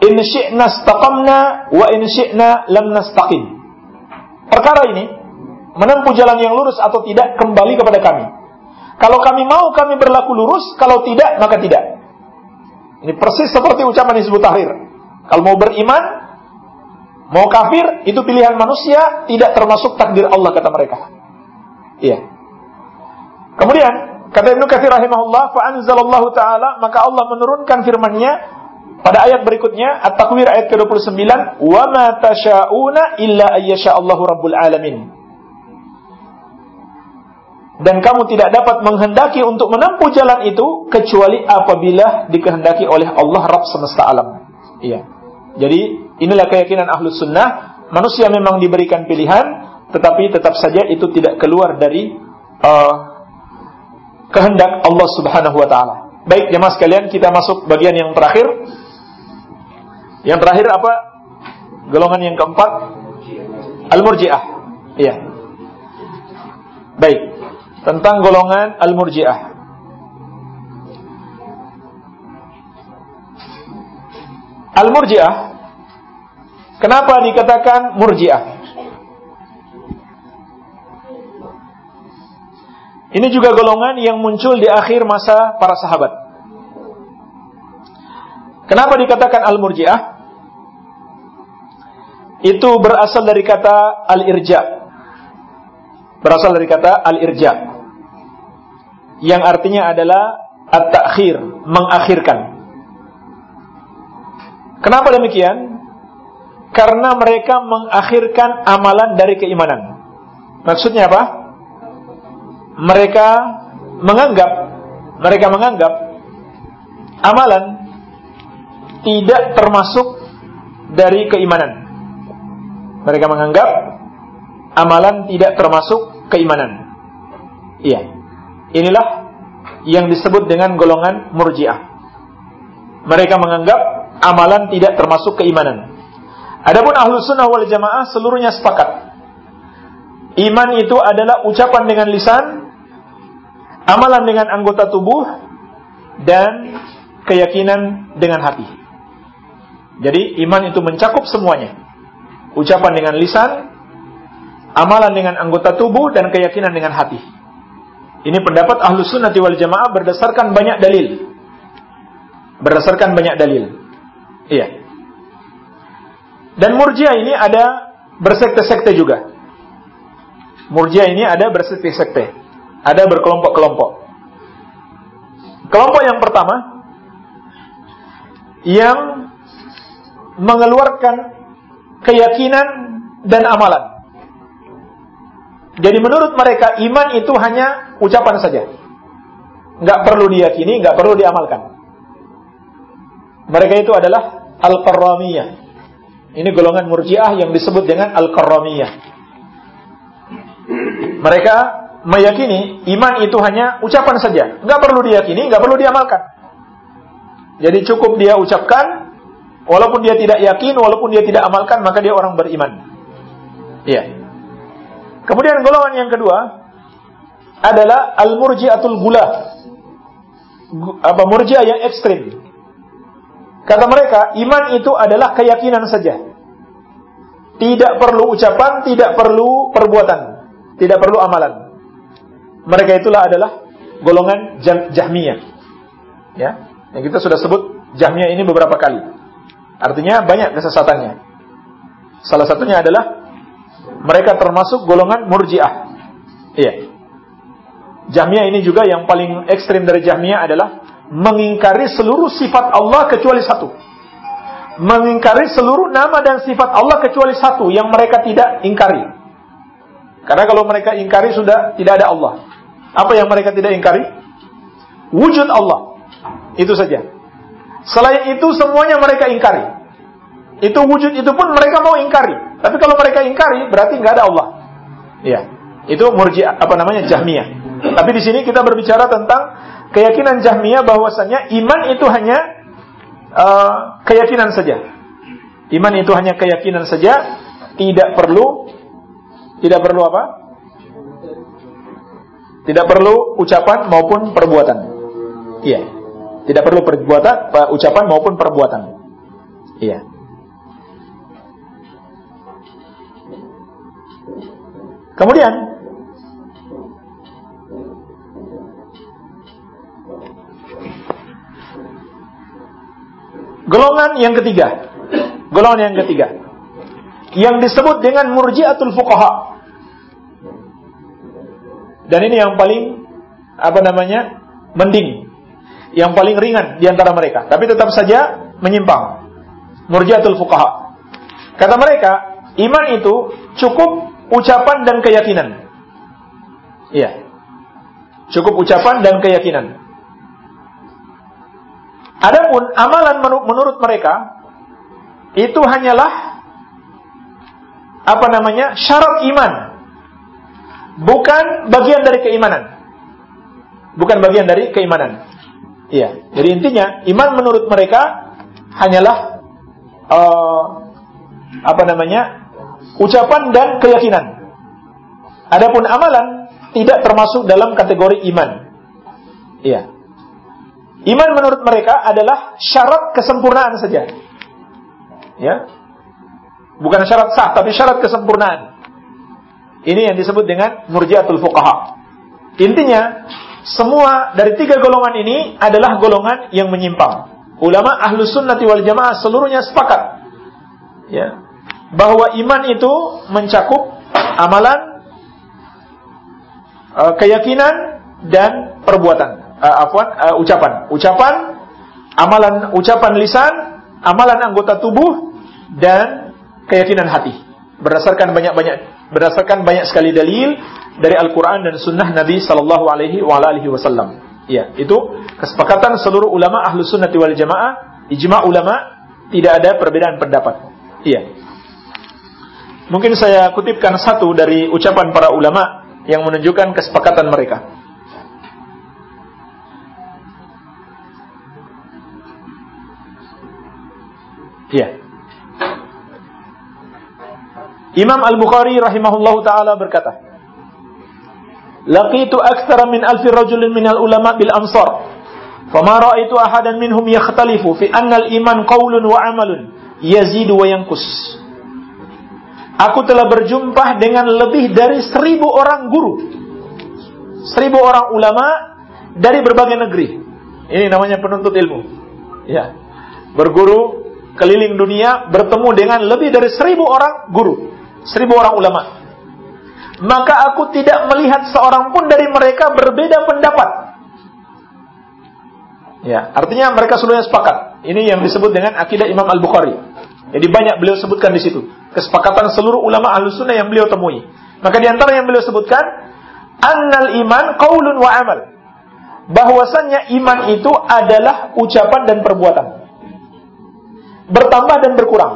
[SPEAKER 1] In syi'na istaqamna wa in syi'na lam nastaqim. Perkara ini, menempuh jalan yang lurus atau tidak, kembali kepada kami. Kalau kami mau, kami berlaku lurus. Kalau tidak, maka tidak. Ini persis seperti ucapan Hizbut Tahrir. Kalau mau beriman, mau kafir, itu pilihan manusia, tidak termasuk takdir Allah kata mereka. Iya. Kemudian, kata Ibnu Katsir rahimahullah, fa anzalallahu taala, maka Allah menurunkan firman-Nya pada ayat berikutnya, At-Takwir ayat ke-29, "Wa ma tasyauna illa ayyasha Allahu rabbul alamin." dan kamu tidak dapat menghendaki untuk menempuh jalan itu kecuali apabila dikehendaki oleh Allah Rabb semesta alam. Iya. Jadi inilah keyakinan ahlus sunnah. Manusia memang diberikan pilihan, tetapi tetap saja itu tidak keluar dari uh, kehendak Allah Subhanahu Wa Taala. Baik jemaah sekalian, kita masuk bagian yang terakhir. Yang terakhir apa? Golongan yang keempat, al-murji'ah. Iya. Baik tentang golongan Al-Murji'ah. Al-Murji'ah Kenapa dikatakan Murji'ah? Ini juga golongan yang muncul di akhir masa para sahabat. Kenapa dikatakan Al-Murji'ah? Itu berasal dari kata Al-Irja. Berasal dari kata Al-Irja yang artinya adalah at-takhir, mengakhirkan. Kenapa demikian? Karena mereka mengakhirkan amalan dari keimanan. Maksudnya apa? Mereka menganggap mereka menganggap amalan tidak termasuk dari keimanan. Mereka menganggap amalan tidak termasuk keimanan. Iya. Inilah yang disebut dengan golongan murjiah. Mereka menganggap amalan tidak termasuk keimanan. Adapun ahlu sunnah wal jamaah seluruhnya sepakat. Iman itu adalah ucapan dengan lisan, amalan dengan anggota tubuh, dan keyakinan dengan hati. Jadi iman itu mencakup semuanya. Ucapan dengan lisan, amalan dengan anggota tubuh, dan keyakinan dengan hati. Ini pendapat ahlu sunnati wal jamaah berdasarkan banyak dalil. Berdasarkan banyak dalil. Iya. Dan murjia ini ada bersekte-sekte juga. Murjia ini ada bersekte-sekte. Ada berkelompok-kelompok. Kelompok yang pertama yang mengeluarkan keyakinan dan amalan. Jadi menurut mereka iman itu hanya ucapan saja. Nggak perlu diyakini, nggak perlu diamalkan. Mereka itu adalah Al-Qarramiyah. Ini golongan murjiah yang disebut dengan Al-Qarramiyah. Mereka meyakini iman itu hanya ucapan saja. Nggak perlu diyakini, nggak perlu diamalkan. Jadi cukup dia ucapkan, walaupun dia tidak yakin, walaupun dia tidak amalkan, maka dia orang beriman. Iya. Kemudian golongan yang kedua adalah al-murji'atul gula. Apa murji'ah yang ekstrim. Kata mereka, iman itu adalah keyakinan saja. Tidak perlu ucapan, tidak perlu perbuatan, tidak perlu amalan. Mereka itulah adalah golongan Jahmiyah. Ya, yang kita sudah sebut Jahmiyah ini beberapa kali. Artinya banyak kesesatannya. Salah satunya adalah mereka termasuk golongan murjiah. Iya. Jahmiyah ini juga yang paling ekstrim dari Jahmiyah adalah mengingkari seluruh sifat Allah kecuali satu. Mengingkari seluruh nama dan sifat Allah kecuali satu yang mereka tidak ingkari. Karena kalau mereka ingkari sudah tidak ada Allah. Apa yang mereka tidak ingkari? Wujud Allah. Itu saja. Selain itu semuanya mereka ingkari. Itu wujud itu pun mereka mau ingkari. Tapi kalau mereka ingkari berarti nggak ada Allah. Iya. Itu murji apa namanya Jahmiyah. Tapi di sini kita berbicara tentang keyakinan Jahmiyah bahwasanya iman itu hanya uh, keyakinan saja. Iman itu hanya keyakinan saja, tidak perlu tidak perlu apa? Tidak perlu ucapan maupun perbuatan. Iya. Tidak perlu perbuatan, ucapan maupun perbuatan. Iya. Kemudian golongan yang ketiga. Golongan yang ketiga yang disebut dengan murjiatul fuqaha. Dan ini yang paling apa namanya? mending. Yang paling ringan di antara mereka, tapi tetap saja menyimpang. Murjiatul fuqaha. Kata mereka, iman itu cukup ucapan dan keyakinan. Iya. Cukup ucapan dan keyakinan. Adapun amalan menurut mereka itu hanyalah apa namanya? syarat iman. Bukan bagian dari keimanan. Bukan bagian dari keimanan. Iya. Jadi intinya iman menurut mereka hanyalah uh, apa namanya? ucapan dan keyakinan. Adapun amalan tidak termasuk dalam kategori iman. Iya. Iman menurut mereka adalah syarat kesempurnaan saja. Ya. Bukan syarat sah, tapi syarat kesempurnaan. Ini yang disebut dengan murjiatul fuqaha. Intinya, semua dari tiga golongan ini adalah golongan yang menyimpang. Ulama ahlu sunnati wal jamaah seluruhnya sepakat. Ya, bahwa iman itu mencakup amalan, uh, keyakinan dan perbuatan. Uh, afwan, uh, ucapan. Ucapan, amalan ucapan lisan, amalan anggota tubuh dan keyakinan hati. Berdasarkan banyak-banyak berdasarkan banyak sekali dalil dari Al-Qur'an dan sunnah Nabi sallallahu alaihi wasallam. Ya, itu kesepakatan seluruh ulama ahlu sunnati wal jamaah, ijma ulama, tidak ada perbedaan pendapat. Iya. Mungkin saya kutipkan satu dari ucapan para ulama yang menunjukkan kesepakatan mereka. Ya. Imam Al-Bukhari rahimahullahu taala berkata, "Laqitu aktsara min alfi rajulin min al-ulama bil ansar, fama ra'aitu ahadan minhum yakhtalifu fi anna al-iman qawlun wa amalun yazidu wa yanqus." Aku telah berjumpa dengan lebih dari seribu orang guru. Seribu orang ulama dari berbagai negeri. Ini namanya penuntut ilmu. Ya. Berguru keliling dunia bertemu dengan lebih dari seribu orang guru. Seribu orang ulama. Maka aku tidak melihat seorang pun dari mereka berbeda pendapat. Ya, artinya mereka seluruhnya sepakat. Ini yang disebut dengan akidah Imam Al-Bukhari. Jadi banyak beliau sebutkan di situ kesepakatan seluruh ulama ahlu sunnah yang beliau temui. Maka di antara yang beliau sebutkan, annal iman qaulun wa amal. Bahwasannya iman itu adalah ucapan dan perbuatan. Bertambah dan berkurang.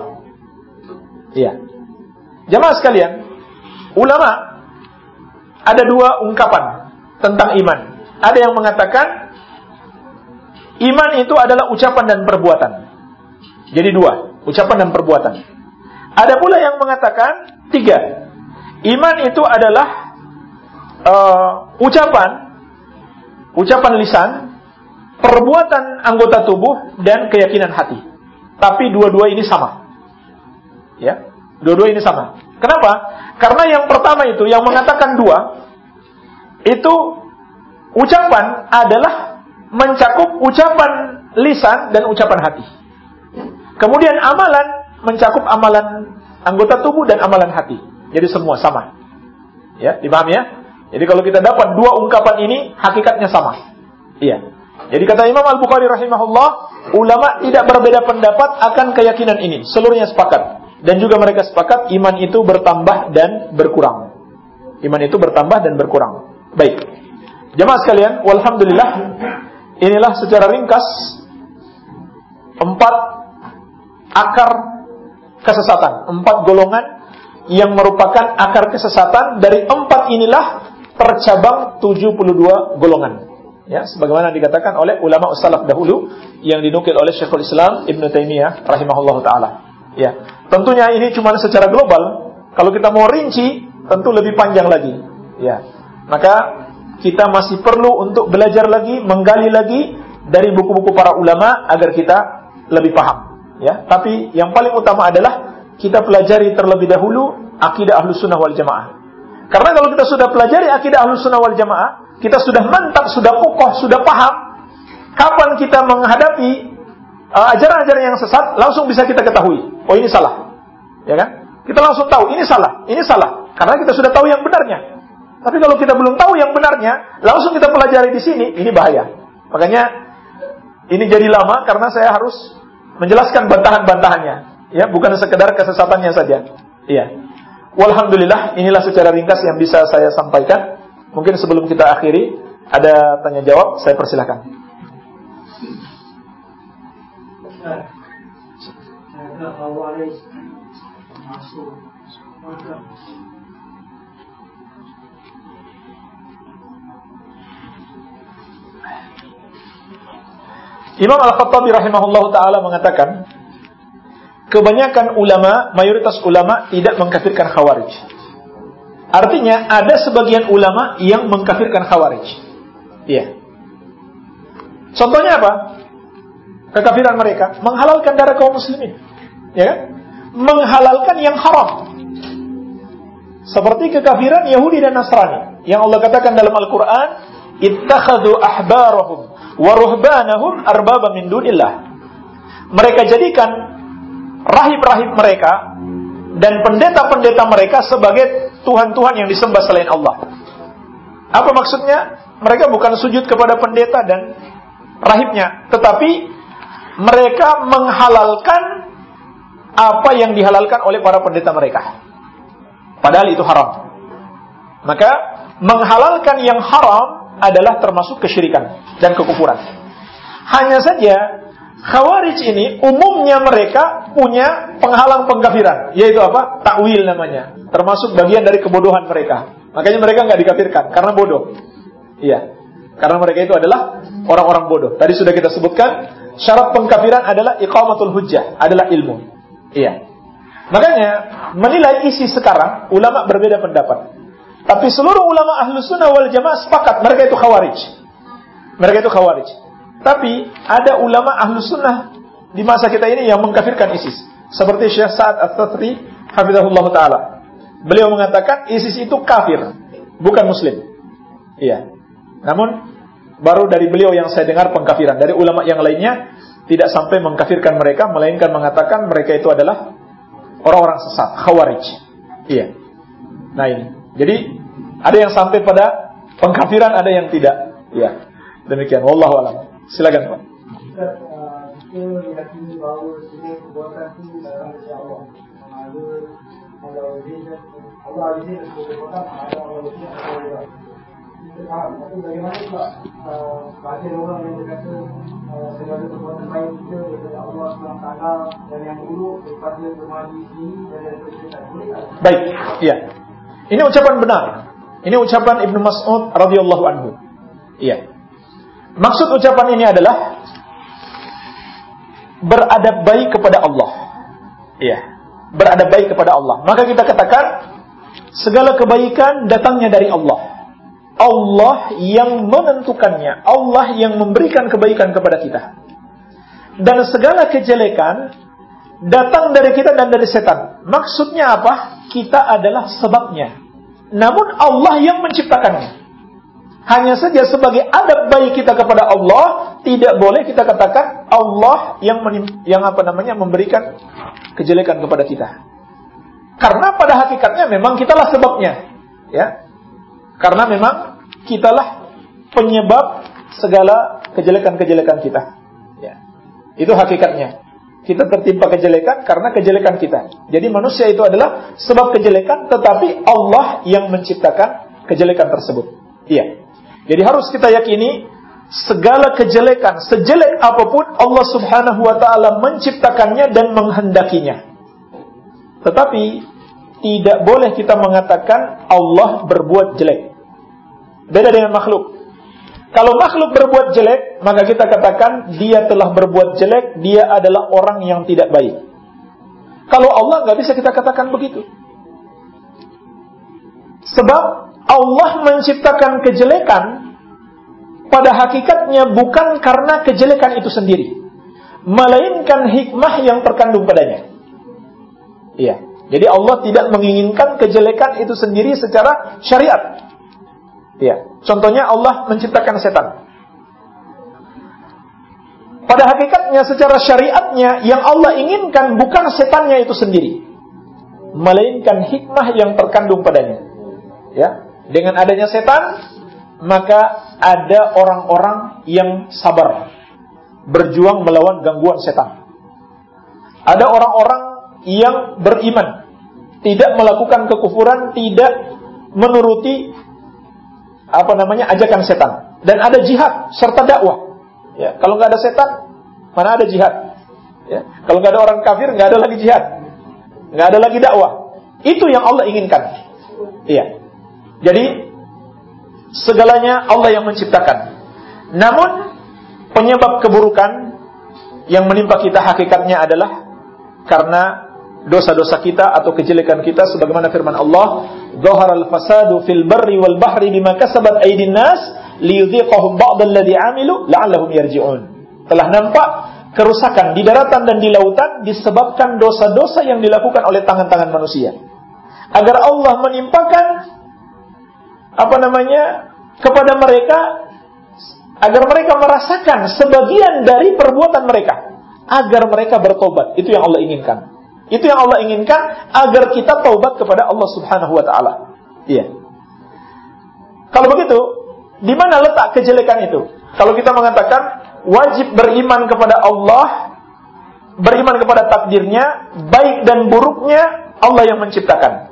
[SPEAKER 1] Iya. Jamaah sekalian, ulama ada dua ungkapan tentang iman. Ada yang mengatakan iman itu adalah ucapan dan perbuatan. Jadi dua, ucapan dan perbuatan. Ada pula yang mengatakan tiga. Iman itu adalah uh, ucapan, ucapan lisan, perbuatan anggota tubuh dan keyakinan hati. Tapi dua-dua ini sama. Ya, dua-dua ini sama. Kenapa? Karena yang pertama itu yang mengatakan dua itu ucapan adalah mencakup ucapan lisan dan ucapan hati. Kemudian amalan mencakup amalan anggota tubuh dan amalan hati. Jadi semua sama. Ya, dipahami ya? Jadi kalau kita dapat dua ungkapan ini, hakikatnya sama. Iya. Jadi kata Imam Al-Bukhari rahimahullah, ulama tidak berbeda pendapat akan keyakinan ini. Seluruhnya sepakat. Dan juga mereka sepakat iman itu bertambah dan berkurang. Iman itu bertambah dan berkurang. Baik. Jemaah sekalian, walhamdulillah, inilah secara ringkas empat akar kesesatan. Empat golongan yang merupakan akar kesesatan dari empat inilah tercabang 72 golongan. Ya, sebagaimana dikatakan oleh ulama salaf dahulu yang dinukil oleh Syekhul Islam Ibn Taimiyah rahimahullah taala. Ya, tentunya ini cuma secara global. Kalau kita mau rinci, tentu lebih panjang lagi. Ya, maka kita masih perlu untuk belajar lagi, menggali lagi dari buku-buku para ulama agar kita lebih paham. Ya, tapi yang paling utama adalah kita pelajari terlebih dahulu akidah ahlu sunnah wal jamaah. Karena kalau kita sudah pelajari akidah ahlu sunnah wal jamaah, kita sudah mantap, sudah kokoh, sudah paham, kapan kita menghadapi ajaran-ajaran uh, yang sesat, langsung bisa kita ketahui, oh ini salah. Ya kan? Kita langsung tahu ini salah, ini salah. Karena kita sudah tahu yang benarnya. Tapi kalau kita belum tahu yang benarnya, langsung kita pelajari di sini, ini bahaya. Makanya ini jadi lama karena saya harus menjelaskan bantahan-bantahannya, ya, bukan sekedar kesesatannya saja. Iya. Walhamdulillah, inilah secara ringkas yang bisa saya sampaikan. Mungkin sebelum kita akhiri, ada tanya jawab, saya persilahkan. Imam Al-Khattabi rahimahullah taala mengatakan kebanyakan ulama, mayoritas ulama tidak mengkafirkan Khawarij. Artinya ada sebagian ulama yang mengkafirkan Khawarij. Iya. Contohnya apa? Kekafiran mereka menghalalkan darah kaum muslimin. Ya kan? Menghalalkan yang haram. Seperti kekafiran Yahudi dan Nasrani yang Allah katakan dalam Al-Qur'an, "Ittakhadhu ahbarahum wa ruhbanahum arbaba min dunillah." Mereka jadikan rahib-rahib mereka dan pendeta-pendeta mereka sebagai tuhan-tuhan yang disembah selain Allah. Apa maksudnya? Mereka bukan sujud kepada pendeta dan rahibnya, tetapi mereka menghalalkan apa yang dihalalkan oleh para pendeta mereka. Padahal itu haram. Maka menghalalkan yang haram adalah termasuk kesyirikan dan kekufuran. Hanya saja Khawarij ini umumnya mereka punya penghalang pengkafiran, yaitu apa? Takwil namanya. Termasuk bagian dari kebodohan mereka. Makanya mereka nggak dikafirkan karena bodoh. Iya. Karena mereka itu adalah orang-orang bodoh. Tadi sudah kita sebutkan syarat pengkafiran adalah iqamatul hujjah, adalah ilmu. Iya. Makanya menilai isi sekarang ulama berbeda pendapat. Tapi seluruh ulama ahlu sunnah wal jamaah sepakat mereka itu khawarij. Mereka itu khawarij. Tapi ada ulama ahlu sunnah di masa kita ini yang mengkafirkan ISIS. Seperti Syekh Sa'ad At-Tatri, Hafizahullah Ta'ala. Beliau mengatakan ISIS itu kafir, bukan muslim. Iya. Namun, baru dari beliau yang saya dengar pengkafiran. Dari ulama yang lainnya, tidak sampai mengkafirkan mereka, melainkan mengatakan mereka itu adalah orang-orang sesat, khawarij. Iya. Nah ini. Jadi, ada yang sampai pada pengkafiran, ada yang tidak. Iya. Demikian. Wallahu a'lam. Silakan Pak.
[SPEAKER 2] Allah. Bagaimana orang yang baik dan yang dan?
[SPEAKER 1] Baik, iya. Ini ucapan benar. Ini ucapan Ibnu Mas'ud radhiyallahu anhu. Iya. Maksud ucapan ini adalah beradab baik kepada Allah. Iya, beradab baik kepada Allah. Maka kita katakan segala kebaikan datangnya dari Allah. Allah yang menentukannya, Allah yang memberikan kebaikan kepada kita. Dan segala kejelekan datang dari kita dan dari setan. Maksudnya apa? Kita adalah sebabnya. Namun Allah yang menciptakannya. Hanya saja sebagai adab baik kita kepada Allah, tidak boleh kita katakan Allah yang yang apa namanya memberikan kejelekan kepada kita. Karena pada hakikatnya memang kitalah sebabnya, ya. Karena memang kitalah penyebab segala kejelekan-kejelekan kita. Ya. Itu hakikatnya. Kita tertimpa kejelekan karena kejelekan kita. Jadi manusia itu adalah sebab kejelekan, tetapi Allah yang menciptakan kejelekan tersebut. Iya. Jadi harus kita yakini segala kejelekan, sejelek apa pun Allah Subhanahu wa taala menciptakannya dan menghendakinya. Tetapi tidak boleh kita mengatakan Allah berbuat jelek. Beda dengan makhluk. Kalau makhluk berbuat jelek, maka kita katakan dia telah berbuat jelek, dia adalah orang yang tidak baik. Kalau Allah nggak bisa kita katakan begitu. Sebab Allah menciptakan kejelekan pada hakikatnya bukan karena kejelekan itu sendiri, melainkan hikmah yang terkandung padanya. Iya. Jadi Allah tidak menginginkan kejelekan itu sendiri secara syariat. Iya. Contohnya Allah menciptakan setan. Pada hakikatnya secara syariatnya yang Allah inginkan bukan setannya itu sendiri, melainkan hikmah yang terkandung padanya. Ya, dengan adanya setan maka ada orang-orang yang sabar berjuang melawan gangguan setan. Ada orang-orang yang beriman, tidak melakukan kekufuran, tidak menuruti apa namanya ajakan setan dan ada jihad serta dakwah. Ya, kalau nggak ada setan, mana ada jihad? Ya, kalau nggak ada orang kafir, nggak ada lagi jihad, nggak ada lagi dakwah. Itu yang Allah inginkan. Iya. Jadi segalanya Allah yang menciptakan. Namun penyebab keburukan yang menimpa kita hakikatnya adalah karena dosa-dosa kita atau kejelekan kita sebagaimana firman Allah, al fasadu fil barri wal bahri bima kasabat aydin nas liyudhiqahum ba'd alladhi 'amilu la'allahum yarji'un." Telah nampak kerusakan di daratan dan di lautan disebabkan dosa-dosa yang dilakukan oleh tangan-tangan manusia. Agar Allah menimpakan apa namanya kepada mereka agar mereka merasakan sebagian dari perbuatan mereka agar mereka bertobat itu yang Allah inginkan itu yang Allah inginkan agar kita taubat kepada Allah Subhanahu wa taala iya kalau begitu di mana letak kejelekan itu kalau kita mengatakan wajib beriman kepada Allah beriman kepada takdirnya baik dan buruknya Allah yang menciptakan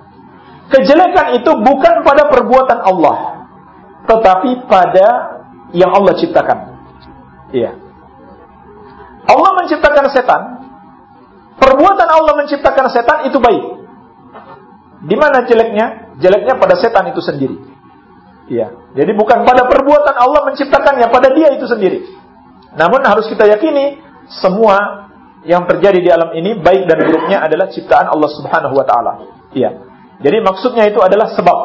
[SPEAKER 1] Kejelekan itu bukan pada perbuatan Allah, tetapi pada yang Allah ciptakan. Iya. Allah menciptakan setan. Perbuatan Allah menciptakan setan itu baik. Di mana jeleknya? Jeleknya pada setan itu sendiri. Iya. Jadi bukan pada perbuatan Allah menciptakannya, pada dia itu sendiri. Namun harus kita yakini semua yang terjadi di alam ini baik dan buruknya adalah ciptaan Allah Subhanahu wa taala. Iya. Jadi maksudnya itu adalah sebab.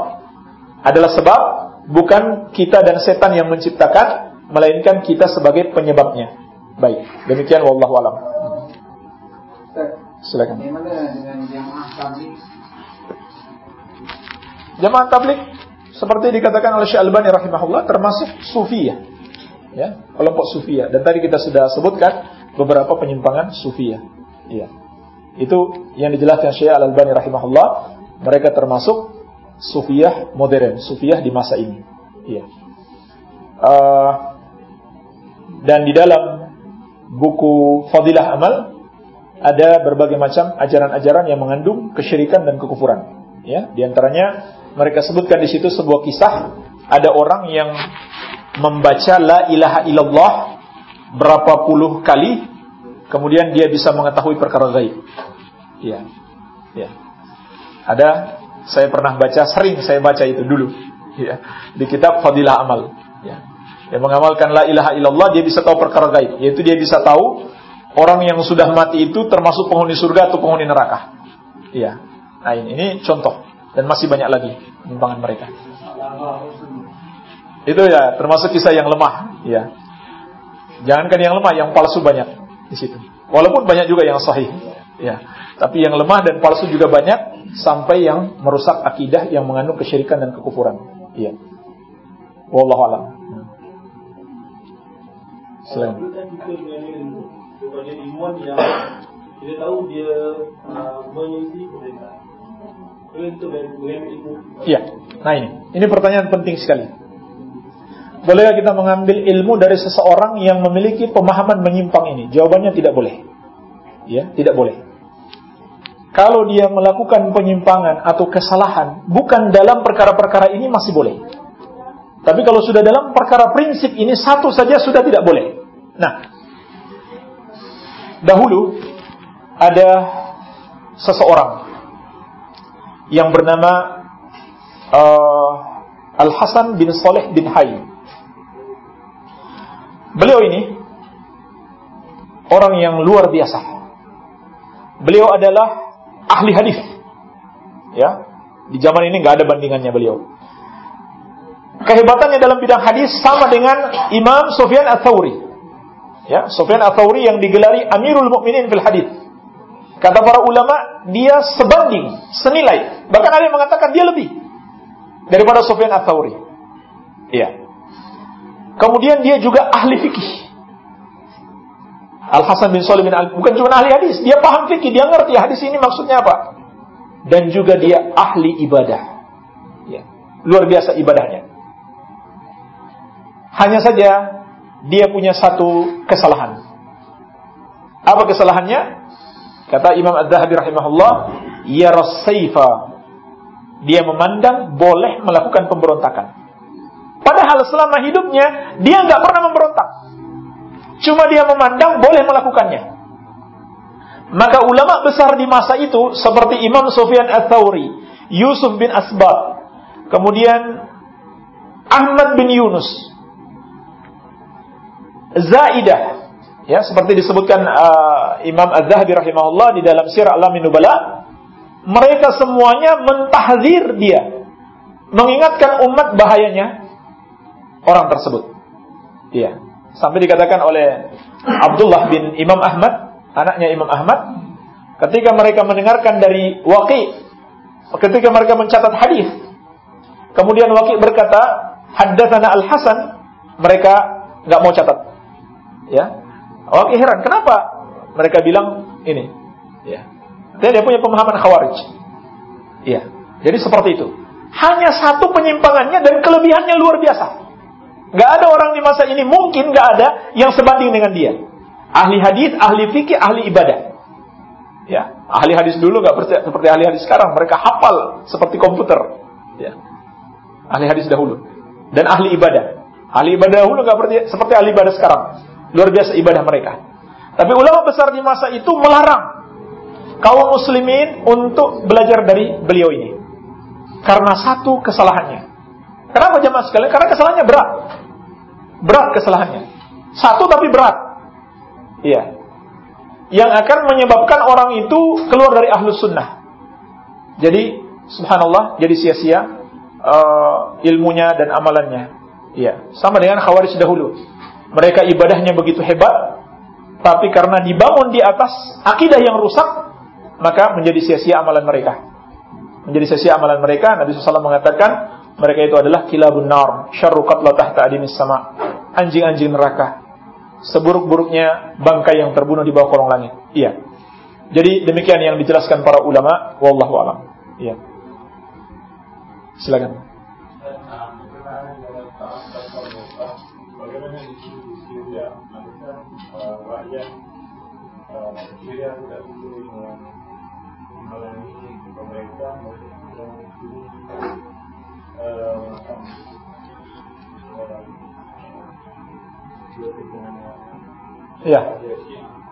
[SPEAKER 1] Adalah sebab bukan kita dan setan yang menciptakan, melainkan kita sebagai penyebabnya. Baik, demikian wallahu alam. Silakan. jamaah tablik? seperti dikatakan oleh Syekh Albani rahimahullah termasuk sufiyah. Ya, kelompok sufiyah. Dan tadi kita sudah sebutkan beberapa penyimpangan sufiyah. Iya. Itu yang dijelaskan Syekh Al-Albani rahimahullah mereka termasuk sufiyah modern, sufiyah di masa ini. Iya. Uh, dan di dalam buku Fadilah Amal ada berbagai macam ajaran-ajaran yang mengandung kesyirikan dan kekufuran. Ya, di antaranya mereka sebutkan di situ sebuah kisah ada orang yang membaca la ilaha illallah berapa puluh kali kemudian dia bisa mengetahui perkara gaib. Ya. Ya. Ada saya pernah baca, sering saya baca itu dulu ya, di kitab Fadilah Amal. Ya. Yang mengamalkan la ilaha illallah dia bisa tahu perkara gaib, yaitu dia bisa tahu orang yang sudah mati itu termasuk penghuni surga atau penghuni neraka. Iya. Nah ini, ini contoh dan masih banyak lagi penyimpangan mereka. Itu ya termasuk kisah yang lemah, ya. Jangankan yang lemah, yang palsu banyak di situ. Walaupun banyak juga yang sahih, ya. Tapi yang lemah dan palsu juga banyak sampai yang merusak akidah yang mengandung kesyirikan dan kekufuran. Iya. Wallahu a'lam. Selain. Kita tahu dia Iya. Nah ini, ini pertanyaan penting sekali. Bolehkah kita mengambil ilmu dari seseorang yang memiliki pemahaman menyimpang ini? Jawabannya tidak boleh. Ya, tidak boleh kalau dia melakukan penyimpangan atau kesalahan bukan dalam perkara-perkara ini masih boleh. Tapi kalau sudah dalam perkara prinsip ini satu saja sudah tidak boleh. Nah, dahulu ada seseorang yang bernama uh, Al Hasan bin Saleh bin Hayy. Beliau ini orang yang luar biasa. Beliau adalah ahli hadis. Ya, di zaman ini nggak ada bandingannya beliau. Kehebatannya dalam bidang hadis sama dengan Imam Sufyan Ats-Tsauri. Ya, Sufyan Ats-Tsauri yang digelari Amirul Mukminin fil hadis. Kata para ulama, dia sebanding, senilai. Bahkan ada yang mengatakan dia lebih daripada Sufyan Ats-Tsauri. Iya. Kemudian dia juga ahli fikih. Al Hasan bin Shalih bin Al bukan cuma ahli hadis, dia paham fikih, dia ngerti hadis ini maksudnya apa. Dan juga dia ahli ibadah. Ya. Luar biasa ibadahnya. Hanya saja dia punya satu kesalahan. Apa kesalahannya? Kata Imam Ad-Dahabi rahimahullah, ya rasaifa. Dia memandang boleh melakukan pemberontakan. Padahal selama hidupnya dia nggak pernah memberontak. Cuma dia memandang boleh melakukannya. Maka ulama besar di masa itu seperti Imam Sufyan Ats-Tsauri, Yusuf bin Asbab, kemudian Ahmad bin Yunus, Zaidah, ya seperti disebutkan uh, Imam Az-Zahabi rahimahullah di dalam Sirah Alamin Nubala, mereka semuanya mentahzir dia, mengingatkan umat bahayanya orang tersebut. Iya. Sampai dikatakan oleh Abdullah bin Imam Ahmad, anaknya Imam Ahmad, ketika mereka mendengarkan dari Waqi, ketika mereka mencatat hadis, kemudian Waqi berkata, "Haddatsana Al-Hasan," mereka nggak mau catat. Ya. Waqi heran, kenapa? Mereka bilang ini, ya. Dia, dia punya pemahaman khawarij. Iya. Jadi seperti itu. Hanya satu penyimpangannya dan kelebihannya luar biasa. Gak ada orang di masa ini mungkin gak ada yang sebanding dengan dia. Ahli hadis, ahli fikih, ahli ibadah. Ya, ahli hadis dulu gak percaya seperti ahli hadis sekarang. Mereka hafal seperti komputer. Ya. Ahli hadis dahulu dan ahli ibadah. Ahli ibadah dahulu gak percaya seperti ahli ibadah sekarang. Luar biasa ibadah mereka. Tapi ulama besar di masa itu melarang kaum muslimin untuk belajar dari beliau ini. Karena satu kesalahannya. Kenapa jemaah sekalian? Karena kesalahannya berat. Berat kesalahannya. Satu tapi berat. Iya. Yang akan menyebabkan orang itu keluar dari ahlus sunnah. Jadi, subhanallah, jadi sia-sia uh, ilmunya dan amalannya. Iya. Sama dengan khawarij dahulu. Mereka ibadahnya begitu hebat, tapi karena dibangun di atas akidah yang rusak, maka menjadi sia-sia amalan mereka. Menjadi sia-sia amalan mereka, Nabi SAW mengatakan, mereka itu adalah kilabun nar, syarru qatla tahta adimis sama. Anjing-anjing neraka. Seburuk-buruknya bangkai yang terbunuh di bawah kolong langit. Iya. Jadi demikian yang dijelaskan para ulama, wallahu alam. Iya. Silakan. Syria tidak pemerintah Iya.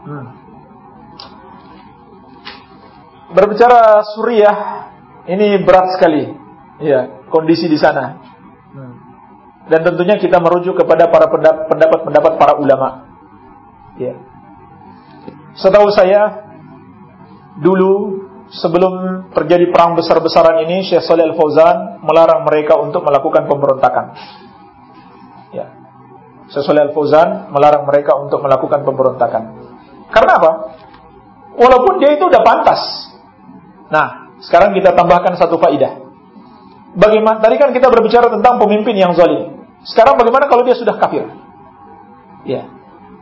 [SPEAKER 1] Hmm. Berbicara Suriah, ini berat sekali. Ya, kondisi di sana. Hmm. Dan tentunya kita merujuk kepada para pendapat-pendapat para ulama. Ya. Setahu saya, dulu sebelum terjadi perang besar-besaran ini, Syekh Salih Al-Fauzan melarang mereka untuk melakukan pemberontakan. Ya. Syekh Salih Al-Fauzan melarang mereka untuk melakukan pemberontakan. Karena apa? Walaupun dia itu udah pantas. Nah, sekarang kita tambahkan satu faidah. Bagaimana? Tadi kan kita berbicara tentang pemimpin yang zalim. Sekarang bagaimana kalau dia sudah kafir? Ya.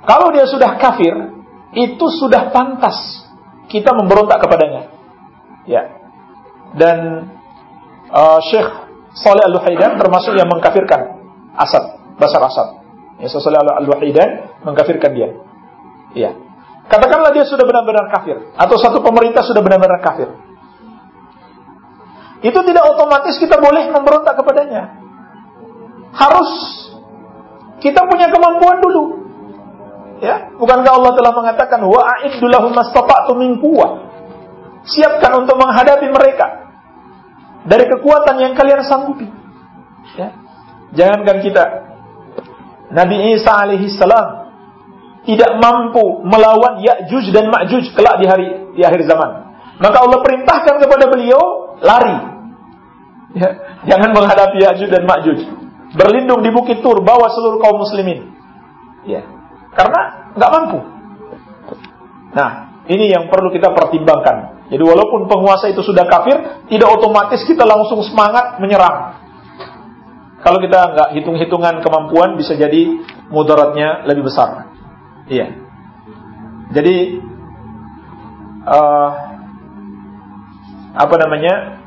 [SPEAKER 1] Kalau dia sudah kafir, itu sudah pantas kita memberontak kepadanya. Ya. Dan uh, Syekh Saleh Al-Wahaidan termasuk yang mengkafirkan Asad, Basar Asad. Ya, Saleh Al-Wahaidan mengkafirkan dia. Ya. Katakanlah dia sudah benar-benar kafir atau satu pemerintah sudah benar-benar kafir. Itu tidak otomatis kita boleh memberontak kepadanya. Harus kita punya kemampuan dulu. Ya, bukankah Allah telah mengatakan wa a'iddu lahum siapkan untuk menghadapi mereka dari kekuatan yang kalian sanggupi. Ya. Jangankan kita Nabi Isa alaihi salam tidak mampu melawan Ya'juj dan Ma'juj kelak di hari di akhir zaman. Maka Allah perintahkan kepada beliau lari. Ya, jangan menghadapi Ya'juj dan Ma'juj. Berlindung di Bukit Tur, bawa seluruh kaum muslimin. Ya. Karena nggak mampu. Nah, ini yang perlu kita pertimbangkan. Jadi walaupun penguasa itu sudah kafir, tidak otomatis kita langsung semangat menyerang. Kalau kita nggak hitung-hitungan kemampuan, bisa jadi mudaratnya lebih besar. Iya. Jadi uh, apa namanya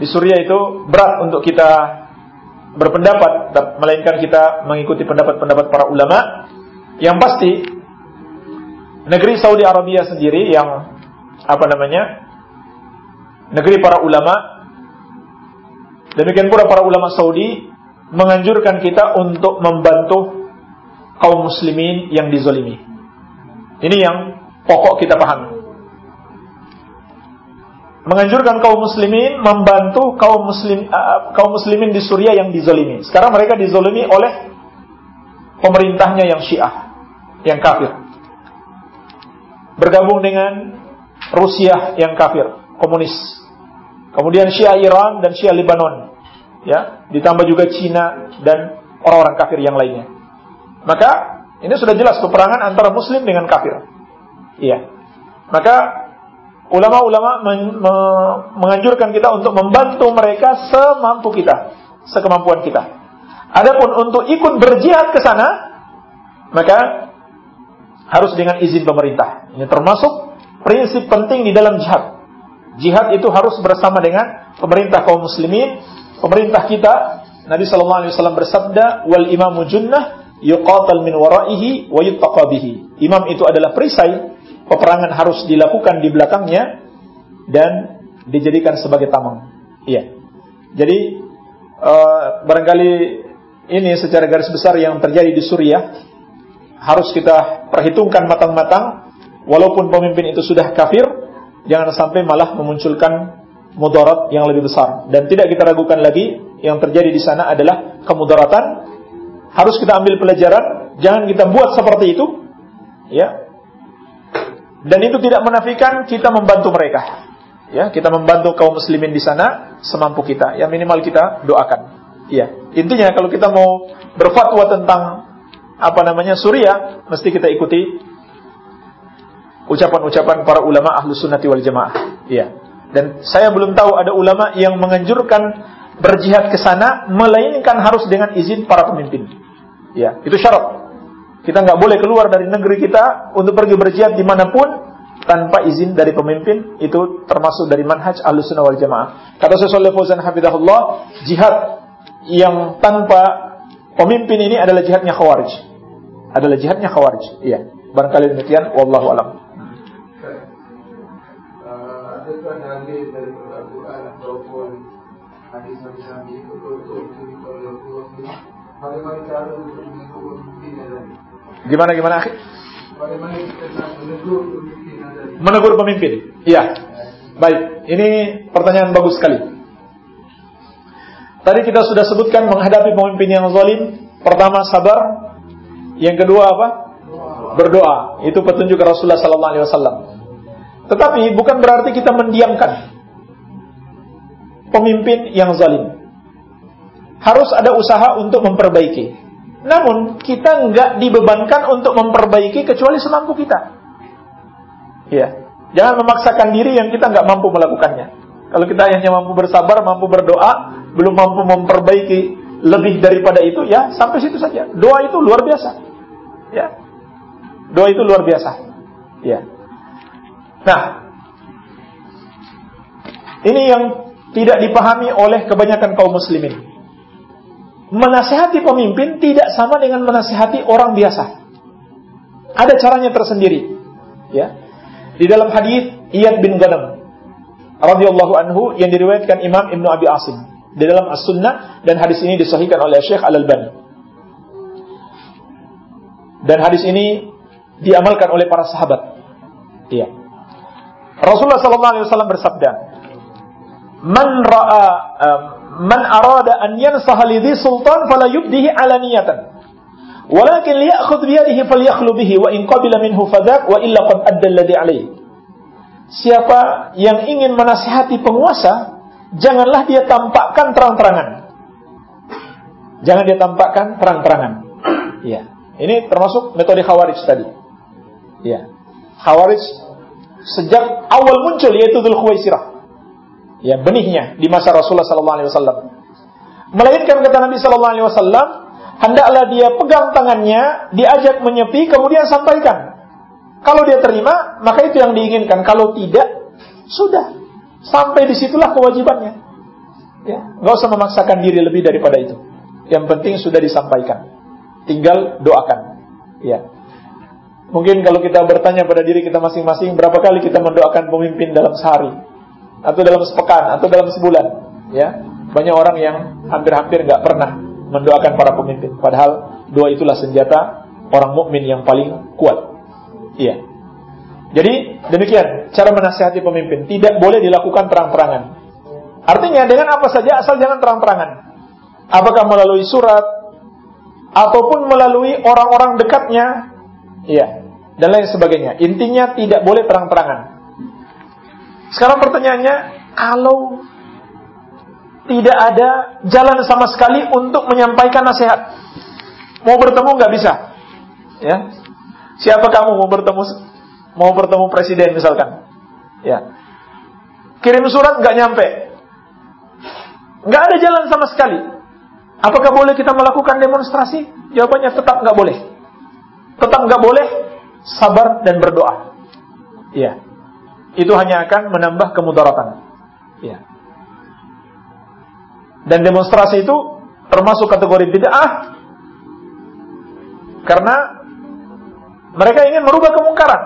[SPEAKER 1] di Suriah itu berat untuk kita berpendapat, melainkan kita mengikuti pendapat-pendapat para ulama. Yang pasti negeri Saudi Arabia sendiri yang apa namanya negeri para ulama demikian pula para ulama Saudi menganjurkan kita untuk membantu kaum muslimin yang dizolimi. Ini yang pokok kita pahami. Menganjurkan kaum muslimin membantu kaum muslim uh, kaum muslimin di Suriah yang dizolimi. Sekarang mereka dizolimi oleh pemerintahnya yang syiah yang kafir bergabung dengan Rusia yang kafir, komunis. Kemudian Syiah Iran dan Syiah Lebanon. Ya, ditambah juga Cina dan orang-orang kafir yang lainnya. Maka ini sudah jelas peperangan antara muslim dengan kafir. Iya. Maka ulama-ulama men me menganjurkan kita untuk membantu mereka semampu kita, sekemampuan kita. Adapun untuk ikut berjihad ke sana, maka harus dengan izin pemerintah. Ini termasuk prinsip penting di dalam jihad. Jihad itu harus bersama dengan pemerintah kaum muslimin, pemerintah kita. Nabi sallallahu alaihi wasallam bersabda, "Wal imamu junnah yuqatal min waraihi wa yuttaqa bihi." Imam itu adalah perisai, peperangan harus dilakukan di belakangnya dan dijadikan sebagai tameng. Iya. Jadi uh, barangkali ini secara garis besar yang terjadi di Suriah harus kita perhitungkan matang-matang walaupun pemimpin itu sudah kafir, jangan sampai malah memunculkan mudarat yang lebih besar. Dan tidak kita ragukan lagi, yang terjadi di sana adalah kemudaratan. Harus kita ambil pelajaran, jangan kita buat seperti itu, ya. Dan itu tidak menafikan kita membantu mereka. Ya, kita membantu kaum muslimin di sana semampu kita. Yang minimal kita doakan. Ya, intinya kalau kita mau berfatwa tentang apa namanya Suriah, mesti kita ikuti ucapan-ucapan para ulama ahlu sunnati wal jamaah. Iya. Dan saya belum tahu ada ulama yang menganjurkan berjihad ke sana melainkan harus dengan izin para pemimpin. Ya, itu syarat. Kita nggak boleh keluar dari negeri kita untuk pergi berjihad di mana pun tanpa izin dari pemimpin itu termasuk dari manhaj ahlu sunnah wal jamaah. Kata Syaikh Fauzan hafidahullah, jihad yang tanpa pemimpin ini adalah jihadnya khawarij. Adalah jihadnya khawarij. Iya. Barangkali demikian wallahu alam. Gimana gimana akhir?
[SPEAKER 2] Menegur pemimpin,
[SPEAKER 1] iya. Baik, ini pertanyaan bagus sekali. Tadi kita sudah sebutkan menghadapi pemimpin yang zalim, pertama sabar, yang kedua apa? Berdoa. Itu petunjuk Rasulullah sallallahu alaihi wasallam. Tetapi bukan berarti kita mendiamkan pemimpin yang zalim. Harus ada usaha untuk memperbaiki. Namun kita nggak dibebankan untuk memperbaiki kecuali semampu kita. Ya, jangan memaksakan diri yang kita nggak mampu melakukannya. Kalau kita hanya mampu bersabar, mampu berdoa, belum mampu memperbaiki lebih daripada itu, ya sampai situ saja. Doa itu luar biasa. Ya, doa itu luar biasa. Ya, Nah, ini yang tidak dipahami oleh kebanyakan kaum muslimin. Menasihati pemimpin tidak sama dengan menasihati orang biasa. Ada caranya tersendiri. Ya. Di dalam hadis Iyad bin Ghanam radhiyallahu anhu yang diriwayatkan Imam Ibnu Abi Asim di dalam As-Sunnah dan hadis ini disahihkan oleh Syekh Al-Albani. Dan hadis ini diamalkan oleh para sahabat. Iya. Rasulullah sallallahu alaihi wasallam bersabda, "Man ra'a um, man arada an yansaha lidhi sultan fala yubdihi alaniyatan biyadihi falyakhlu bihi wa in qabila minhu fadak wa illa qad adda alladhi alayhi. Siapa yang ingin menasihati penguasa, janganlah dia tampakkan terang-terangan. Jangan dia tampakkan terang-terangan. Ya. Ini termasuk metode Khawarij tadi. Ya. Khawarij sejak awal muncul yaitu Dzul Khuwaisirah. Ya, benihnya di masa Rasulullah sallallahu alaihi wasallam. Melainkan kata Nabi wasallam, hendaklah dia pegang tangannya, diajak menyepi, kemudian sampaikan. Kalau dia terima, maka itu yang diinginkan. Kalau tidak, sudah. Sampai di situlah kewajibannya. Ya, nggak usah memaksakan diri lebih daripada itu. Yang penting sudah disampaikan. Tinggal doakan. Ya. Mungkin kalau kita bertanya pada diri kita masing-masing, berapa kali kita mendoakan pemimpin dalam sehari, atau dalam sepekan, atau dalam sebulan, ya? Banyak orang yang hampir-hampir nggak pernah mendoakan para pemimpin. Padahal doa itulah senjata orang mukmin yang paling kuat. Iya. Jadi demikian cara menasihati pemimpin tidak boleh dilakukan terang-terangan. Artinya dengan apa saja asal jangan terang-terangan. Apakah melalui surat ataupun melalui orang-orang dekatnya, iya, dan lain sebagainya. Intinya tidak boleh terang-terangan. Sekarang pertanyaannya, kalau tidak ada jalan sama sekali untuk menyampaikan nasihat. Mau bertemu nggak bisa, ya. Siapa kamu mau bertemu mau bertemu presiden misalkan, ya. Kirim surat nggak nyampe, nggak ada jalan sama sekali. Apakah boleh kita melakukan demonstrasi? Jawabannya tetap nggak boleh. Tetap nggak boleh. Sabar dan berdoa. Ya, itu hanya akan menambah kemudaratan. Ya. Dan demonstrasi itu termasuk kategori bid'ah karena mereka ingin merubah kemungkaran.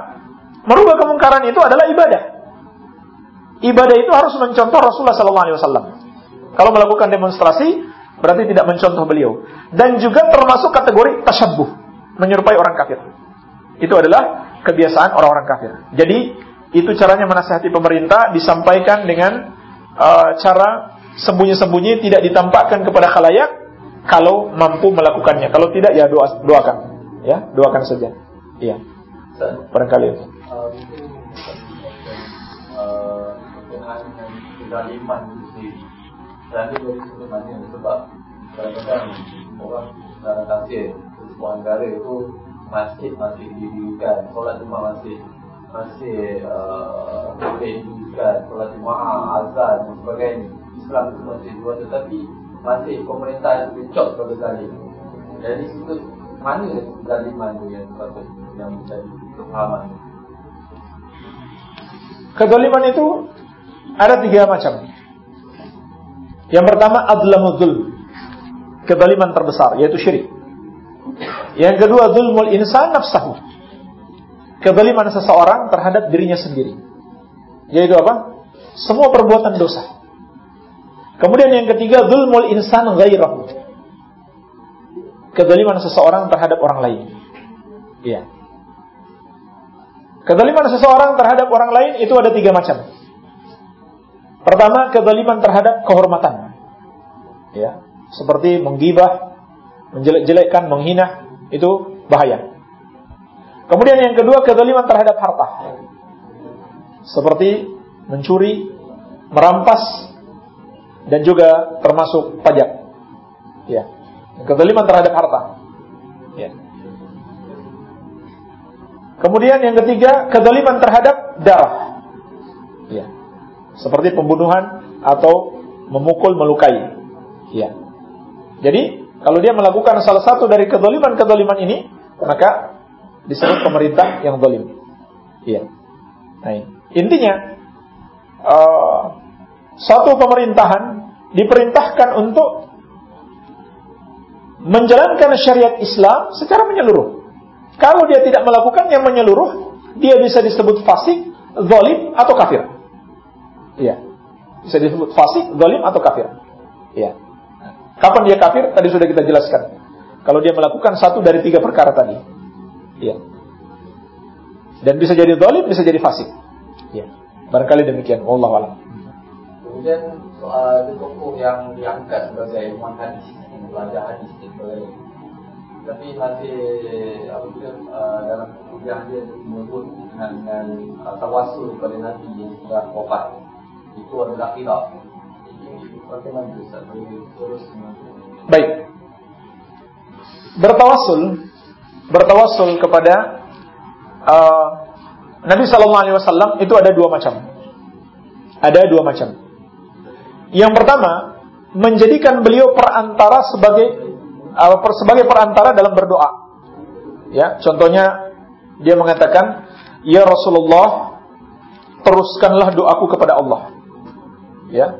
[SPEAKER 1] Merubah kemungkaran itu adalah ibadah. Ibadah itu harus mencontoh Rasulullah SAW. Kalau melakukan demonstrasi berarti tidak mencontoh beliau. Dan juga termasuk kategori tasyabuh, menyerupai orang kafir. Itu adalah kebiasaan orang-orang kafir. Jadi itu caranya menasihati pemerintah disampaikan dengan uh, cara sembunyi-sembunyi tidak ditampakkan kepada khalayak kalau mampu melakukannya. Kalau tidak ya doa doakan. Ya, doakan saja. Iya. Barangkali itu.
[SPEAKER 3] kezaliman dan itu sebenarnya sebab kadang-kadang orang dalam tafsir sebuah negara itu masjid masih didirikan solat jumat masih masih uh, didirikan solat jumat azan dan sebagainya Islam itu masih dua tetapi masih pemerintah yang dicop kepada zalim. Jadi itu mana zaliman itu yang patut yang menjadi kefahaman.
[SPEAKER 1] Kezaliman itu ada tiga macam. Yang pertama adlamul Kezaliman terbesar yaitu syirik. Yang kedua zulmul insan nafsahu. Kezaliman seseorang terhadap dirinya sendiri. Yaitu apa? Semua perbuatan dosa. Kemudian yang ketiga, zulmul insan ghairahu. Kezaliman seseorang terhadap orang lain. Iya. Kezaliman seseorang terhadap orang lain itu ada tiga macam. Pertama, kezaliman terhadap kehormatan. Ya, seperti menggibah, menjelek-jelekkan, menghina, itu bahaya. Kemudian yang kedua, kezaliman terhadap harta. Seperti mencuri, merampas, dan juga termasuk pajak. Ya. Kezaliman terhadap harta. Ya. Kemudian yang ketiga, kezaliman terhadap darah. Ya. Seperti pembunuhan atau memukul, melukai. Ya. Jadi, kalau dia melakukan salah satu dari kezaliman-kezaliman ini, maka disebut pemerintah yang zalim. Iya. Nah, intinya uh, satu pemerintahan diperintahkan untuk menjalankan syariat Islam secara menyeluruh. Kalau dia tidak melakukan yang menyeluruh, dia bisa disebut fasik, zalim atau kafir. Iya. Bisa disebut fasik, zalim atau kafir. Iya. Kapan dia kafir? Tadi sudah kita jelaskan. Kalau dia melakukan satu dari tiga perkara tadi. Iya. Dan bisa jadi zalim, bisa jadi fasik. Iya. Barangkali demikian. Wallahu a'lam.
[SPEAKER 3] Kemudian soal itu yang diangkat sebagai imam hadis, pelajar hadis sebagai tapi masih apa dia uh, dalam kuliah dia menyebut dengan, dengan uh, tawasul kepada Nabi yang sudah wafat itu adalah khilaf.
[SPEAKER 1] Baik. Bertawasul bertawasul kepada uh, Nabi Wasallam itu ada dua macam. Ada dua macam. Yang pertama, menjadikan beliau perantara sebagai uh, sebagai perantara dalam berdoa. Ya, contohnya dia mengatakan, "Ya Rasulullah, teruskanlah doaku kepada Allah." Ya.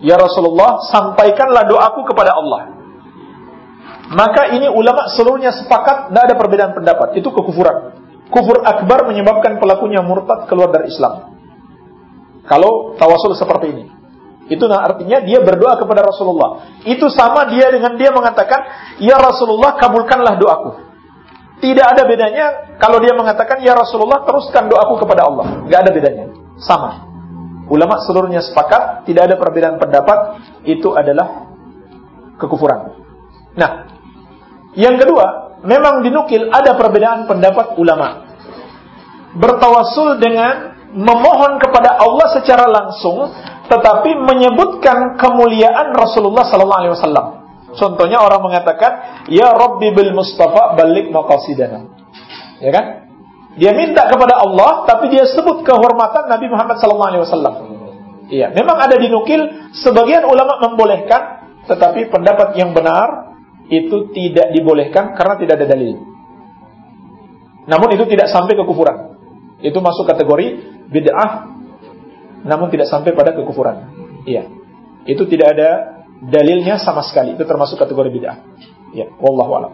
[SPEAKER 1] Ya Rasulullah, sampaikanlah doaku kepada Allah. Maka ini ulama seluruhnya sepakat, tidak ada perbedaan pendapat. Itu kekufuran. Kufur akbar menyebabkan pelakunya murtad keluar dari Islam. Kalau tawasul seperti ini. Itu artinya dia berdoa kepada Rasulullah. Itu sama dia dengan dia mengatakan, Ya Rasulullah kabulkanlah doaku. Tidak ada bedanya kalau dia mengatakan, Ya Rasulullah teruskan doaku kepada Allah. Tidak ada bedanya. Sama. Ulama seluruhnya sepakat, tidak ada perbedaan pendapat, itu adalah kekufuran. Nah, yang kedua, memang dinukil ada perbedaan pendapat ulama. Bertawasul dengan memohon kepada Allah secara langsung tetapi menyebutkan kemuliaan Rasulullah sallallahu alaihi wasallam. Contohnya orang mengatakan, "Ya Rabbi bil Mustafa balik maqasidana." Ya kan? Dia minta kepada Allah tapi dia sebut kehormatan Nabi Muhammad wasallam. Iya, memang ada dinukil sebagian ulama membolehkan tetapi pendapat yang benar itu tidak dibolehkan karena tidak ada dalil. Namun itu tidak sampai ke kufuran. Itu masuk kategori bid'ah namun tidak sampai pada kekufuran. Iya. Itu tidak ada dalilnya sama sekali. Itu termasuk kategori bid'ah. Ya, wallahu a'lam.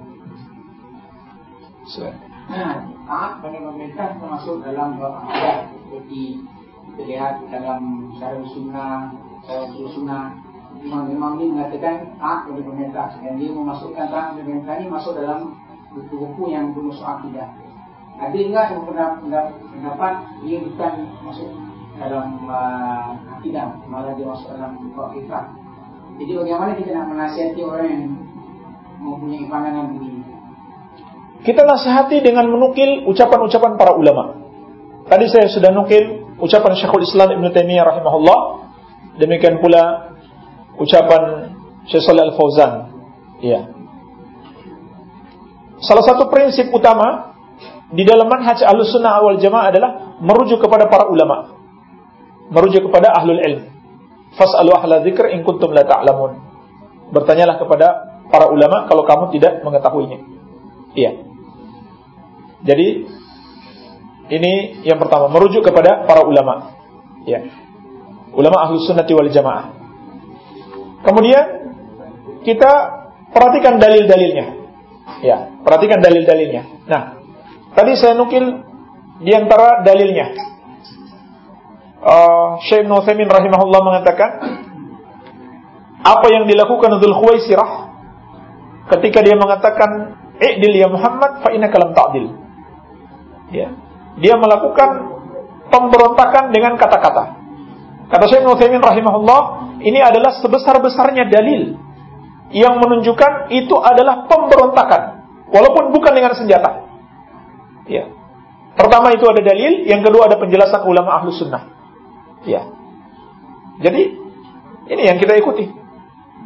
[SPEAKER 2] Nah, taat pada pemerintah termasuk dalam beberapa seperti terlihat dalam syarah sunnah, syarah sunnah Imam-imam ini mengatakan taat pada pemerintah dan dia memasukkan taat pada pemerintah ini masuk dalam buku-buku yang bermusuh akidah. Ada enggak yang pendapat dia bukan masuk dalam uh, akidah malah dia masuk dalam bab fitrah. Jadi bagaimana kita nak menasihati orang yang mempunyai pandangan begini?
[SPEAKER 1] Kita nasihati dengan menukil ucapan-ucapan para ulama. Tadi saya sudah nukil ucapan Syekhul Islam Ibn Taimiyah rahimahullah. Demikian pula ucapan Syekh Shalih Al-Fauzan. Iya. Salah satu prinsip utama di dalam manhaj Ahlussunnah wal Jamaah adalah merujuk kepada para ulama merujuk kepada ahlul ilm. Fas'alu ahla dzikr in kuntum la ta'lamun. Bertanyalah kepada para ulama kalau kamu tidak mengetahuinya. Iya. Jadi ini yang pertama merujuk kepada para ulama. Ya. Ulama ahlus sunnati wal jamaah. Kemudian kita perhatikan dalil-dalilnya. Ya, perhatikan dalil-dalilnya. Nah, tadi saya nukil di antara dalilnya uh, Syekh Nuthaimin rahimahullah mengatakan apa yang dilakukan Dzul Khuwaisirah ketika dia mengatakan i'dil ya Muhammad fa innaka lam. Ya. Dia melakukan pemberontakan dengan kata-kata. Kata Syekh Nuthaimin rahimahullah, ini adalah sebesar-besarnya dalil yang menunjukkan itu adalah pemberontakan walaupun bukan dengan senjata. Ya. Pertama itu ada dalil, yang kedua ada penjelasan ulama ahlu sunnah. Ya. Jadi ini yang kita ikuti.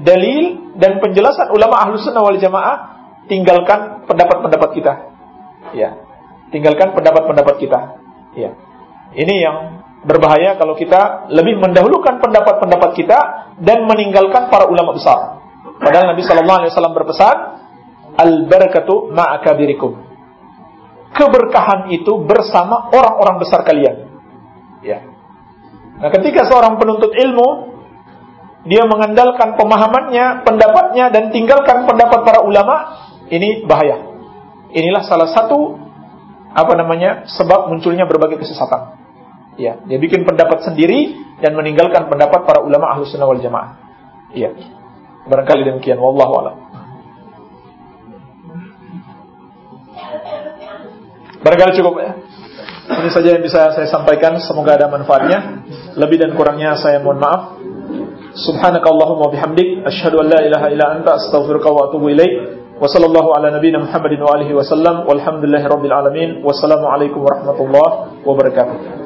[SPEAKER 1] Dalil dan penjelasan ulama ahlu sunnah wal jamaah tinggalkan pendapat-pendapat kita. Ya. Tinggalkan pendapat-pendapat kita. Ya. Ini yang berbahaya kalau kita lebih mendahulukan pendapat-pendapat kita dan meninggalkan para ulama besar. Padahal Nabi Shallallahu Alaihi Wasallam berpesan, al barakatu ma'akabirikum. Keberkahan itu bersama orang-orang besar kalian. Ya. Nah, ketika seorang penuntut ilmu dia mengandalkan pemahamannya, pendapatnya dan tinggalkan pendapat para ulama, ini bahaya. Inilah salah satu apa namanya? sebab munculnya berbagai kesesatan. Ya, dia bikin pendapat sendiri dan meninggalkan pendapat para ulama Ahlus Sunnah wal Jamaah. Iya. Barangkali demikian wallahu a'lam. Barangkali cukup ya. Ini saja yang bisa saya sampaikan. Semoga ada manfaatnya. Lebih dan kurangnya saya mohon maaf. Subhanakallahumma bihamdik. Asyhadu an la ilaha illa anta astaghfiruka wa atubu ilaik. Wa sallallahu ala nabiyyina Muhammadin wa alihi wasallam walhamdulillahi rabbil alamin. Wassalamualaikum warahmatullahi wabarakatuh.